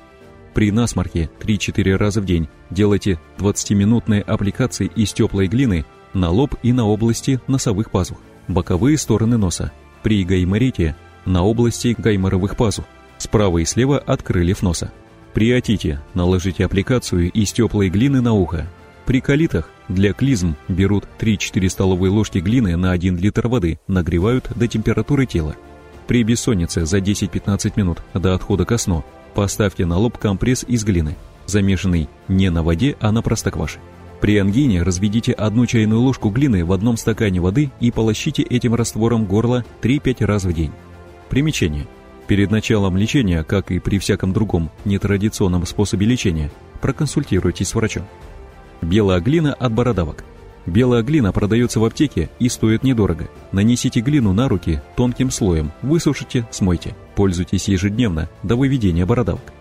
При насморке 3-4 раза в день делайте 20-минутные аппликации из теплой глины на лоб и на области носовых пазух боковые стороны носа. При гайморите на области гайморовых пазух, справа и слева от крыльев носа. При отите наложите аппликацию из теплой глины на ухо. При колитах для клизм берут 3-4 столовые ложки глины на 1 литр воды, нагревают до температуры тела. При бессоннице за 10-15 минут до отхода ко сну поставьте на лоб компресс из глины, замешанный не на воде, а на простокваше. При ангине разведите одну чайную ложку глины в одном стакане воды и полощите этим раствором горло 3-5 раз в день. Примечание. Перед началом лечения, как и при всяком другом нетрадиционном способе лечения, проконсультируйтесь с врачом. Белая глина от бородавок. Белая глина продается в аптеке и стоит недорого. Нанесите глину на руки тонким слоем, высушите, смойте. Пользуйтесь ежедневно до выведения бородавок.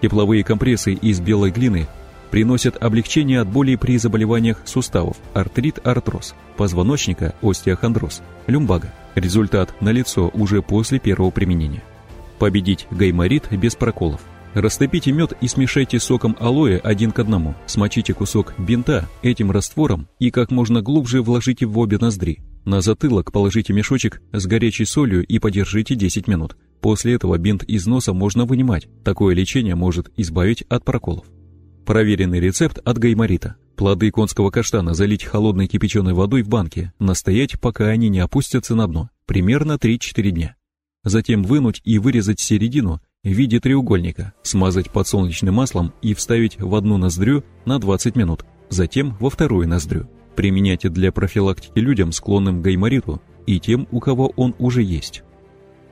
Тепловые компрессы из белой глины приносят облегчение от боли при заболеваниях суставов, артрит, артроз, позвоночника, остеохондроз, люмбага. Результат налицо уже после первого применения. Победить гайморит без проколов. Растопите мед и смешайте соком алоэ один к одному. Смочите кусок бинта этим раствором и как можно глубже вложите в обе ноздри. На затылок положите мешочек с горячей солью и подержите 10 минут. После этого бинт из носа можно вынимать. Такое лечение может избавить от проколов. Проверенный рецепт от гайморита. Плоды конского каштана залить холодной кипяченой водой в банке, настоять, пока они не опустятся на дно, примерно 3-4 дня. Затем вынуть и вырезать середину в виде треугольника, смазать подсолнечным маслом и вставить в одну ноздрю на 20 минут, затем во вторую ноздрю. Применяйте для профилактики людям, склонным к гаймориту, и тем, у кого он уже есть.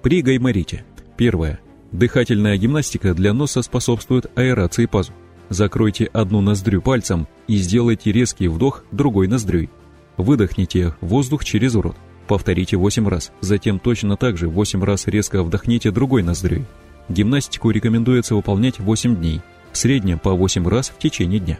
При гайморите. Первое. Дыхательная гимнастика для носа способствует аэрации пазух. Закройте одну ноздрю пальцем и сделайте резкий вдох другой ноздрёй. Выдохните воздух через рот. Повторите 8 раз, затем точно так же 8 раз резко вдохните другой ноздрёй. Гимнастику рекомендуется выполнять 8 дней, в среднем по 8 раз в течение дня.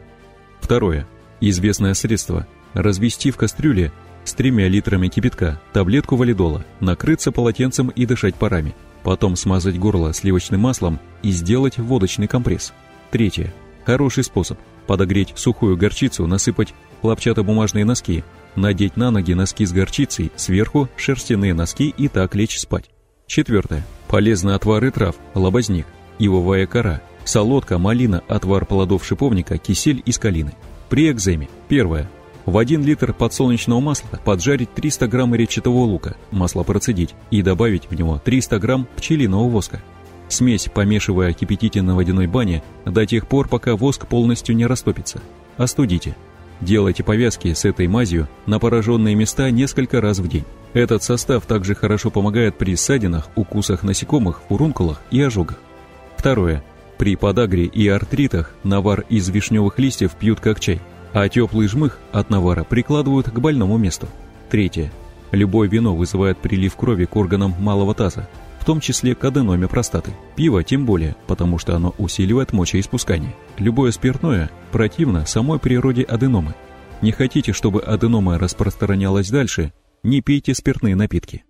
Второе. Известное средство. Развести в кастрюле с тремя литрами кипятка таблетку валидола, накрыться полотенцем и дышать парами. Потом смазать горло сливочным маслом и сделать водочный компресс. Третье. Хороший способ. Подогреть сухую горчицу, насыпать хлопчатобумажные носки, надеть на ноги носки с горчицей, сверху шерстяные носки и так лечь спать. Четвертое. Полезны отвары трав, лобозник, ивовая кора, солодка, малина, отвар плодов шиповника, кисель из калины. При экземе. Первое. В 1 литр подсолнечного масла поджарить 300 грамм репчатого лука, масло процедить и добавить в него 300 грамм пчелиного воска. Смесь, помешивая кипятите на водяной бане до тех пор, пока воск полностью не растопится. Остудите. Делайте повязки с этой мазью на пораженные места несколько раз в день. Этот состав также хорошо помогает при ссадинах, укусах насекомых, фурункулах и ожогах. Второе. При подагре и артритах навар из вишневых листьев пьют как чай, а теплый жмых от навара прикладывают к больному месту. Третье. Любое вино вызывает прилив крови к органам малого таза, в том числе к аденоме простаты. Пиво тем более, потому что оно усиливает мочеиспускание. Любое спиртное противно самой природе аденомы. Не хотите, чтобы аденома распространялась дальше, не пейте спиртные напитки.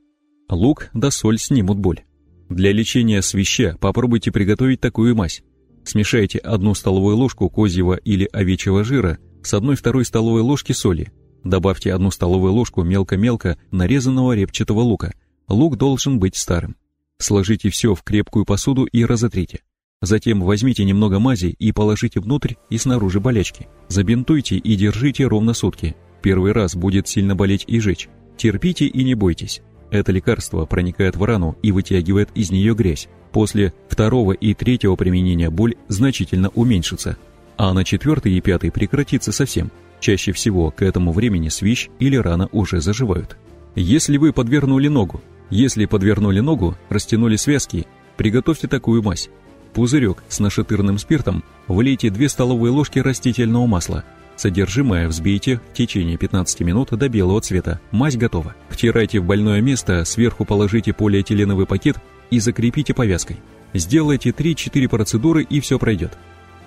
Лук да соль снимут боль. Для лечения свища попробуйте приготовить такую мазь. Смешайте одну столовую ложку козьего или овечьего жира с одной-второй столовой ложки соли. Добавьте одну столовую ложку мелко-мелко нарезанного репчатого лука. Лук должен быть старым. Сложите все в крепкую посуду и разотрите. Затем возьмите немного мази и положите внутрь и снаружи болячки. Забинтуйте и держите ровно сутки. Первый раз будет сильно болеть и жечь. Терпите и не бойтесь. Это лекарство проникает в рану и вытягивает из нее грязь. После второго и третьего применения боль значительно уменьшится, а на четвертый и пятый прекратится совсем. Чаще всего к этому времени свищ или рана уже заживают. Если вы подвернули ногу, если подвернули ногу, растянули связки, приготовьте такую мазь. Пузырек с нашатырным спиртом влейте 2 столовые ложки растительного масла. Содержимое взбейте в течение 15 минут до белого цвета. Мазь готова. Втирайте в больное место, сверху положите полиэтиленовый пакет и закрепите повязкой. Сделайте 3-4 процедуры и все пройдет.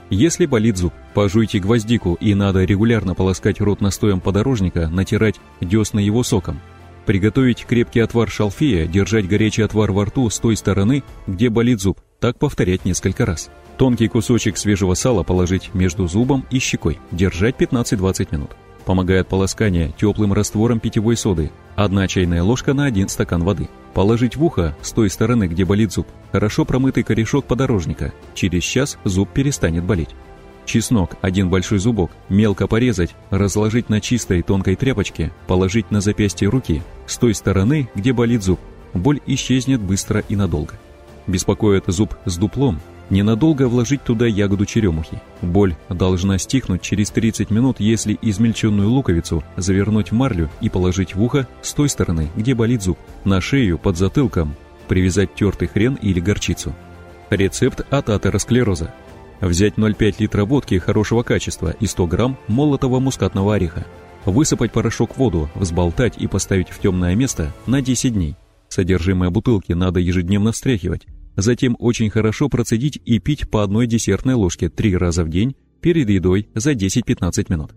Если болит зуб, пожуйте гвоздику и надо регулярно полоскать рот настоем подорожника, натирать десна его соком. Приготовить крепкий отвар шалфея, держать горячий отвар во рту с той стороны, где болит зуб. Так повторять несколько раз. Тонкий кусочек свежего сала положить между зубом и щекой. Держать 15-20 минут. Помогает полоскание теплым раствором питьевой соды. Одна чайная ложка на один стакан воды. Положить в ухо с той стороны, где болит зуб. Хорошо промытый корешок подорожника. Через час зуб перестанет болеть. Чеснок, один большой зубок, мелко порезать, разложить на чистой тонкой тряпочке, положить на запястье руки, с той стороны, где болит зуб. Боль исчезнет быстро и надолго. Беспокоит зуб с дуплом, ненадолго вложить туда ягоду черемухи. Боль должна стихнуть через 30 минут, если измельченную луковицу завернуть в марлю и положить в ухо с той стороны, где болит зуб. На шею под затылком привязать тертый хрен или горчицу. Рецепт от атеросклероза. Взять 0,5 литра водки хорошего качества и 100 грамм молотого мускатного ореха. Высыпать порошок в воду, взболтать и поставить в темное место на 10 дней. Содержимое бутылки надо ежедневно встряхивать. Затем очень хорошо процедить и пить по одной десертной ложке 3 раза в день перед едой за 10-15 минут.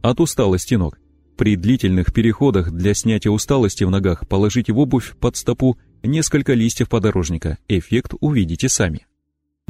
От усталости ног. При длительных переходах для снятия усталости в ногах положите в обувь под стопу несколько листьев подорожника. Эффект увидите сами.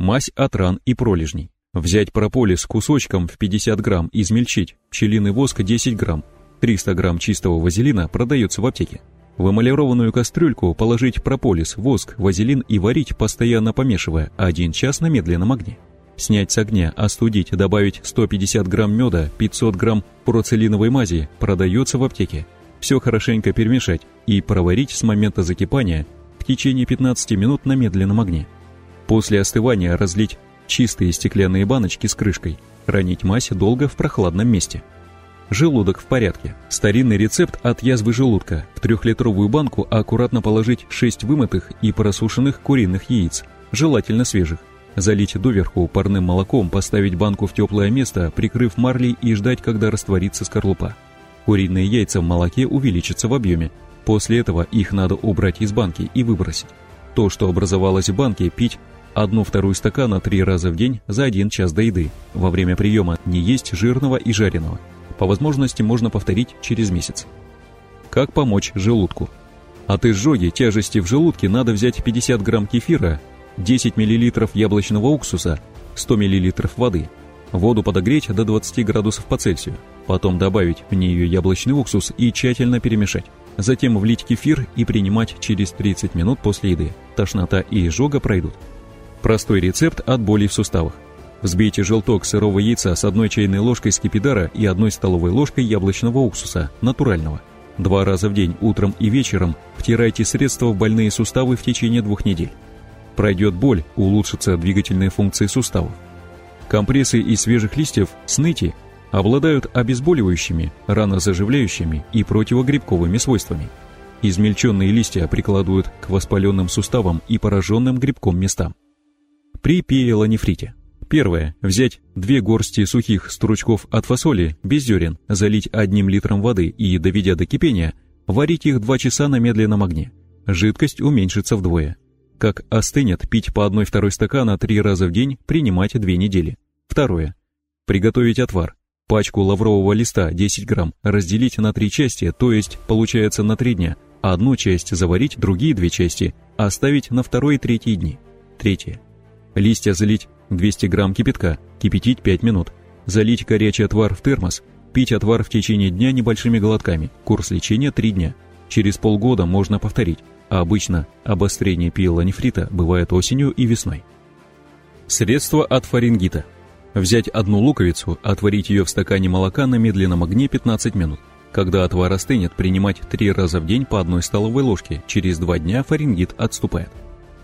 Мазь от ран и пролежней. Взять прополис кусочком в 50 грамм, измельчить, пчелиный воск 10 грамм, 300 грамм чистого вазелина продается в аптеке. В эмалированную кастрюльку положить прополис, воск, вазелин и варить, постоянно помешивая, один час на медленном огне. Снять с огня, остудить, добавить 150 грамм меда, 500 грамм процелиновой мази, продается в аптеке. Все хорошенько перемешать и проварить с момента закипания в течение 15 минут на медленном огне. После остывания разлить чистые стеклянные баночки с крышкой, хранить мазь долго в прохладном месте. Желудок в порядке. Старинный рецепт от язвы желудка. В трехлитровую банку аккуратно положить 6 вымытых и просушенных куриных яиц, желательно свежих. Залить доверху парным молоком, поставить банку в теплое место, прикрыв марлей и ждать, когда растворится скорлупа. Куриные яйца в молоке увеличатся в объеме. После этого их надо убрать из банки и выбросить. То, что образовалось в банке, пить одну-вторую стакана три раза в день за один час до еды. Во время приема не есть жирного и жареного. По возможности можно повторить через месяц. Как помочь желудку? От изжоги тяжести в желудке надо взять 50 грамм кефира, 10 мл яблочного уксуса, 100 мл воды. Воду подогреть до 20 градусов по Цельсию. Потом добавить в нее яблочный уксус и тщательно перемешать. Затем влить кефир и принимать через 30 минут после еды. Тошнота и изжога пройдут. Простой рецепт от боли в суставах. Взбейте желток сырого яйца с одной чайной ложкой скипидара и одной столовой ложкой яблочного уксуса, натурального. Два раза в день, утром и вечером, втирайте средство в больные суставы в течение двух недель. Пройдет боль, улучшатся двигательные функции суставов. Компрессы из свежих листьев сныти обладают обезболивающими, ранозаживляющими и противогрибковыми свойствами. Измельченные листья прикладывают к воспаленным суставам и пораженным грибком местам. При пиелонефрите. Первое. Взять две горсти сухих стручков от фасоли, без зерен, залить одним литром воды и, доведя до кипения, варить их 2 часа на медленном огне. Жидкость уменьшится вдвое. Как остынет, пить по одной-второй стакана три раза в день, принимать две недели. Второе. Приготовить отвар. Пачку лаврового листа 10 грамм разделить на три части, то есть получается на три дня. Одну часть заварить, другие две части оставить на второй и третий дни. Третье. Листья залить 200 грамм кипятка, кипятить 5 минут. Залить горячий отвар в термос, пить отвар в течение дня небольшими глотками, курс лечения 3 дня. Через полгода можно повторить, а обычно обострение пиелонефрита бывает осенью и весной. Средство от фарингита. Взять одну луковицу, отварить ее в стакане молока на медленном огне 15 минут. Когда отвар остынет, принимать 3 раза в день по одной столовой ложке. Через 2 дня фарингит отступает.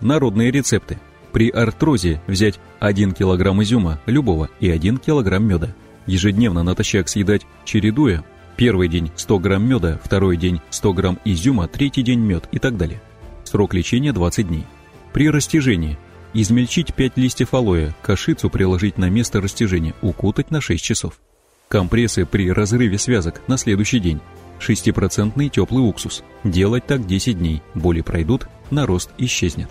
Народные рецепты. При артрозе взять 1 кг изюма, любого, и 1 кг меда. Ежедневно натощак съедать, чередуя. Первый день 100 грамм меда, второй день 100 грамм изюма, третий день мед и так далее. Срок лечения 20 дней. При растяжении измельчить 5 листьев алоэ, кашицу приложить на место растяжения, укутать на 6 часов. Компрессы при разрыве связок на следующий день. 6% теплый уксус. Делать так 10 дней. Боли пройдут, нарост исчезнет.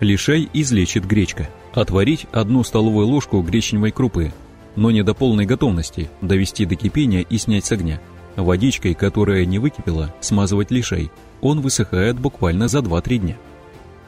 Лишай излечит гречка. Отварить одну столовую ложку гречневой крупы, но не до полной готовности, довести до кипения и снять с огня. Водичкой, которая не выкипела, смазывать лишай. Он высыхает буквально за 2-3 дня.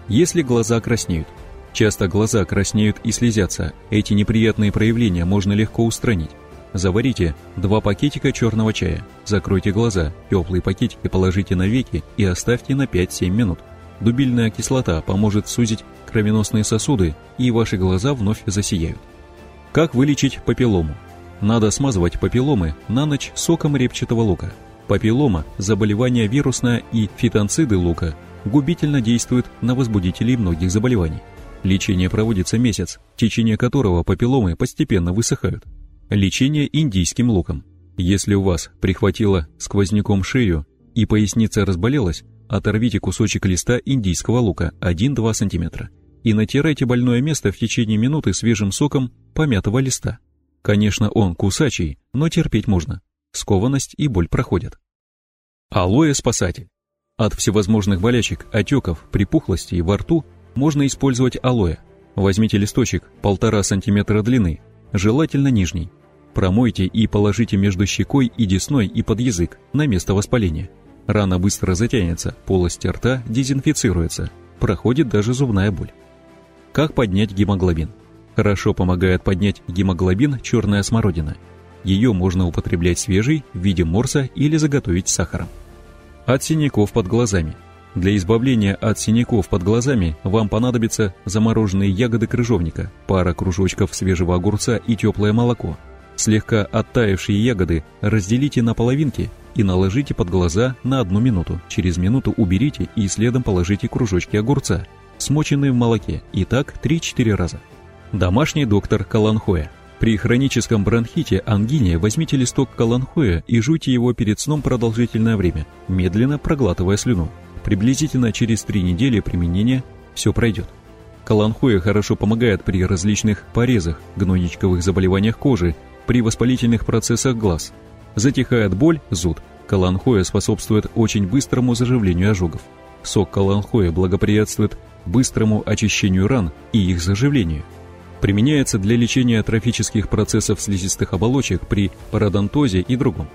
Если глаза краснеют. Часто глаза краснеют и слезятся. Эти неприятные проявления можно легко устранить. Заварите 2 пакетика черного чая. Закройте глаза, теплые пакетики положите на веки и оставьте на 5-7 минут. Дубильная кислота поможет сузить кровеносные сосуды, и ваши глаза вновь засияют. Как вылечить папиллому? Надо смазывать папилломы на ночь соком репчатого лука. Папиллома – заболевание вирусное и фитонциды лука губительно действуют на возбудителей многих заболеваний. Лечение проводится месяц, в течение которого папилломы постепенно высыхают. Лечение индийским луком. Если у вас прихватило сквозняком шею и поясница разболелась, Оторвите кусочек листа индийского лука 1-2 см и натирайте больное место в течение минуты свежим соком помятого листа. Конечно, он кусачий, но терпеть можно. Скованность и боль проходят. Алоэ-спасатель. От всевозможных болячек, отеков, припухлостей во рту можно использовать алоэ. Возьмите листочек 1,5 см длины, желательно нижний. Промойте и положите между щекой и десной и под язык на место воспаления. Рана быстро затянется, полость рта дезинфицируется, проходит даже зубная боль. Как поднять гемоглобин? Хорошо помогает поднять гемоглобин черная смородина. Ее можно употреблять свежий в виде морса или заготовить с сахаром. От синяков под глазами. Для избавления от синяков под глазами вам понадобятся замороженные ягоды крыжовника, пара кружочков свежего огурца и теплое молоко. Слегка оттаившие ягоды разделите на половинки и наложите под глаза на одну минуту. Через минуту уберите и следом положите кружочки огурца, смоченные в молоке, и так 3-4 раза. Домашний доктор Каланхоя. При хроническом бронхите, ангине возьмите листок каланхоя и жуйте его перед сном продолжительное время, медленно проглатывая слюну. Приблизительно через 3 недели применения все пройдет. Каланхоя хорошо помогает при различных порезах, гнойничковых заболеваниях кожи, при воспалительных процессах глаз. Затихает боль, зуд. Каланхоя способствует очень быстрому заживлению ожогов. Сок каланхоя благоприятствует быстрому очищению ран и их заживлению – Применяется для лечения атрофических процессов слизистых оболочек при пародонтозе и другом.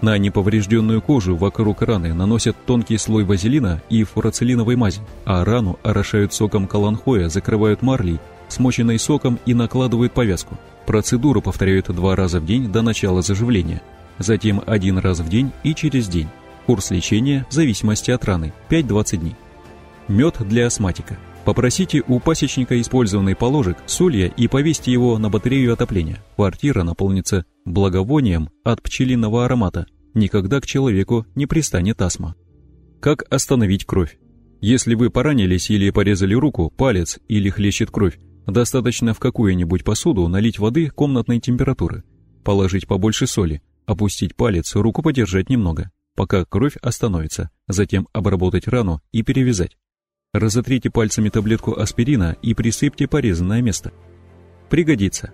На неповрежденную кожу вокруг раны наносят тонкий слой вазелина и фурацилиновой мази, а рану орошают соком каланхоя, закрывают марлей, смоченной соком и накладывают повязку. Процедуру повторяют два раза в день до начала заживления, затем один раз в день и через день. Курс лечения в зависимости от раны 5-20 дней. Мед для астматика – Попросите у пасечника использованный положек, солья и повесьте его на батарею отопления. Квартира наполнится благовонием от пчелиного аромата. Никогда к человеку не пристанет астма. Как остановить кровь? Если вы поранились или порезали руку, палец или хлещет кровь, достаточно в какую-нибудь посуду налить воды комнатной температуры, положить побольше соли, опустить палец, руку подержать немного, пока кровь остановится, затем обработать рану и перевязать. Разотрите пальцами таблетку аспирина и присыпьте порезанное место. Пригодится.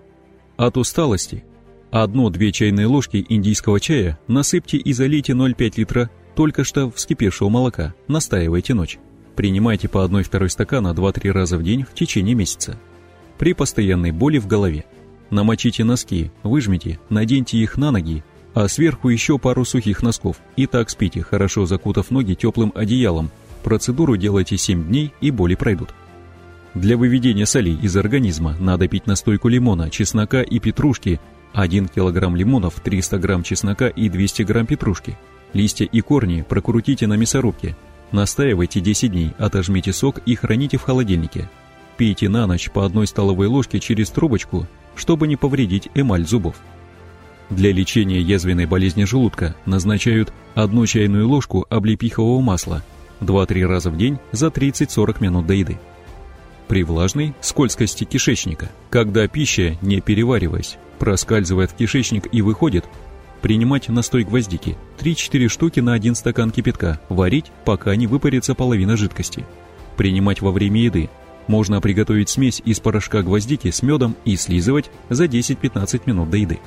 От усталости одну-две чайные ложки индийского чая насыпьте и залейте 0,5 литра только что вскипевшего молока, настаивайте ночь. Принимайте по 1-2 стакана 2-3 раза в день в течение месяца. При постоянной боли в голове намочите носки, выжмите, наденьте их на ноги, а сверху еще пару сухих носков и так спите, хорошо закутав ноги теплым одеялом Процедуру делайте 7 дней и боли пройдут. Для выведения солей из организма надо пить настойку лимона, чеснока и петрушки, 1 кг лимонов, 300 г чеснока и 200 г петрушки. Листья и корни прокрутите на мясорубке. Настаивайте 10 дней, отожмите сок и храните в холодильнике. Пейте на ночь по одной столовой ложке через трубочку, чтобы не повредить эмаль зубов. Для лечения язвенной болезни желудка назначают одну чайную ложку облепихового масла – 2-3 раза в день за 30-40 минут до еды. При влажной скользкости кишечника, когда пища, не перевариваясь, проскальзывает в кишечник и выходит, принимать настой гвоздики 3-4 штуки на 1 стакан кипятка, варить, пока не выпарится половина жидкости. Принимать во время еды. Можно приготовить смесь из порошка гвоздики с медом и слизывать за 10-15 минут до еды.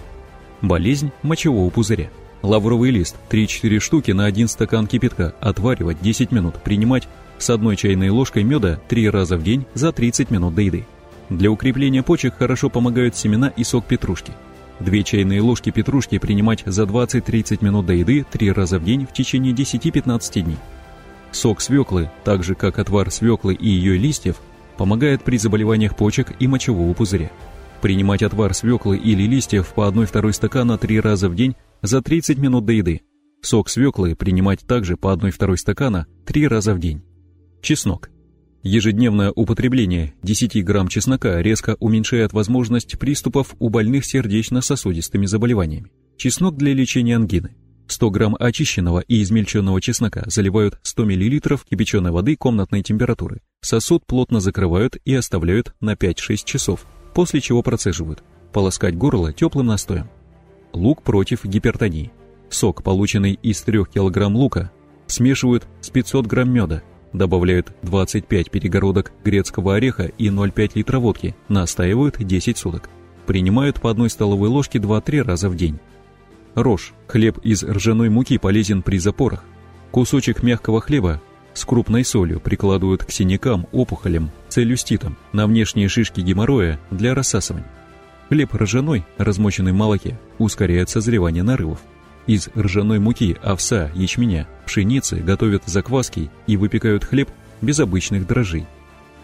Болезнь мочевого пузыря. Лавровый лист 3-4 штуки на 1 стакан кипятка, отваривать 10 минут, принимать с одной чайной ложкой меда 3 раза в день за 30 минут до еды. Для укрепления почек хорошо помогают семена и сок петрушки. 2 чайные ложки петрушки принимать за 20-30 минут до еды 3 раза в день в течение 10-15 дней. Сок свеклы, так же как отвар свеклы и ее листьев, помогает при заболеваниях почек и мочевого пузыря. Принимать отвар свеклы или листьев по 1-2 стакана 3 раза в день за 30 минут до еды. Сок свеклы принимать также по 1-2 стакана 3 раза в день. Чеснок. Ежедневное употребление 10 грамм чеснока резко уменьшает возможность приступов у больных сердечно-сосудистыми заболеваниями. Чеснок для лечения ангины. 100 грамм очищенного и измельченного чеснока заливают 100 мл кипяченой воды комнатной температуры. Сосуд плотно закрывают и оставляют на 5-6 часов, после чего процеживают. Полоскать горло теплым настоем лук против гипертонии. Сок, полученный из 3 кг лука, смешивают с 500 грамм меда, добавляют 25 перегородок грецкого ореха и 0,5 литра водки, настаивают 10 суток. Принимают по одной столовой ложке 2-3 раза в день. Рожь. Хлеб из ржаной муки полезен при запорах. Кусочек мягкого хлеба с крупной солью прикладывают к синякам, опухолям, целлюститам, на внешние шишки геморроя для рассасывания. Хлеб ржаной, размоченный в молоке, ускоряет созревание нарывов. Из ржаной муки, овса, ячменя, пшеницы готовят закваски и выпекают хлеб без обычных дрожжей.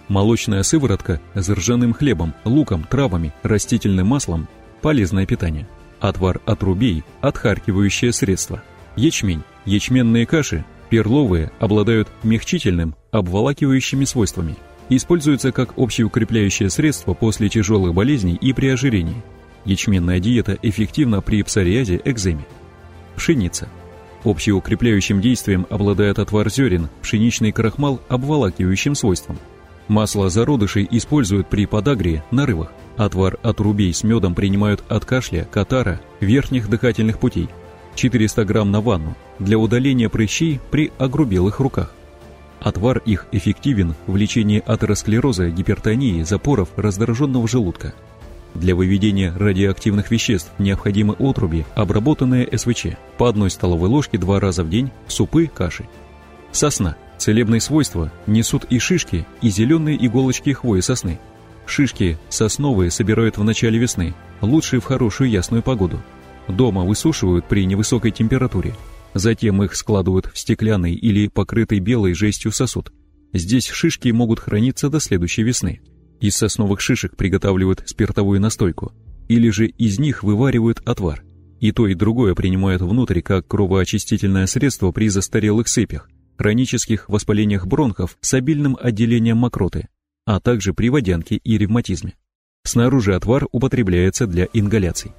Молочная сыворотка с ржаным хлебом, луком, травами, растительным маслом – полезное питание. Отвар отрубей – отхаркивающее средство. Ячмень. Ячменные каши Перловые обладают мягчительным, обволакивающими свойствами. Используются как общеукрепляющее средство после тяжелых болезней и при ожирении. Ячменная диета эффективна при псориазе, экземе. Пшеница. Общеукрепляющим действием обладает отвар зерен, пшеничный крахмал обволакивающим свойством. Масло зародышей используют при подагре, нарывах. Отвар отрубей с медом принимают от кашля, катара, верхних дыхательных путей. 400 грамм на ванну для удаления прыщей при огрубелых руках. Отвар их эффективен в лечении атеросклероза, гипертонии, запоров, раздраженного желудка. Для выведения радиоактивных веществ необходимы отруби, обработанные СВЧ, по одной столовой ложке два раза в день, супы, каши. Сосна. Целебные свойства несут и шишки, и зеленые иголочки хвои сосны. Шишки сосновые собирают в начале весны, лучше в хорошую ясную погоду. Дома высушивают при невысокой температуре. Затем их складывают в стеклянный или покрытый белой жестью сосуд. Здесь шишки могут храниться до следующей весны. Из сосновых шишек приготавливают спиртовую настойку. Или же из них вываривают отвар. И то, и другое принимают внутрь как кровоочистительное средство при застарелых сыпях, хронических воспалениях бронхов с обильным отделением мокроты, а также при водянке и ревматизме. Снаружи отвар употребляется для ингаляций.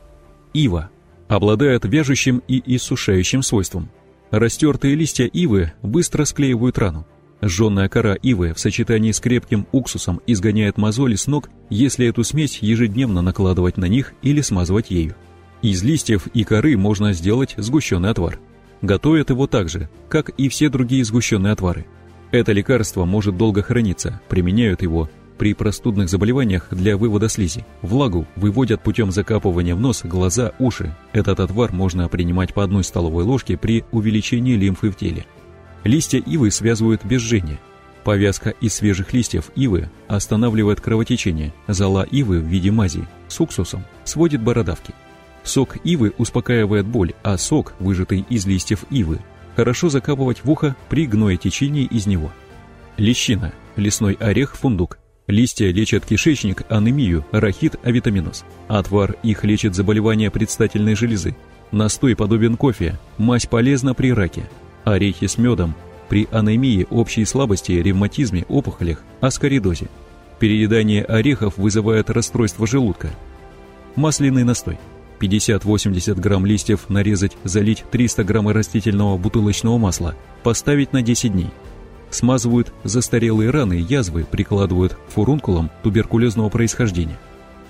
Ива обладает вяжущим и иссушающим свойством. Растертые листья ивы быстро склеивают рану. Жженная кора ивы в сочетании с крепким уксусом изгоняет мозоли с ног, если эту смесь ежедневно накладывать на них или смазывать ею. Из листьев и коры можно сделать сгущенный отвар. Готовят его так же, как и все другие сгущенные отвары. Это лекарство может долго храниться, применяют его при простудных заболеваниях для вывода слизи. Влагу выводят путем закапывания в нос, глаза, уши. Этот отвар можно принимать по одной столовой ложке при увеличении лимфы в теле. Листья ивы связывают без жжения. Повязка из свежих листьев ивы останавливает кровотечение. Зола ивы в виде мази с уксусом сводит бородавки. Сок ивы успокаивает боль, а сок, выжатый из листьев ивы, хорошо закапывать в ухо при гноетечении из него. Лещина, лесной орех, фундук, Листья лечат кишечник, анемию, рахит, авитаминоз. Отвар их лечит заболевания предстательной железы. Настой подобен кофе, мазь полезна при раке. Орехи с медом при анемии, общей слабости, ревматизме, опухолях, аскоридозе. Переедание орехов вызывает расстройство желудка. Масляный настой. 50-80 грамм листьев нарезать, залить 300 грамм растительного бутылочного масла, поставить на 10 дней смазывают застарелые раны, язвы, прикладывают фурункулом туберкулезного происхождения.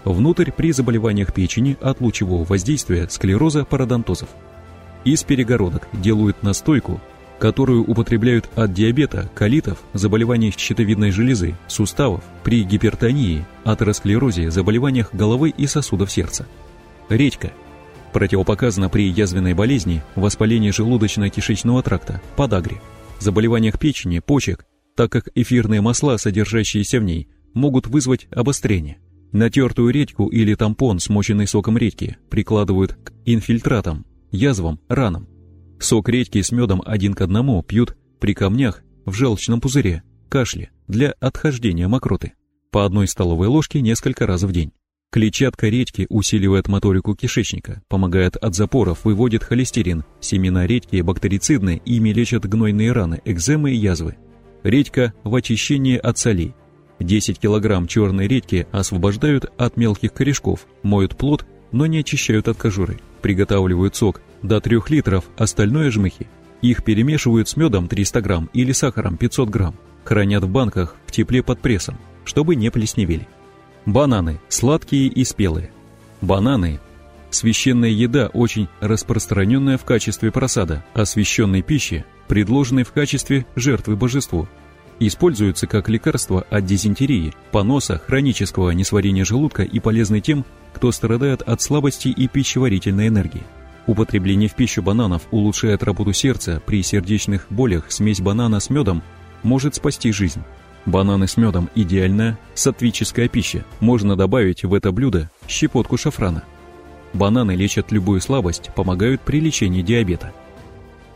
Внутрь при заболеваниях печени от лучевого воздействия склероза пародонтозов. Из перегородок делают настойку, которую употребляют от диабета, колитов, заболеваний щитовидной железы, суставов, при гипертонии, атеросклерозе, заболеваниях головы и сосудов сердца. Редька. Противопоказана при язвенной болезни, воспалении желудочно-кишечного тракта, подагре заболеваниях печени, почек, так как эфирные масла, содержащиеся в ней, могут вызвать обострение. Натертую редьку или тампон, смоченный соком редьки, прикладывают к инфильтратам, язвам, ранам. Сок редьки с медом один к одному пьют при камнях, в желчном пузыре, кашле, для отхождения мокроты. По одной столовой ложке несколько раз в день. Клетчатка редьки усиливает моторику кишечника, помогает от запоров, выводит холестерин. Семена редьки бактерицидны, ими лечат гнойные раны, экземы и язвы. Редька в очищении от солей. 10 кг черной редьки освобождают от мелких корешков, моют плод, но не очищают от кожуры. Приготавливают сок до 3 литров, остальное жмыхи. Их перемешивают с медом 300 грамм или сахаром 500 грамм. Хранят в банках в тепле под прессом, чтобы не плесневели. Бананы – сладкие и спелые. Бананы – священная еда, очень распространенная в качестве просада, освященной пищи, предложенной в качестве жертвы божеству. Используются как лекарство от дизентерии, поноса, хронического несварения желудка и полезны тем, кто страдает от слабости и пищеварительной энергии. Употребление в пищу бананов улучшает работу сердца, при сердечных болях смесь банана с медом может спасти жизнь. Бананы с медом – идеальная сатвическая пища. Можно добавить в это блюдо щепотку шафрана. Бананы лечат любую слабость, помогают при лечении диабета.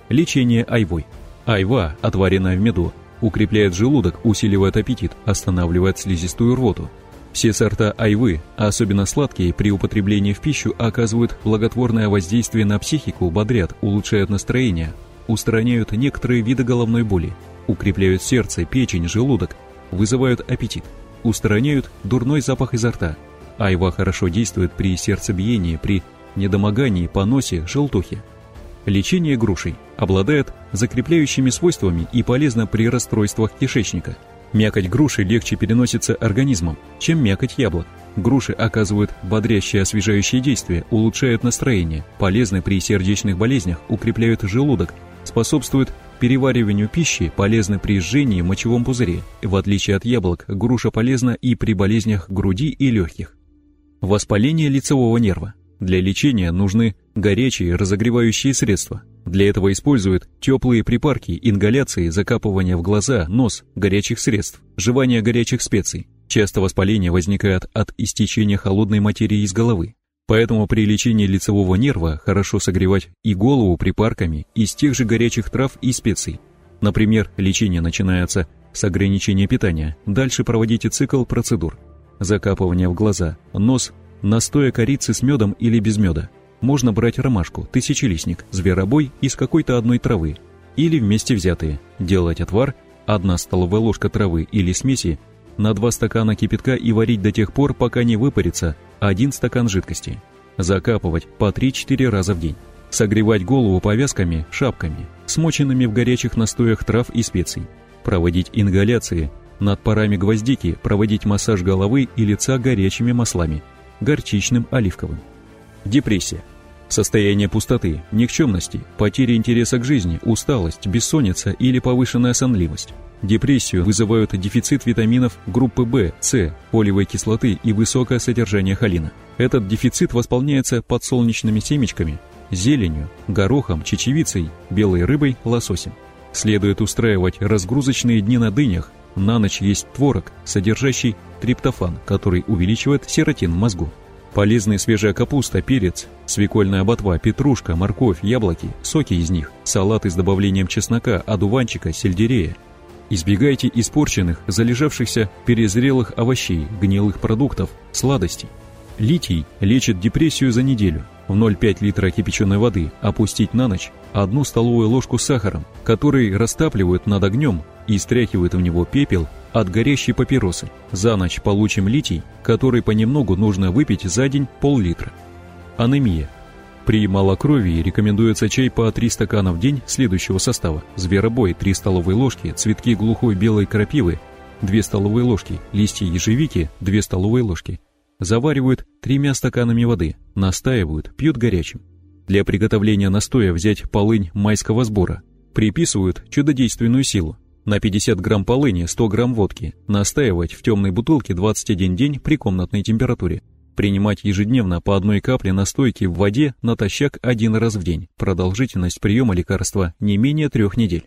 Лечение айвой. Айва, отваренная в меду, укрепляет желудок, усиливает аппетит, останавливает слизистую рвоту. Все сорта айвы, особенно сладкие, при употреблении в пищу оказывают благотворное воздействие на психику, бодрят, улучшают настроение, устраняют некоторые виды головной боли, укрепляют сердце, печень, желудок, вызывают аппетит, устраняют дурной запах изо рта. Айва хорошо действует при сердцебиении, при недомогании, поносе, желтухе. Лечение грушей обладает закрепляющими свойствами и полезно при расстройствах кишечника. Мякоть груши легче переносится организмом, чем мякоть яблок. Груши оказывают бодрящее освежающее действие, улучшают настроение, полезны при сердечных болезнях, укрепляют желудок, способствуют перевариванию пищи, полезны при жжении в мочевом пузыре. В отличие от яблок, груша полезна и при болезнях груди и легких. Воспаление лицевого нерва. Для лечения нужны горячие разогревающие средства. Для этого используют теплые припарки, ингаляции, закапывание в глаза, нос горячих средств, жевание горячих специй. Часто воспаление возникает от истечения холодной материи из головы. Поэтому при лечении лицевого нерва хорошо согревать и голову припарками из тех же горячих трав и специй. Например, лечение начинается с ограничения питания, дальше проводите цикл процедур. Закапывание в глаза, нос Настоя корицы с медом или без меда. Можно брать ромашку, тысячелистник, зверобой из какой-то одной травы. Или вместе взятые. Делать отвар, одна столовая ложка травы или смеси, на два стакана кипятка и варить до тех пор, пока не выпарится один стакан жидкости. Закапывать по 3-4 раза в день. Согревать голову повязками, шапками, смоченными в горячих настоях трав и специй. Проводить ингаляции, над парами гвоздики проводить массаж головы и лица горячими маслами – горчичным, оливковым. Депрессия. Состояние пустоты, никчемности, потеря интереса к жизни, усталость, бессонница или повышенная сонливость. Депрессию вызывают дефицит витаминов группы В, С, полевой кислоты и высокое содержание холина. Этот дефицит восполняется подсолнечными семечками, зеленью, горохом, чечевицей, белой рыбой, лососем. Следует устраивать разгрузочные дни на дынях, на ночь есть творог, содержащий триптофан, который увеличивает серотин в мозгу. Полезные свежая капуста, перец, свекольная ботва, петрушка, морковь, яблоки, соки из них, салаты с добавлением чеснока, одуванчика, сельдерея. Избегайте испорченных, залежавшихся, перезрелых овощей, гнилых продуктов, сладостей. Литий лечит депрессию за неделю. В 0,5 литра кипяченой воды опустить на ночь одну столовую ложку сахаром, который растапливают над огнем и стряхивают в него пепел от горящей папиросы. За ночь получим литий, который понемногу нужно выпить за день пол-литра. Анемия. При малокровии рекомендуется чай по 3 стакана в день следующего состава. Зверобой 3 столовые ложки, цветки глухой белой крапивы 2 столовые ложки, листья ежевики 2 столовые ложки. Заваривают тремя стаканами воды, настаивают, пьют горячим. Для приготовления настоя взять полынь майского сбора. Приписывают чудодейственную силу. На 50 грамм полыни 100 грамм водки. Настаивать в темной бутылке 21 день при комнатной температуре. Принимать ежедневно по одной капле настойки в воде натощак один раз в день. Продолжительность приема лекарства не менее трех недель.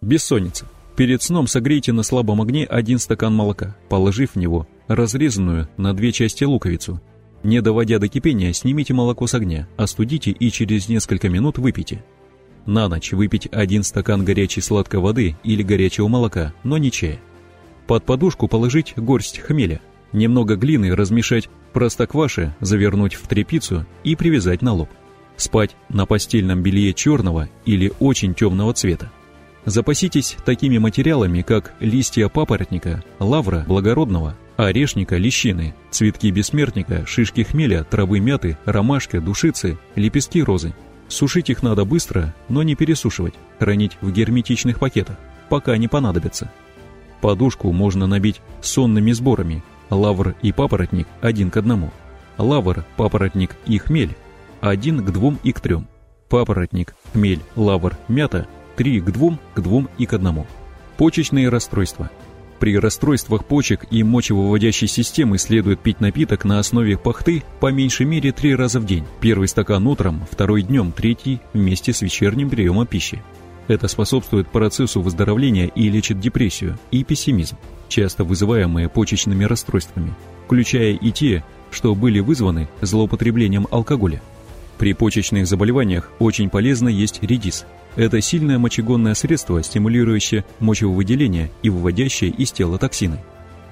Бессонница. Перед сном согрейте на слабом огне один стакан молока, положив в него разрезанную на две части луковицу. Не доводя до кипения, снимите молоко с огня, остудите и через несколько минут выпейте. На ночь выпить один стакан горячей сладкой воды или горячего молока, но не чая. Под подушку положить горсть хмеля, немного глины размешать в простокваше, завернуть в тряпицу и привязать на лоб. Спать на постельном белье черного или очень темного цвета. Запаситесь такими материалами, как листья папоротника, лавра благородного, орешника, лещины, цветки бессмертника, шишки хмеля, травы мяты, ромашка, душицы, лепестки розы. Сушить их надо быстро, но не пересушивать, хранить в герметичных пакетах, пока не понадобится. Подушку можно набить сонными сборами, лавр и папоротник один к одному. Лавр, папоротник и хмель один к двум и к трем. Папоротник, хмель, лавр, мята три к двум, к двум и к одному. Почечные расстройства – при расстройствах почек и мочевыводящей системы следует пить напиток на основе пахты по меньшей мере три раза в день. Первый стакан утром, второй днем, третий вместе с вечерним приемом пищи. Это способствует процессу выздоровления и лечит депрессию и пессимизм, часто вызываемые почечными расстройствами, включая и те, что были вызваны злоупотреблением алкоголя. При почечных заболеваниях очень полезно есть редис – это сильное мочегонное средство, стимулирующее мочевывыделение и выводящее из тела токсины.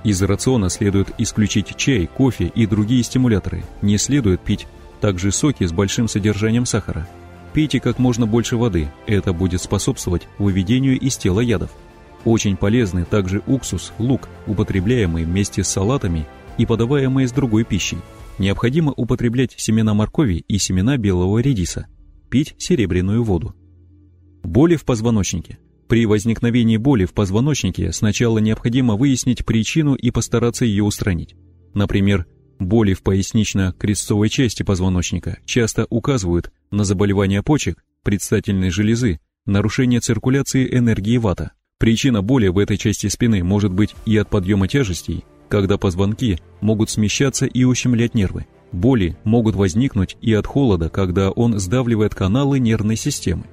Из рациона следует исключить чай, кофе и другие стимуляторы. Не следует пить также соки с большим содержанием сахара. Пейте как можно больше воды, это будет способствовать выведению из тела ядов. Очень полезны также уксус, лук, употребляемый вместе с салатами и подаваемые с другой пищей. Необходимо употреблять семена моркови и семена белого редиса. Пить серебряную воду. Боли в позвоночнике. При возникновении боли в позвоночнике сначала необходимо выяснить причину и постараться ее устранить. Например, боли в пояснично-крестцовой части позвоночника часто указывают на заболевания почек, предстательной железы, нарушение циркуляции энергии вата. Причина боли в этой части спины может быть и от подъема тяжестей, когда позвонки могут смещаться и ущемлять нервы. Боли могут возникнуть и от холода, когда он сдавливает каналы нервной системы.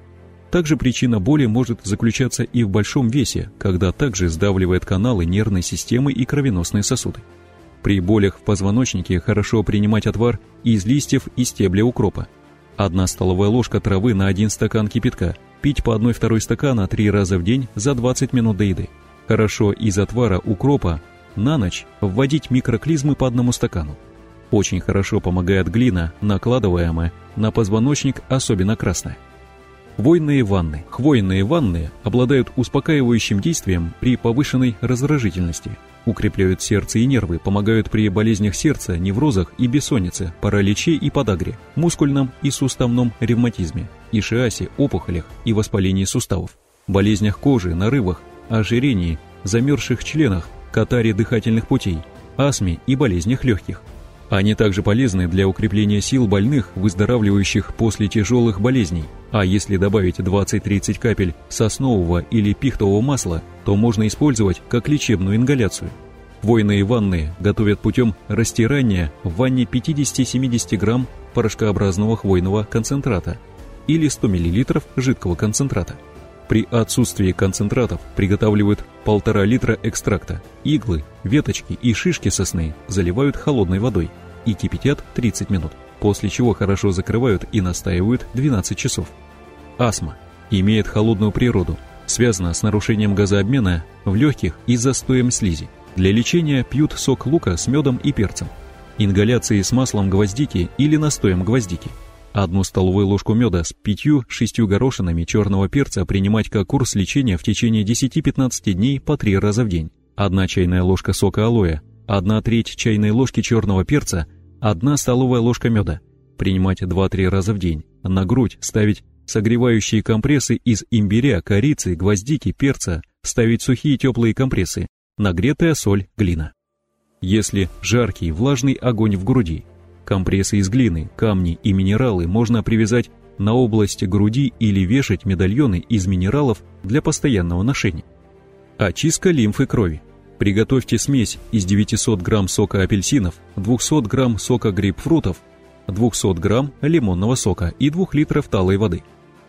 Также причина боли может заключаться и в большом весе, когда также сдавливает каналы нервной системы и кровеносные сосуды. При болях в позвоночнике хорошо принимать отвар из листьев и стебля укропа. Одна столовая ложка травы на один стакан кипятка, пить по одной-второй стакана три раза в день за 20 минут до еды. Хорошо из отвара укропа на ночь вводить микроклизмы по одному стакану. Очень хорошо помогает глина, накладываемая на позвоночник, особенно красная. Хвойные ванны. Хвойные ванны обладают успокаивающим действием при повышенной раздражительности, укрепляют сердце и нервы, помогают при болезнях сердца, неврозах и бессоннице, параличе и подагре, мускульном и суставном ревматизме, ишиасе, опухолях и воспалении суставов, болезнях кожи, нарывах, ожирении, замерзших членах, катаре дыхательных путей, астме и болезнях легких – они также полезны для укрепления сил больных, выздоравливающих после тяжелых болезней. А если добавить 20-30 капель соснового или пихтового масла, то можно использовать как лечебную ингаляцию. Хвойные ванны готовят путем растирания в ванне 50-70 грамм порошкообразного хвойного концентрата или 100 мл жидкого концентрата. При отсутствии концентратов приготавливают полтора литра экстракта. Иглы, веточки и шишки сосны заливают холодной водой и кипятят 30 минут, после чего хорошо закрывают и настаивают 12 часов. Астма имеет холодную природу, связана с нарушением газообмена в легких и застоем слизи. Для лечения пьют сок лука с медом и перцем, ингаляции с маслом гвоздики или настоем гвоздики – Одну столовую ложку меда с пятью-шестью горошинами черного перца принимать как курс лечения в течение 10-15 дней по три раза в день. Одна чайная ложка сока алоэ, одна треть чайной ложки черного перца, одна столовая ложка меда. Принимать 2-3 раза в день. На грудь ставить согревающие компрессы из имбиря, корицы, гвоздики, перца, ставить сухие теплые компрессы, нагретая соль, глина. Если жаркий, влажный огонь в груди – Компрессы из глины, камни и минералы можно привязать на область груди или вешать медальоны из минералов для постоянного ношения. Очистка лимфы крови. Приготовьте смесь из 900 грамм сока апельсинов, 200 грамм сока грейпфрутов, 200 грамм лимонного сока и 2 литров талой воды.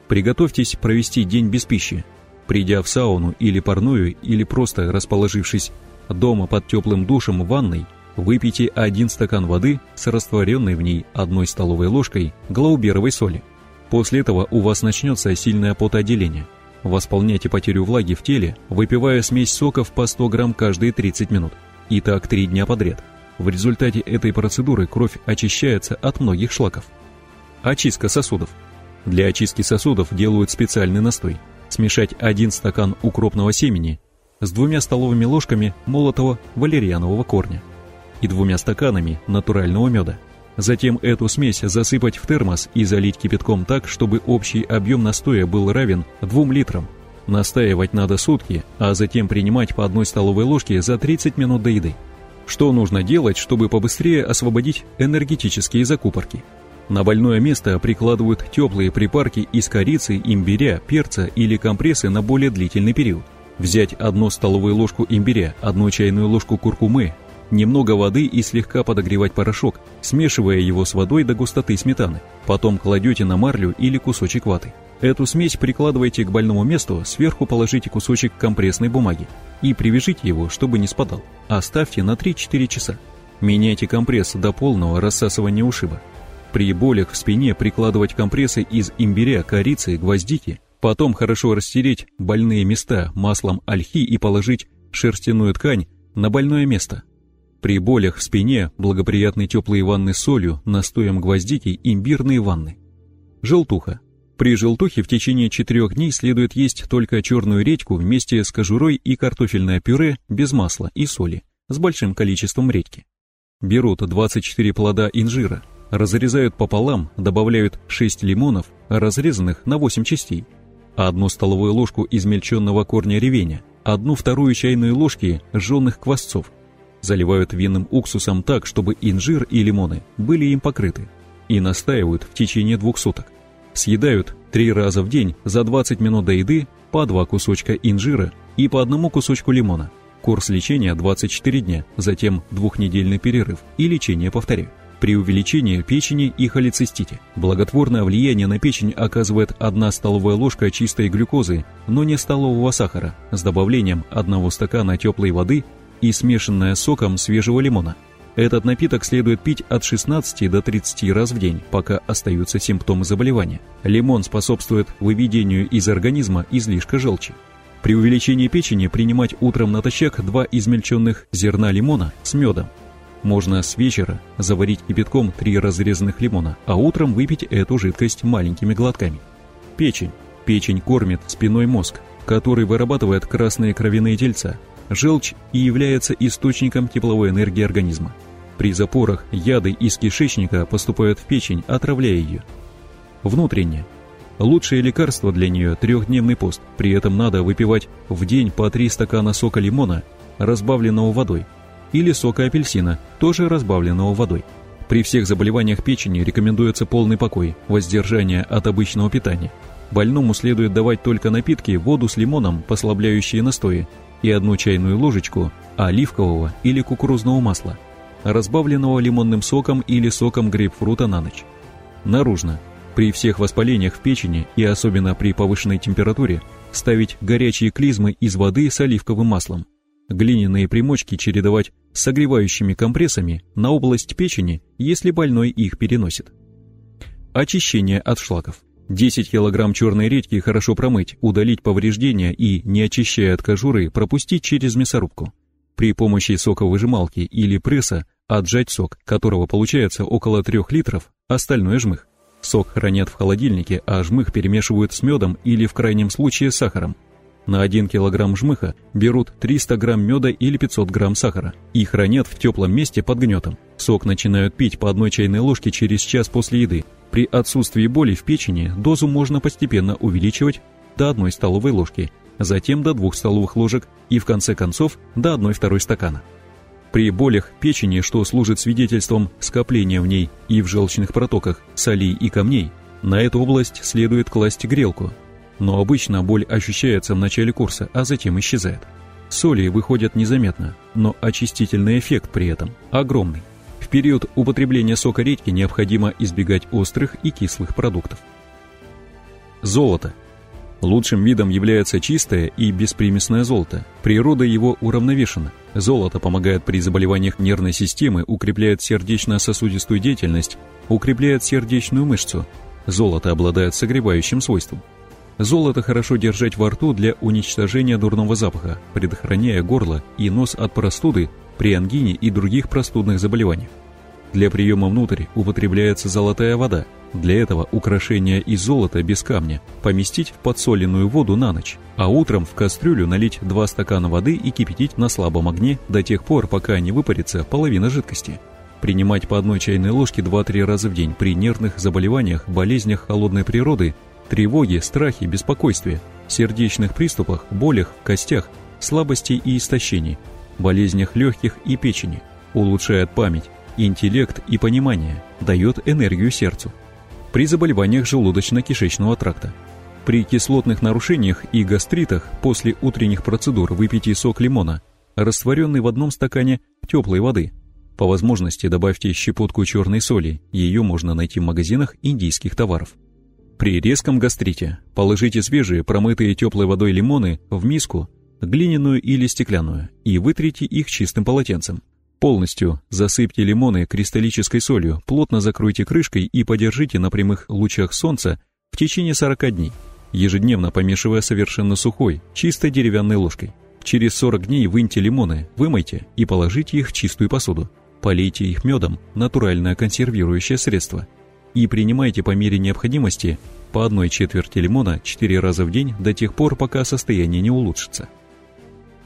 Приготовьтесь провести день без пищи. Придя в сауну или парную, или просто расположившись дома под теплым душем в ванной, Выпейте один стакан воды с растворенной в ней одной столовой ложкой глауберовой соли. После этого у вас начнется сильное потоотделение. Восполняйте потерю влаги в теле, выпивая смесь соков по 100 грамм каждые 30 минут. И так три дня подряд. В результате этой процедуры кровь очищается от многих шлаков. Очистка сосудов. Для очистки сосудов делают специальный настой. Смешать один стакан укропного семени с двумя столовыми ложками молотого валерьянового корня и двумя стаканами натурального меда. Затем эту смесь засыпать в термос и залить кипятком так, чтобы общий объем настоя был равен 2 литрам. Настаивать надо сутки, а затем принимать по одной столовой ложке за 30 минут до еды. Что нужно делать, чтобы побыстрее освободить энергетические закупорки? На больное место прикладывают теплые припарки из корицы, имбиря, перца или компрессы на более длительный период. Взять одну столовую ложку имбиря, одну чайную ложку куркумы, немного воды и слегка подогревать порошок, смешивая его с водой до густоты сметаны. Потом кладете на марлю или кусочек ваты. Эту смесь прикладывайте к больному месту, сверху положите кусочек компрессной бумаги и привяжите его, чтобы не спадал. Оставьте на 3-4 часа. Меняйте компресс до полного рассасывания ушиба. При болях в спине прикладывать компрессы из имбиря, корицы, гвоздики, потом хорошо растереть больные места маслом ольхи и положить шерстяную ткань на больное место. При болях в спине благоприятны теплые ванны с солью, настоем гвоздики, имбирные ванны. Желтуха. При желтухе в течение четырех дней следует есть только черную редьку вместе с кожурой и картофельное пюре без масла и соли с большим количеством редьки. Берут 24 плода инжира, разрезают пополам, добавляют 6 лимонов, разрезанных на 8 частей, одну столовую ложку измельченного корня ревеня, одну вторую чайную ложки жженых квасцов, заливают винным уксусом так, чтобы инжир и лимоны были им покрыты, и настаивают в течение двух суток. Съедают три раза в день за 20 минут до еды по два кусочка инжира и по одному кусочку лимона. Курс лечения 24 дня, затем двухнедельный перерыв и лечение повторяю. При увеличении печени и холецистите благотворное влияние на печень оказывает одна столовая ложка чистой глюкозы, но не столового сахара, с добавлением одного стакана теплой воды и смешанная соком свежего лимона. Этот напиток следует пить от 16 до 30 раз в день, пока остаются симптомы заболевания. Лимон способствует выведению из организма излишка желчи. При увеличении печени принимать утром натощак два измельченных зерна лимона с медом. Можно с вечера заварить кипятком три разрезанных лимона, а утром выпить эту жидкость маленькими глотками. Печень. Печень кормит спиной мозг, который вырабатывает красные кровяные тельца, Желчь и является источником тепловой энергии организма. При запорах яды из кишечника поступают в печень, отравляя ее. Внутренне. Лучшее лекарство для нее – трехдневный пост. При этом надо выпивать в день по 3 стакана сока лимона, разбавленного водой, или сока апельсина, тоже разбавленного водой. При всех заболеваниях печени рекомендуется полный покой, воздержание от обычного питания. Больному следует давать только напитки, воду с лимоном, послабляющие настои, и одну чайную ложечку оливкового или кукурузного масла, разбавленного лимонным соком или соком грейпфрута на ночь. Наружно. При всех воспалениях в печени и особенно при повышенной температуре ставить горячие клизмы из воды с оливковым маслом. Глиняные примочки чередовать с согревающими компрессами на область печени, если больной их переносит. Очищение от шлаков. 10 кг черной редьки хорошо промыть, удалить повреждения и, не очищая от кожуры, пропустить через мясорубку. При помощи соковыжималки или пресса отжать сок, которого получается около 3 литров, остальное жмых. Сок хранят в холодильнике, а жмых перемешивают с медом или в крайнем случае сахаром. На 1 кг жмыха берут 300 грамм меда или 500 грамм сахара и хранят в теплом месте под гнетом. Сок начинают пить по одной чайной ложке через час после еды, при отсутствии боли в печени дозу можно постепенно увеличивать до 1 столовой ложки, затем до 2 столовых ложек и в конце концов до 1 второй стакана. При болях печени, что служит свидетельством скопления в ней и в желчных протоках солей и камней, на эту область следует класть грелку. Но обычно боль ощущается в начале курса, а затем исчезает. Соли выходят незаметно, но очистительный эффект при этом огромный. В период употребления сока редьки необходимо избегать острых и кислых продуктов. Золото. Лучшим видом является чистое и беспримесное золото. Природа его уравновешена. Золото помогает при заболеваниях нервной системы, укрепляет сердечно-сосудистую деятельность, укрепляет сердечную мышцу. Золото обладает согревающим свойством. Золото хорошо держать во рту для уничтожения дурного запаха, предохраняя горло и нос от простуды при ангине и других простудных заболеваниях. Для приема внутрь употребляется золотая вода. Для этого украшение из золота без камня поместить в подсоленную воду на ночь, а утром в кастрюлю налить 2 стакана воды и кипятить на слабом огне до тех пор, пока не выпарится половина жидкости. Принимать по одной чайной ложке 2-3 раза в день при нервных заболеваниях, болезнях холодной природы тревоге, страхе, беспокойстве, сердечных приступах, болях, костях, слабости и истощении, болезнях легких и печени, улучшает память, интеллект и понимание, дает энергию сердцу. При заболеваниях желудочно-кишечного тракта. При кислотных нарушениях и гастритах после утренних процедур выпейте сок лимона, растворенный в одном стакане теплой воды. По возможности добавьте щепотку черной соли, ее можно найти в магазинах индийских товаров. При резком гастрите положите свежие, промытые теплой водой лимоны в миску, глиняную или стеклянную, и вытрите их чистым полотенцем. Полностью засыпьте лимоны кристаллической солью, плотно закройте крышкой и подержите на прямых лучах солнца в течение 40 дней, ежедневно помешивая совершенно сухой, чистой деревянной ложкой. Через 40 дней выньте лимоны, вымойте и положите их в чистую посуду. Полейте их медом, натуральное консервирующее средство – и принимайте по мере необходимости по одной четверти лимона 4 раза в день до тех пор, пока состояние не улучшится.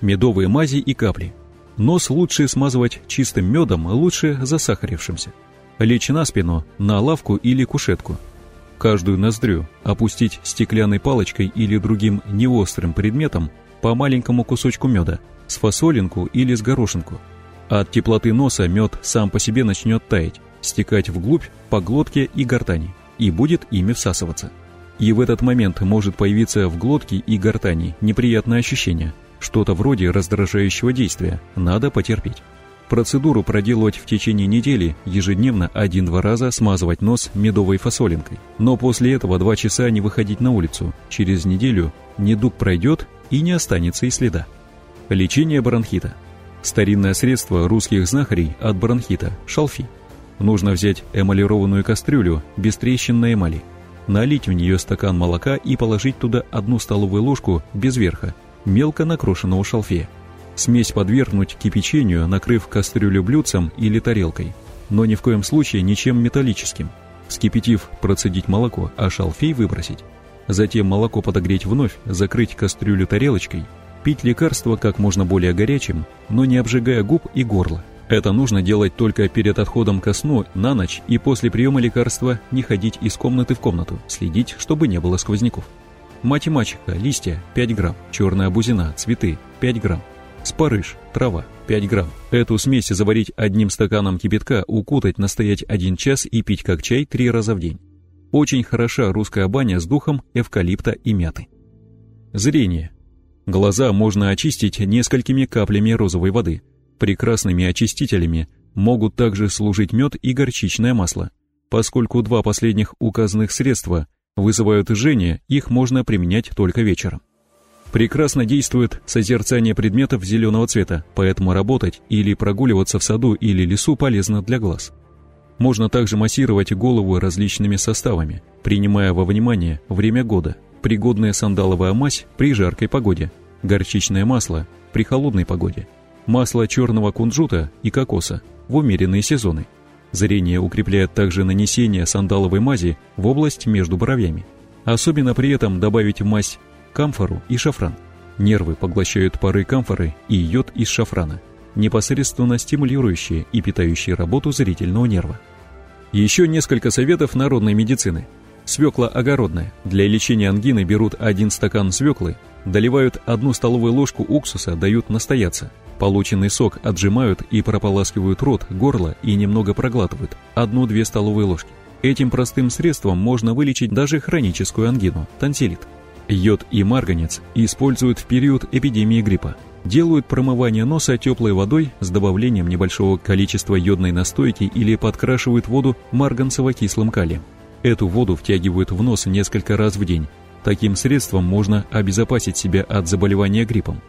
Медовые мази и капли. Нос лучше смазывать чистым медом, лучше засахарившимся. Лечь на спину, на лавку или кушетку. Каждую ноздрю опустить стеклянной палочкой или другим неострым предметом по маленькому кусочку меда, с фасолинку или с горошинку. От теплоты носа мед сам по себе начнет таять, стекать вглубь по глотке и гортани, и будет ими всасываться. И в этот момент может появиться в глотке и гортани неприятное ощущение, что-то вроде раздражающего действия, надо потерпеть. Процедуру проделывать в течение недели, ежедневно один-два раза смазывать нос медовой фасолинкой. Но после этого два часа не выходить на улицу. Через неделю недуг пройдет и не останется и следа. Лечение бронхита. Старинное средство русских знахарей от бронхита – шалфи. Нужно взять эмалированную кастрюлю без трещин на эмали, налить в нее стакан молока и положить туда одну столовую ложку без верха, мелко накрошенного шалфея. Смесь подвергнуть кипячению, накрыв кастрюлю блюдцем или тарелкой, но ни в коем случае ничем металлическим. Вскипятив, процедить молоко, а шалфей выбросить. Затем молоко подогреть вновь, закрыть кастрюлю тарелочкой, пить лекарство как можно более горячим, но не обжигая губ и горло. Это нужно делать только перед отходом ко сну на ночь и после приема лекарства не ходить из комнаты в комнату, следить, чтобы не было сквозняков. Мачеха, листья 5 грамм, черная бузина, цветы 5 грамм, спарыш, трава 5 грамм. Эту смесь заварить одним стаканом кипятка, укутать, настоять 1 час и пить как чай 3 раза в день. Очень хороша русская баня с духом эвкалипта и мяты. Зрение. Глаза можно очистить несколькими каплями розовой воды – Прекрасными очистителями могут также служить мед и горчичное масло. Поскольку два последних указанных средства вызывают жжение, их можно применять только вечером. Прекрасно действует созерцание предметов зеленого цвета, поэтому работать или прогуливаться в саду или лесу полезно для глаз. Можно также массировать голову различными составами, принимая во внимание время года, пригодная сандаловая мазь при жаркой погоде, горчичное масло при холодной погоде – масло черного кунжута и кокоса в умеренные сезоны. Зрение укрепляет также нанесение сандаловой мази в область между бровями. Особенно при этом добавить мазь камфору и шафран. Нервы поглощают пары камфоры и йод из шафрана, непосредственно стимулирующие и питающие работу зрительного нерва. Еще несколько советов народной медицины. Свекла огородная. Для лечения ангины берут один стакан свеклы, доливают одну столовую ложку уксуса, дают настояться – Полученный сок отжимают и прополаскивают рот, горло и немного проглатывают, одну-две столовые ложки. Этим простым средством можно вылечить даже хроническую ангину, тонсиллит. Йод и марганец используют в период эпидемии гриппа. Делают промывание носа теплой водой с добавлением небольшого количества йодной настойки или подкрашивают воду марганцево-кислым калием. Эту воду втягивают в нос несколько раз в день. Таким средством можно обезопасить себя от заболевания гриппом.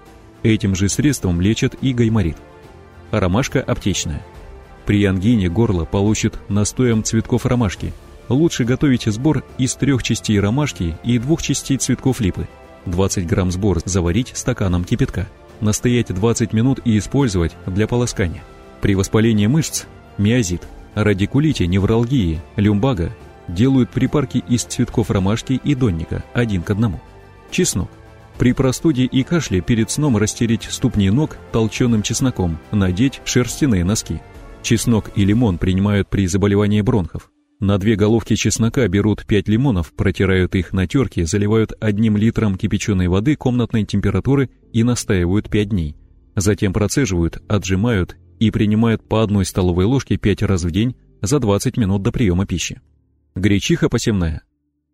Этим же средством лечат и гайморит. Ромашка аптечная. При ангине горло получит настоем цветков ромашки. Лучше готовить сбор из трех частей ромашки и двух частей цветков липы. 20 грамм сбор заварить стаканом кипятка. Настоять 20 минут и использовать для полоскания. При воспалении мышц – миозит, радикулите, невралгии, люмбага делают припарки из цветков ромашки и донника один к одному. Чеснок. При простуде и кашле перед сном растереть ступни ног толченым чесноком, надеть шерстяные носки. Чеснок и лимон принимают при заболевании бронхов. На две головки чеснока берут 5 лимонов, протирают их на терке, заливают одним литром кипяченой воды комнатной температуры и настаивают 5 дней. Затем процеживают, отжимают и принимают по одной столовой ложке 5 раз в день за 20 минут до приема пищи. Гречиха посевная.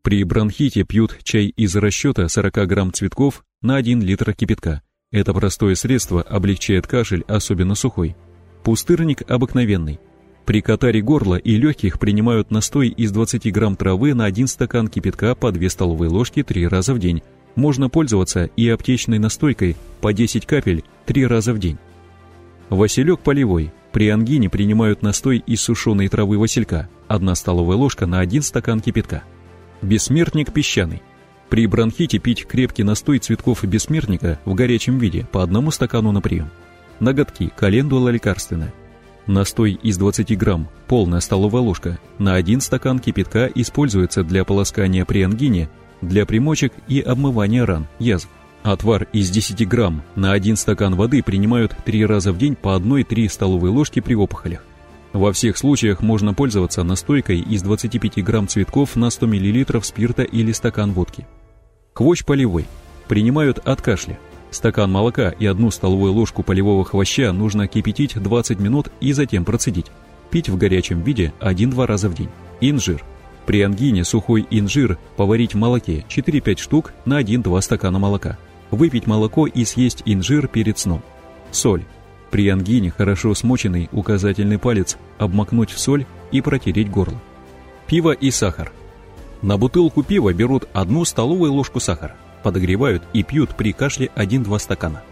При бронхите пьют чай из расчета 40 грамм цветков на 1 литр кипятка. Это простое средство облегчает кашель, особенно сухой. Пустырник обыкновенный. При катаре горла и легких принимают настой из 20 грамм травы на 1 стакан кипятка по 2 столовые ложки 3 раза в день. Можно пользоваться и аптечной настойкой по 10 капель 3 раза в день. Василек полевой. При ангине принимают настой из сушеной травы василька, 1 столовая ложка на 1 стакан кипятка. Бессмертник песчаный. При бронхите пить крепкий настой цветков бессмертника в горячем виде по одному стакану на прием. Ноготки, календула лекарственная. Настой из 20 грамм, полная столовая ложка, на 1 стакан кипятка используется для полоскания при ангине, для примочек и обмывания ран, язв. Отвар из 10 грамм на 1 стакан воды принимают 3 раза в день по 1-3 столовые ложки при опухолях. Во всех случаях можно пользоваться настойкой из 25 грамм цветков на 100 мл спирта или стакан водки. Хвощ полевой. Принимают от кашля. Стакан молока и одну столовую ложку полевого хвоща нужно кипятить 20 минут и затем процедить. Пить в горячем виде 1-2 раза в день. Инжир. При ангине сухой инжир поварить в молоке 4-5 штук на 1-2 стакана молока. Выпить молоко и съесть инжир перед сном. Соль. При ангине хорошо смоченный указательный палец обмакнуть в соль и протереть горло. Пиво и сахар. На бутылку пива берут одну столовую ложку сахара подогревают и пьют при кашле 1-2 стакана.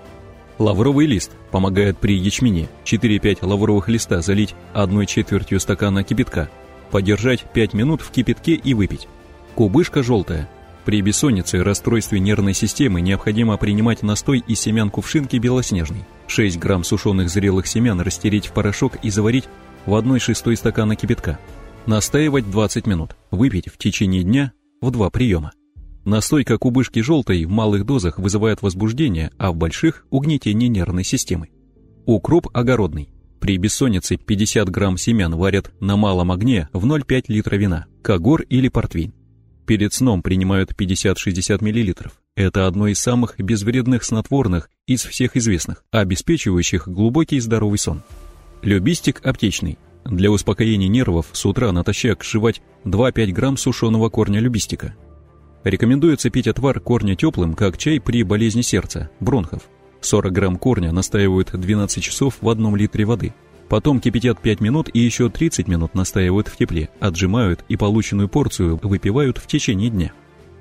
Лавровый лист помогает при ячмене. 4-5 лавровых листа залить 1 четвертью стакана кипятка. Подержать 5 минут в кипятке и выпить. Кубышка желтая. При бессоннице и расстройстве нервной системы необходимо принимать настой из семян кувшинки белоснежной. 6 грамм сушеных зрелых семян растереть в порошок и заварить в 1 шестой стакана кипятка. Настаивать 20 минут. Выпить в течение дня в два приема. Настойка кубышки желтой в малых дозах вызывает возбуждение, а в больших – угнетение нервной системы. Укроп огородный. При бессоннице 50 грамм семян варят на малом огне в 0,5 литра вина, когор или портвейн. Перед сном принимают 50-60 мл. Это одно из самых безвредных снотворных из всех известных, обеспечивающих глубокий здоровый сон. Любистик аптечный. Для успокоения нервов с утра натощак сживать 2-5 грамм сушеного корня любистика. Рекомендуется пить отвар корня теплым, как чай при болезни сердца, бронхов. 40 грамм корня настаивают 12 часов в одном литре воды. Потом кипятят 5 минут и еще 30 минут настаивают в тепле, отжимают и полученную порцию выпивают в течение дня.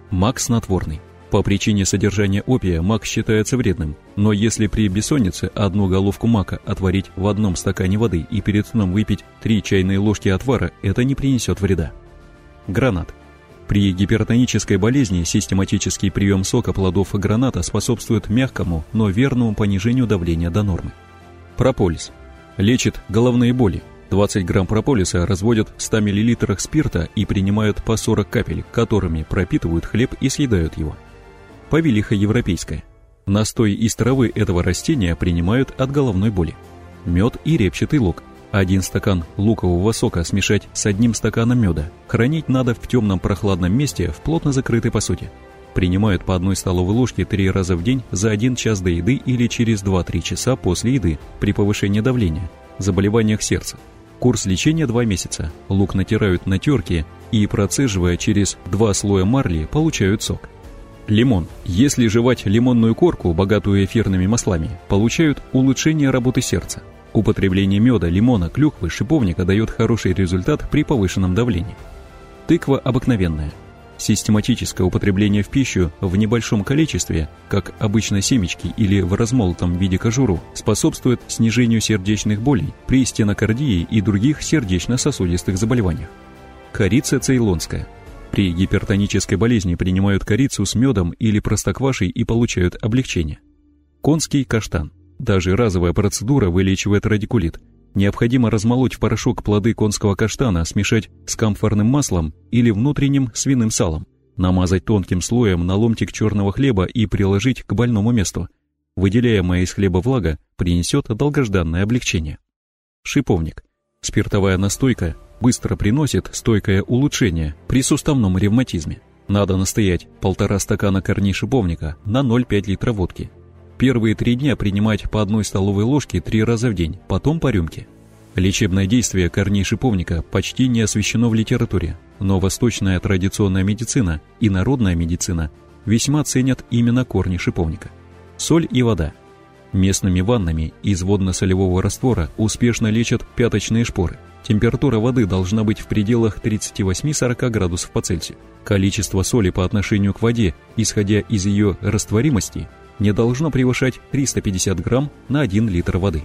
Мак снотворный. По причине содержания опия мак считается вредным, но если при бессоннице одну головку мака отварить в одном стакане воды и перед сном выпить 3 чайные ложки отвара, это не принесет вреда. Гранат. При гипертонической болезни систематический прием сока плодов граната способствует мягкому, но верному понижению давления до нормы. Прополис. Лечит головные боли. 20 грамм прополиса разводят в 100 мл спирта и принимают по 40 капель, которыми пропитывают хлеб и съедают его. Повелиха европейская. Настой из травы этого растения принимают от головной боли. Мед и репчатый лук – один стакан лукового сока смешать с одним стаканом меда. Хранить надо в темном прохладном месте в плотно закрытой посуде. Принимают по одной столовой ложке три раза в день за один час до еды или через 2-3 часа после еды при повышении давления, заболеваниях сердца. Курс лечения 2 месяца. Лук натирают на терке и, процеживая через два слоя марли, получают сок. Лимон. Если жевать лимонную корку, богатую эфирными маслами, получают улучшение работы сердца. Употребление меда, лимона, клюквы, шиповника дает хороший результат при повышенном давлении. Тыква обыкновенная. Систематическое употребление в пищу в небольшом количестве, как обычно семечки или в размолотом виде кожуру, способствует снижению сердечных болей при стенокардии и других сердечно-сосудистых заболеваниях. Корица цейлонская. При гипертонической болезни принимают корицу с медом или простоквашей и получают облегчение. Конский каштан – даже разовая процедура вылечивает радикулит. Необходимо размолоть в порошок плоды конского каштана, смешать с камфорным маслом или внутренним свиным салом, намазать тонким слоем на ломтик черного хлеба и приложить к больному месту. Выделяемая из хлеба влага принесет долгожданное облегчение. Шиповник. Спиртовая настойка быстро приносит стойкое улучшение при суставном ревматизме. Надо настоять полтора стакана корней шиповника на 0,5 литра водки – Первые три дня принимать по одной столовой ложке три раза в день, потом по рюмке. Лечебное действие корней шиповника почти не освещено в литературе, но восточная традиционная медицина и народная медицина весьма ценят именно корни шиповника. Соль и вода. Местными ваннами из водно-солевого раствора успешно лечат пяточные шпоры. Температура воды должна быть в пределах 38-40 градусов по Цельсию. Количество соли по отношению к воде, исходя из ее растворимости, не должно превышать 350 грамм на 1 литр воды.